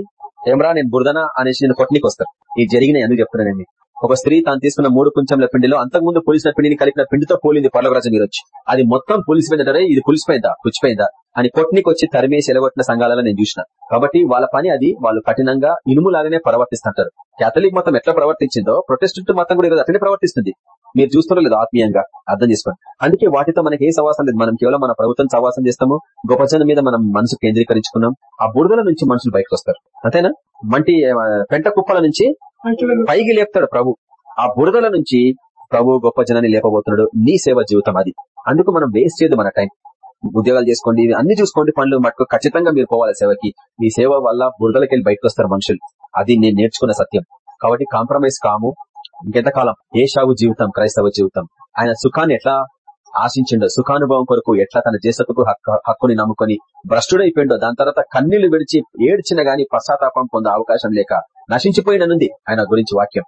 ఏమరా నేను బురదనా? అనేసి నేను కొట్టనికి వస్తాను ఇది జరిగిన ఎందుకు చెప్తున్నాను ఒక స్త్రీ తాను తీసుకున్న మూడు కుంచెంల పిండిలో అంతకుముందు పులిసిన పిండిని కలిపిన పిండితో పోలింది పర్లవరాజు మీరు వచ్చి అది మొత్తం పులిసిపోయిందంటే ఇది పులిసిపోయిందా? పుచ్చిపోయిందా? అని కొట్నికి వచ్చి తరిమేసి ఎలగొట్టిన సంఘాలలో నేను చూసిన. కాబట్టి వాళ్ళ పని అది వాళ్ళు కఠినంగా ఇనుములాగానే ప్రవర్తిస్తుంటారు. కేథలిక్ మతం ఎట్లా ప్రవర్తించిందో ప్రొటెస్టెంట్ మతం కూడా ఈరోజు అట్లనే ప్రవర్తిస్తుంది. మీరు చూస్తున్నారు లేదు ఆత్మీయంగా అర్థం చేసుకోండి. అందుకే వాటితో మనకి ఏ సవాసం లేదు. మనం కేవలం మన ప్రభుత్వం సవాసం చేస్తాము. గొప్ప జనం మీద మనం మనసు కేంద్రీకరించుకున్నాం. ఆ బురదల నుంచి మనుషులు బయటకు వస్తారు. అంతేనా? మంటి పెంట కుప్పల నుంచి పైకి లేపుతాడు ప్రభు. ఆ బురదల నుంచి ప్రభు గొప్ప జనాన్ని లేపబోతున్నాడు. నీ సేవ జీవితం అది. అందుకు మనం వేస్ట్ చేయదు మన టైం ఉద్యోగాలు చేసుకోండి. ఇవి అన్ని చూసుకోండి. పనులు మటుకు ఖచ్చితంగా మీరు పోవాలి సేవకి. మీ సేవ వల్ల బురదలకి వెళ్ళి బయటకు వస్తారు మనుషులు. అది నేను నేర్చుకున్న సత్యం. కాబట్టి కాంప్రమైజ్ కాము. ఇంకెంతకాలం ఏ జీవితం క్రైస్తవ జీవితం. ఆయన సుఖాన్ని ఎట్లా ఆశించిండో సుఖానుభవం కొరకు ఎట్లా తన జేసకు హక్కుని నమ్ముకొని భ్రష్టుడైపోయిండో దాని తర్వాత కన్నీళ్ళు విడిచి ఏడ్చిన గాని పశ్చాత్తాపం పొందే అవకాశం లేక నశించిపోయిననుంది ఆయన గురించి వాక్యం.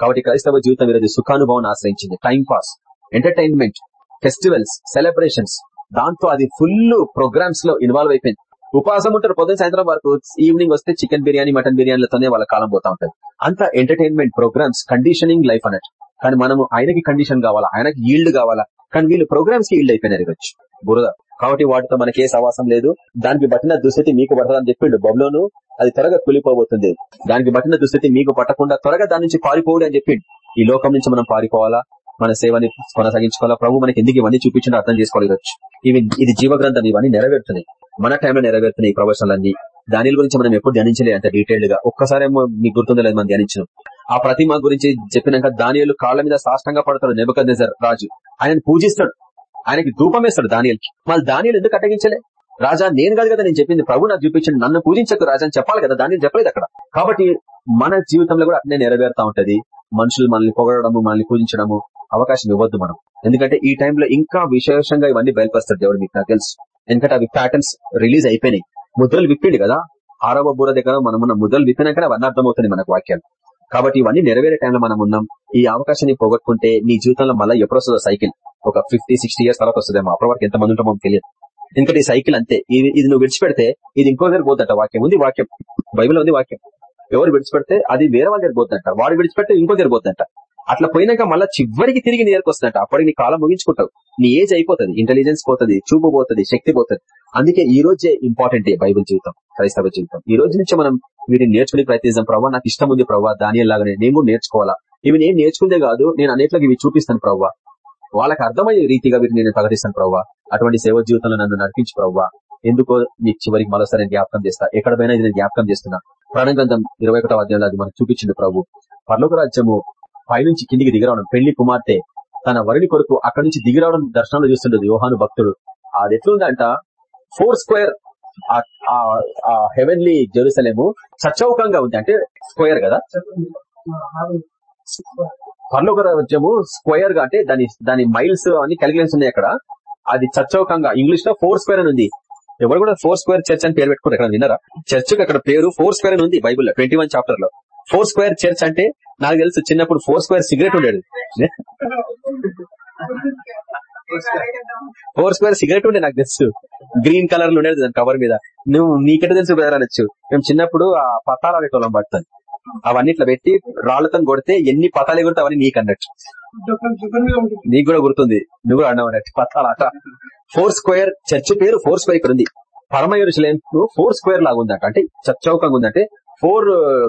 కాబట్టి క్రైస్తవ జీవితం ఈరోజు సుఖానుభవం ఆశ్రయించింది. Time pass entertainment festivals celebrations. దాంతో అది ఫుల్ ప్రోగ్రామ్స్లో ఇన్వాల్వ్ అయిపోయింది. ఉపవాసం ఉంటారు పొద్దున సాయంత్రం వరకు ఈవినింగ్ వస్తే చికెన్ బిర్యానీ మటన్ బిర్యానీలతోనే వాళ్ళ కాలం పోతా ఉంటుంది. అంత ఎంటర్టైన్మెంట్ ప్రోగ్రామ్స్ కండిషనింగ్ లైఫ్ అన్నట్టు. కానీ మనము ఆయనకి కండిషన్ కావాలా? ఆయనకి ఈల్డ్ కావాలా? కానీ వీళ్ళు ప్రోగ్రామ్స్కి ఈల్డ్ అయిపోయినారు ఇవ్వచ్చు బురద. కాబట్టి వాటితో మనకి ఏ సవాసం లేదు. దానికి బట్టిన దుస్థితి మీకు పడదని చెప్పిండు బబులోను. అది త్వరగా కూలిపోబోతుంది. దానికి బట్టిన దుస్థితి మీకు పట్టకుండా త్వరగా దాని నుంచి పారిపోడు అని చెప్పిండు. ఈ లోకం నుంచి మనం పారిపోవాలా? మన సేవని కొనసాగించుకోవాలా? ప్రభు మనకి ఎందుకు ఇవన్నీ చూపించిన అర్థం చేసుకోవాలి ఇవి ఇది జీవగ్రంథం. ఇవన్నీ నెరవేరుతున్నాయి. మన టైంలో నెరవేరుతున్నాయి ఈ ప్రవచనాలన్నీ. దాని గురించి మనం ఎప్పుడు ధ్యానించలేదు అంత డీటెయిల్డ్గా ఒక్కసారేమో మీకు గుర్తుందలేదు మనం ధ్యానించడం ఆ ప్రతిమ గురించి చెప్పినాక దానియలు కాళ్ళ మీద సాష్టంగా పడతాడు నెబద్ రాజు. ఆయనను పూజిస్తాడు. ఆయనకి ధూపం వేస్తాడు దానియల్కి. మళ్ళీ దానియలు ఎందుకు అట్టగించలే రాజా నేను కాదు కదా నేను చెప్పింది. ప్రభు నాకు చూపించండి. నన్ను పూజించకు రాజా అని చెప్పాలి కదా. దాన్ని చెప్పలేదు అక్కడ. కాబట్టి మన జీవితంలో కూడా అట్నే నెరవేరుతా ఉంటది. మనుషులు మనల్ని పొగడము మనల్ని పూజించడము అవకాశం ఇవ్వద్దు మనం. ఎందుకంటే ఈ టైంలో ఇంకా విశేషంగా ఇవన్నీ బయలుపరుస్తారు దేవుడు మీకు నాకు తెలుసు. ఎందుకంటే అవి ప్యాటర్న్స్ రిలీజ్ అయిపోయినాయి. ముద్రలు విప్పిండి కదా? ఆరవ బూర దగ్గర మనం ఉన్న ముద్రలు విప్పినాకనే అవన్నీ అర్థమవుతుంది మనకు వాక్యాలు కాబట్టి ఇవన్నీ నెరవేరే టైంలో మనం ఉన్నాం. ఈ అవకాశాన్ని పోగొట్టుకుంటే నీ జీవితంలో మళ్ళీ ఎప్పుడు వస్తుందో సైకిల్. ఒక ఫిఫ్టీ సిక్స్టీ ఇయర్స్ తర్వాత వస్తుందేమో. అప్పటి వరకు ఎంతమంది ఉంటామో తెలియదు. ఎందుకంటే ఈ సైకిల్ అంతే. ఇది ఇది నువ్వు విడిచిపెడితే ఇది ఇంకో దగ్గర పోద్దట వాక్యం. ఉంది వాక్యం. బైబిల్ ఉంది వాక్యం. ఎవరు విడిచిపెడితే అది వేరే వాళ్ళ దగ్గర పోతుందంట. వాడు విడిచిపెడితే ఇంకో దగ్గర పోతుందంట. అట్లా పోయినాక మళ్ళీ చివరికి తిరిగి నీ దగ్గరకు వస్తుందంట అప్పటికి నీ కాలం ముగించుకుంటావు. నీ ఏజ్ అయిపోతుంది ఇంటెలిజెన్స్ పోతుంది చూపు పోతుంది శక్తి పోతుంది. అందుకే ఈ రోజే ఇంపార్టెంట్ బైబుల్ జీవితం క్రైస్తవ జీవితం. ఈ రోజు నుంచి మనం వీటిని నేర్చుకునే ప్రయత్నిస్తాం ప్రభావ నాకు ఇష్టం ఉంది ప్రవ్వా దాని లాగానే నేను కూడా నేర్చుకోవాలా? ఇవి నేను నేర్చుకుందే కాదు నేను అనేట్లకి ఇవి చూపిస్తాను ప్రవ్వా. వాళ్ళకి అర్థమయ్యే రీతిగా వీటిని నేను ప్రకటిస్తాను ప్రవ్వా. అటువంటి సేవ జీవితంలో నన్ను నడిపించు ప్రవ్వా. ఎందుకో నీకు చివరికి మరోసారి నేను జ్ఞాపకం చేస్తా. ఎక్కడ పోయినా ఇది నేను జ్ఞాపకం చేస్తున్నా. ప్రాణగ్రంథం ఇరవై ఒకటో అధ్యాయంలో అది మనకు చూపించింది ప్రభు పర్లోక రాజ్యము పైనుంచి కిందికి దిగిరావడం. పెళ్ళి కుమార్తె తన వరుని కొరకు అక్కడి నుంచి దిగిరావడం దర్శనంలో చూస్తుండదు యోహాను భక్తుడు. అది ఎట్లుందంట? ఫోర్ స్క్వేర్ ఆ హెవెన్లీ జెరూసలేము సచౌకంగా ఉంది. అంటే స్క్వేర్ కదా? పర్లోక రాజ్యము స్క్వేర్గా అంటే దాని దాని మైల్స్ అన్ని క్యాలిక్యులేషన్స్ ఉన్నాయి అక్కడ. అది చర్చౌకంగా ఇంగ్లీష్లో ఫోర్ స్క్వేర్ అని ఉంది. ఎవరు కూడా ఫోర్ స్క్వేర్ చర్చ్ అని పేరు పెట్టుకుంటారు. ఎక్కడ విన్నారా? చర్చ్ అక్కడ పేరు ఫోర్ స్క్వేర్ అని ఉంది బైబుల్ ట్వంటీ వన్ చాప్టర్లో. ఫోర్ స్క్వేర్ చర్చ్ అంటే నాకు తెలుసు చిన్నప్పుడు ఫోర్ స్క్వేర్ సిగరెట్ ఉండేది. ఫోర్ స్క్వేర్ సిగరెట్ ఉండే నాకు తెలుసు. గ్రీన్ కలర్లో ఉండేది దాని కవర్ మీద. నువ్వు నీకెట తెలుసు బెదర్ అనొచ్చు మేము చిన్నప్పుడు ఆ పతాలు అనేటోళ్ళం పడతాను అవన్నీ ఇట్లా పెట్టి రాళ్ళతో కొడితే ఎన్ని పతాలు ఎగురుతాయి అవన్నీ నీకు అన్నట్టు. నీకు కూడా గుర్తుంది. నువ్వు కూడా అన్నావు అన్నట్టు పతాలు అట ఫోర్ స్క్వేర్ చర్చ్ పేరు ఫోర్ స్క్వేర్ ఇక్కడ ఉంది. పరమయురుషులేం ఫోర్ స్క్వేర్ లాగా ఉందంట అంటే చౌకంగా ఉందంటే ఫోర్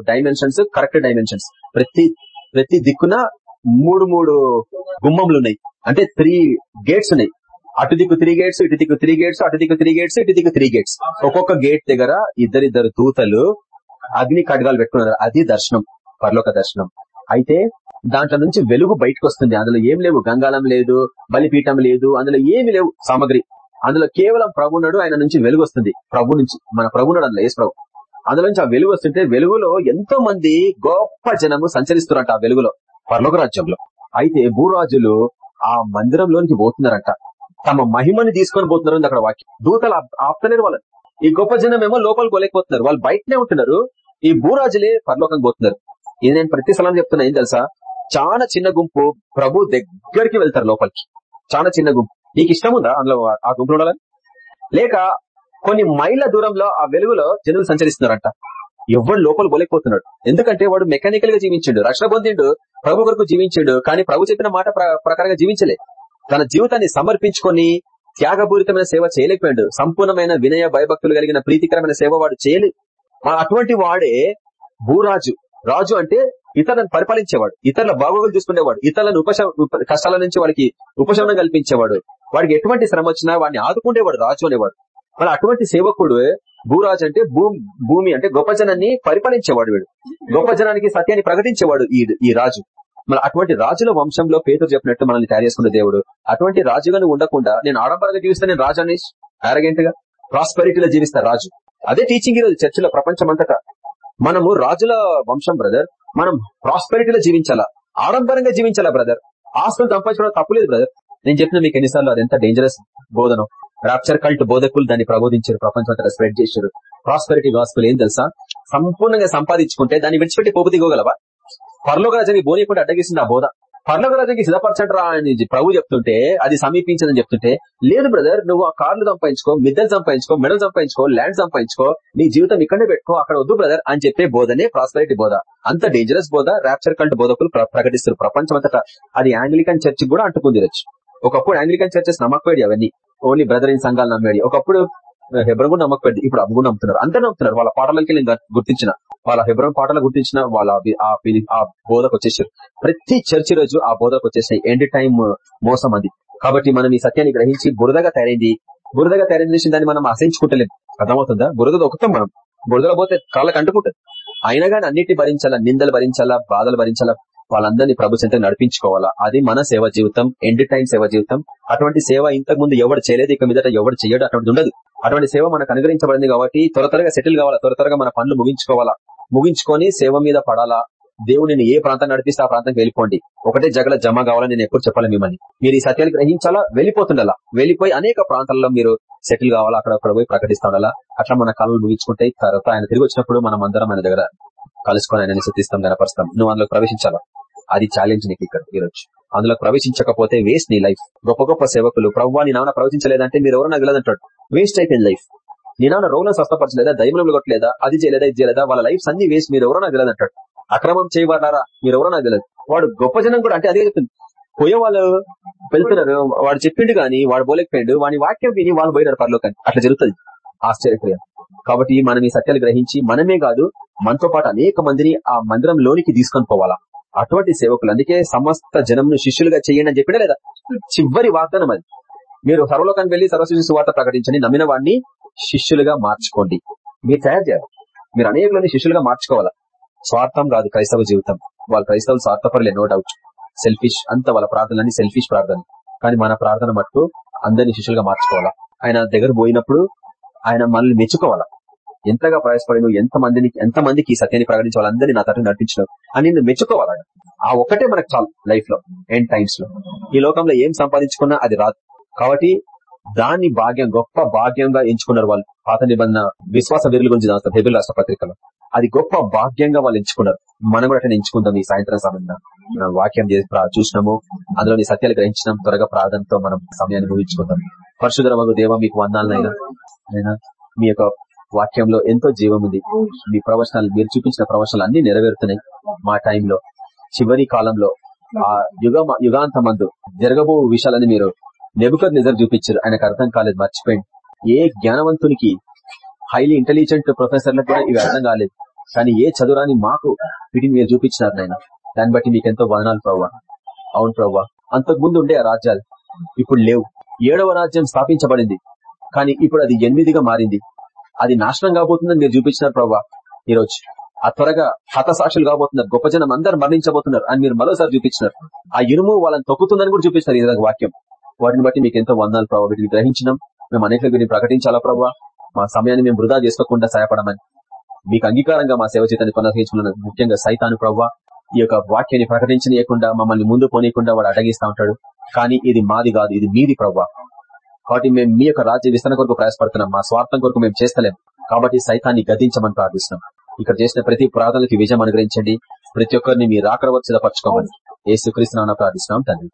డైమెన్షన్స్ కరెక్ట్ డైమెన్షన్స్. ప్రతి ప్రతి దిక్కున మూడు మూడు గుమ్మములు ఉన్నాయి అంటే త్రీ గేట్స్ ఉన్నాయి. అటు దిక్కు త్రీ గేట్స్ ఇటు దిక్కు త్రీ గేట్స్ అటు దిక్కు త్రీ గేట్స్ ఇటు దిక్కు త్రీ గేట్స్ ఒక్కొక్క గేట్ దగ్గర ఇద్దరిద్దరు దూతలు అగ్ని ఖడ్గాలు పెట్టుకున్నారు. అది దర్శనం పర్లోక దర్శనం. అయితే దాంట్లో నుంచి వెలుగు బయటకు వస్తుంది అందులో ఏం లేవు. గంగాళం లేదు బలిపీఠం లేదు అందులో ఏమి లేవు. సామగ్రి. అందులో కేవలం ప్రభున్నాడు ఆయన నుంచి వెలుగు వస్తుంది ప్రభు నుంచి మన ప్రభున్నాడు అందులో ఏసు ప్రభు. అందులో నుంచి ఆ వెలుగు వస్తుంటే వెలుగులో ఎంతో మంది గొప్ప జనము సంచరిస్తున్నారంట ఆ వెలుగులో పర్లోక రాజ్యంలో. అయితే భూరాజులు ఆ మందిరంలోనికి పోతున్నారంట. తమ మహిమని తీసుకొని పోతున్నారు అక్కడ వాక్యం. దూతలు ఆపుతలేరు వాళ్ళని. ఈ గొప్ప జనం ఏమో లోపలికి పోలేకపోతున్నారు. వాళ్ళు బయటనే ఉంటున్నారు. ఈ భూరాజులే పరలోకం పోతున్నారు. ఇది నేను ప్రతి స్థలం చెప్తున్నా ఏం తెలుసా? చాలా చిన్న గుంపు ప్రభు దగ్గరికి వెళ్తారు లోపలికి. చాలా చిన్న గుంపు. నీకు ఇష్టం ఉందా అందులో ఆ గుంపులో ఉండాలని? లేక కొన్ని మైళ్ళ దూరంలో ఆ వెలుగులో జనులు సంచరిస్తున్నారంట. ఎవడు లోపల పోలేకపోతున్నాడు ఎందుకంటే వాడు మెకానికల్గా జీవించిండు. రక్షణ పొందిండు ప్రభు కొరకు జీవించాడు కానీ ప్రభు చెప్పిన మాట ప్ర- ప్రకారంగా జీవించలే. తన జీవితాన్ని సమర్పించుకొని త్యాగపూరితమైన సేవ చేయలేకపోయాడు. సంపూర్ణమైన వినయ భయభక్తులు కలిగిన ప్రీతికరమైన సేవ వాడు చేయలే. అటువంటి వాడే భూరాజు. రాజు అంటే ఇతరులను పరిపాలించేవాడు. ఇతరుల బాగోగులు చూసుకునేవాడు. ఇతరులను ఉపశ కష్టాల నుంచి వాడికి ఉపశమనం కల్పించేవాడు. వాడికి ఎటువంటి శ్రమ వచ్చినా వాడిని ఆదుకుండేవాడు రాజు అనేవాడు. మరి అటువంటి సేవకుడు భూరాజు అంటే భూమి భూమి అంటే గొప్ప జనాన్ని పరిపాలించేవాడు వీడు. గొప్ప జనానికి సత్యాన్ని ప్రకటించేవాడు ఈ ఈ రాజు. మరి అటువంటి రాజుల వంశంలో పేదలు చెప్పినట్టు మనల్ని తయారు చేసుకున్న దేవుడు. అటువంటి రాజుగా ఉండకుండా నేను ఆడంబరంగా జీవిస్తా నేను రాజు అని అరగెంట్గా ప్రాస్పరిటీలో జీవిస్తా రాజు. అదే టీచింగ్ ఈరోజు చర్చిలో ప్రపంచమంతటా. మనము రాజుల వంశం బ్రదర్ మనం ప్రాస్పెరిటీలో జీవించాలా? ఆడంబరంగా జీవించాలా బ్రదర్ ఆస్తులు సంపాదించడం తప్పులేదు బ్రదర్ నేను చెప్పిన మీకు ఎన్నిసార్లు అది ఎంత డేంజరస్ బోధనం. రాప్చర్ కల్ట్ బోధకులు దాన్ని ప్రబోధించారు ప్రపంచం స్ప్రెడ్ చేశారు. ప్రాస్పెరిటీ గాస్పుల్ ఏం తెలుసా? సంపూర్ణంగా సంపాదించుకుంటే దాన్ని విడిచిపెట్టి పోపు దిగోగలవా? పర్లోక రాజానికి బోనియకుండా అడ్డగిస్తుంది ఆ బోధ. పర్లోక రాజాకి సిద్ధపరచండి అని ప్రభు చెప్తుంటే అది సమీపించదని చెప్తుంటే లేదు బ్రదర్ నువ్వు ఆ కార్లు సంపాదించుకో మిద్దలు సంపాదించుకో మెడల్ సంపాదించుకో ల్యాండ్ సంపాదించుకో నీ జీవితం ఇక్కడే పెట్టుకో అక్కడ వద్దు బ్రదర్ అని చెప్పే బోధనే ప్రాస్పరిటీ బోధ. అంత డేంజరస్ బోధ ర్యాప్చర్ కల్ట్ బోధకులు ప్ర- ప్రకటిస్తారు. ప్రపంచం అంతటా అది ఆంగ్లికన్ చర్చ్ కూడా అంటుకుంది రచ్చు ఒకప్పుడు ఆంగ్లికన్ చర్చెస్ నమ్మకపోయాడు అవన్నీ. ఓన్లీ బ్రదర్ ఇన్ సంఘాలు నమ్మాడు. ఒకప్పుడు హెబ్రం కూడా నమ్మకపోయింది. ఇప్పుడు అవి కూడా నమ్ముతున్నారు. అందరూ నమ్ముతున్నారు. వాళ్ళ పాటలకి నేను గుర్తించిన. వాళ్ళ హెబ్రం పాటలు గుర్తించిన వాళ్ళ ఆ బోధకు వచ్చేసారు. ప్రతి చర్చి రోజు ఆ బోధకు వచ్చేసాయి. ఎండ్ టైం మోసం అది. కాబట్టి మనం ఈ సత్యాన్ని గ్రహించి బురదగా తయారైంది. బురదగా తయారైన చేసిన దాన్ని మనం ఆశించుకుంటలేం. అర్థమవుతుందా? బురద ఒకతాం మనం. బురదలో పోతే కాళ్ళకి అంటుకుంటుంది అయినా కానీ అన్నిటి భరించాలా? నిందలు భరించాలా? బాధలు భరించాలా? వాళ్ళందరినీ ప్రభు చెంత నడిపించుకోవాలా? అది మన సేవ జీవితం ఎండ్ టైం సేవ జీవితం. అటువంటి సేవ ఇంతకు ముందు ఎవరు చేయలేదు ఇక మీదట ఎవరు చేయడు అటువంటి ఉండదు. అటువంటి సేవ మనకు అనుగ్రహించబడింది కాబట్టి త్వర త్వరగా సెటిల్ కావాలా? త్వర త్వరగా మన పనులు ముగించుకోవాలా? ముగించుకొని సేవ మీద పడాలా? దేవుడు నేను ఏ ప్రాంతం నడిపిస్తే ఆ ప్రాంతానికి వెళ్ళిపోండి. ఒకటే జగల జమ కావాలని నేను ఎప్పుడు చెప్పాలి మిమ్మల్ని. మీరు ఈ సత్యాలు గ్రహించాలా? వెళ్ళిపోతుండాలా? వెళ్ళిపోయి అనేక ప్రాంతాల్లో మీరు సెటిల్ కావాలా? అక్కడ అక్కడ పోయి ప్రకటిస్తా ఉండాలా? అట్లా మన కళలు ముగించుకుంటే తర్వాత ఆయన తిరిగి వచ్చినప్పుడు మనం అందరం ఆయన దగ్గర కలుసుకొని ఆయన శుద్ధిస్తాం కనపరుస్తాం నువ్వు అందులో ప్రవేశించాలా? అది ఛాలెంజ్ నీకు ఇక్కడ ఈరోజు. అందులో ప్రవేశించకపోతే వేస్ట్ నీ లైఫ్ గొప్ప గొప్ప సేవకులు ప్రవ్వా నీ నాన్న ప్రవచించలేదంటే మీరు ఎవరన్నా నాకు వేస్ట్ అయిపోయింది లైఫ్ నీ నాన్న రోగులను స్వస్థపరచలేదా? దైవంలో కొట్టలేదా? అది చేయలేదా? ఇది చేయలేదా? వాళ్ళ లైఫ్ అన్ని వేస్ట్ మీరు ఎవరో నాకు అక్రమం చేయబడారా మీరు ఎవరో నాకు తెలియదు వాడు గొప్ప జనం కూడా అంటే అదే చెప్తుంది. పోయే వాళ్ళు వెళ్తున్నారు. వాడు చెప్పిండు కానీ వాడు పోలేకపోయాడు. వాడి వాక్యం విని వాళ్ళు పోయినారు పరలోకాన్ని అట్లా జరుగుతుంది. ఆశ్చర్యక్రియ. కాబట్టి మనం ఈ సత్యాలు గ్రహించి మనమే కాదు మనతో పాటు అనేక మందిని ఆ మందిరంలోనికి తీసుకొని పోవాలా. అటువంటి సేవకులు. అందుకే సమస్త జనంను శిష్యులుగా చేయండి అని చెప్పినా లేదా? చివరి వాగ్దానం అది మీరు సర్వలోకానికి వెళ్ళి సర్వశిష్యు సువార్త ప్రకటించండి. నమ్మిన వాడిని శిష్యులుగా మార్చుకోండి. మీరు తయారు చేయాలి. మీరు అనేకులని శిష్యులుగా మార్చుకోవాలా? స్వార్థం కాదు క్రైస్తవ జీవితం. వాళ్ళ క్రైస్తవులు స్వార్థపరలే నో డౌట్ సెల్ఫిష్ అంత వాళ్ళ ప్రార్థనలన్నీ సెల్ఫిష్ ప్రార్థన కానీ మన ప్రార్థన మట్టు అందరినీ శిష్యులుగా మార్చుకోవాలా? ఆయన దగ్గర పోయినప్పుడు ఆయన మనల్ని మెచ్చుకోవాలా? ఎంతగా ప్రయాసపడి నువ్వు ఎంత మందిని ఎంత మందికి ఈ సత్యాన్ని ప్రకటించే వాళ్ళందరినీ నా తట్టు నడిపించినావు అని నేను మెచ్చుకోవాలా ఆ ఒక్కటే మనకు చాలు లైఫ్లో ఎండ్ టైమ్స్లో. ఈ లోకంలో ఏం సంపాదించుకున్నా అది రాదు. కాబట్టి దాన్ని భాగ్యం గొప్ప భాగ్యంగా ఎంచుకున్నారు వాళ్ళు. పాత నిబంధన విశ్వాస వీరుల గురించి రాస్తారు హెబిల్ రాష్ట్ర పత్రికలో. అది గొప్ప భాగ్యంగా వాళ్ళు ఎంచుకున్నారు. మనం కూడా అట్లా ఎంచుకుందాం ఈ సాయంత్రం సమయంలో. వాక్యం చూసినాము. అందులోని సత్యాలు గ్రహించినాం. త్వరగా ప్రార్థనతో మనం సమయాన్ని ముగించుకుందాం. పరశుధర దేవ మీకు వందాలనైనా మీ యొక్క వాక్యంలో ఎంతో జీవం ఉంది. మీ ప్రవచనాలు మీరు చూపించిన ప్రవచనాలు అన్ని నెరవేరుతున్నాయి మా టైంలో. చివరి కాలంలో ఆ యుగ యుగాంతమందు జరగబో విషయాలని మీరు నెబుకర్ నిజర్ చూపించారు. ఆయనకు అర్థం కాలేదు మర్చిపోయింది ఏ జ్ఞానవంతునికి హైలీ ఇంటెలిజెంట్ ప్రొఫెసర్లకు కూడా ఇవి అర్థం కాలేదు. కానీ ఏ చదువురాని మాకు వీటిని మీరు చూపించినారు నాయన. దాన్ని బట్టి మీకు ఎంతో వదనాలు ప్రవ్వా. అవును ప్రవ్వా. అంతకు ముందు ఉండే ఆ రాజ్యాలు ఇప్పుడు లేవు. ఏడవ రాజ్యం స్థాపించబడింది. కానీ ఇప్పుడు అది ఎనిమిదిగా మారింది. అది నాశనం కాబోతుందని మీరు చూపించినారు ప్రవ్వా ఈరోజు. ఆ త్వరగా హతసాక్షులు కాబోతున్నారు. గొప్ప జనం అందరు మరణించబోతున్నారు అని మీరు మరోసారి చూపించినారు. ఆ ఇనుము వాళ్ళని తొక్కుతుందని కూడా చూపిస్తున్నారు ఈ వాక్యం. వాటిని బట్టి మీకు ఎంతో వందాలు ప్రభావ వీటిని గ్రహించినాం. మేము అనేక వీటిని ప్రకటించాలా ప్రభావ మా సమయాన్ని మేము వృధా చేసుకోకుండా సహాయపడమని. మీకు అంగీకారంగా మా సేవ చేతాన్ని కొనసాగించుకున్న ముఖ్యంగా సైతాను ప్రవ్వ ఈ యొక్క వాక్యాన్ని ప్రకటించనీయకుండా మమ్మల్ని ముందు పోనీయకుండా వాడు అడగిస్తా ఉంటాడు. కానీ ఇది మాది కాదు ఇది మీది ప్రవ్వ కాబట్టి మేము మీ యొక్క రాజ్య విస్తరణ కొరకు ప్రయాసపడుతున్నాం. మా స్వార్థం కొరకు మేము చేస్తలేం. కాబట్టి సైతాన్ని గద్దించమని ప్రార్థిస్తున్నాం. ఇక్కడ చేసిన ప్రతి ప్రార్థనకి విజయం అనుగ్రహించండి. ప్రతి ఒక్కరిని మీ రాకడ వచ్చి సిద్ధపరచుకోమని ఏసుక్రీస్తున్నా ప్రార్థిస్తున్నాం తండ్రి.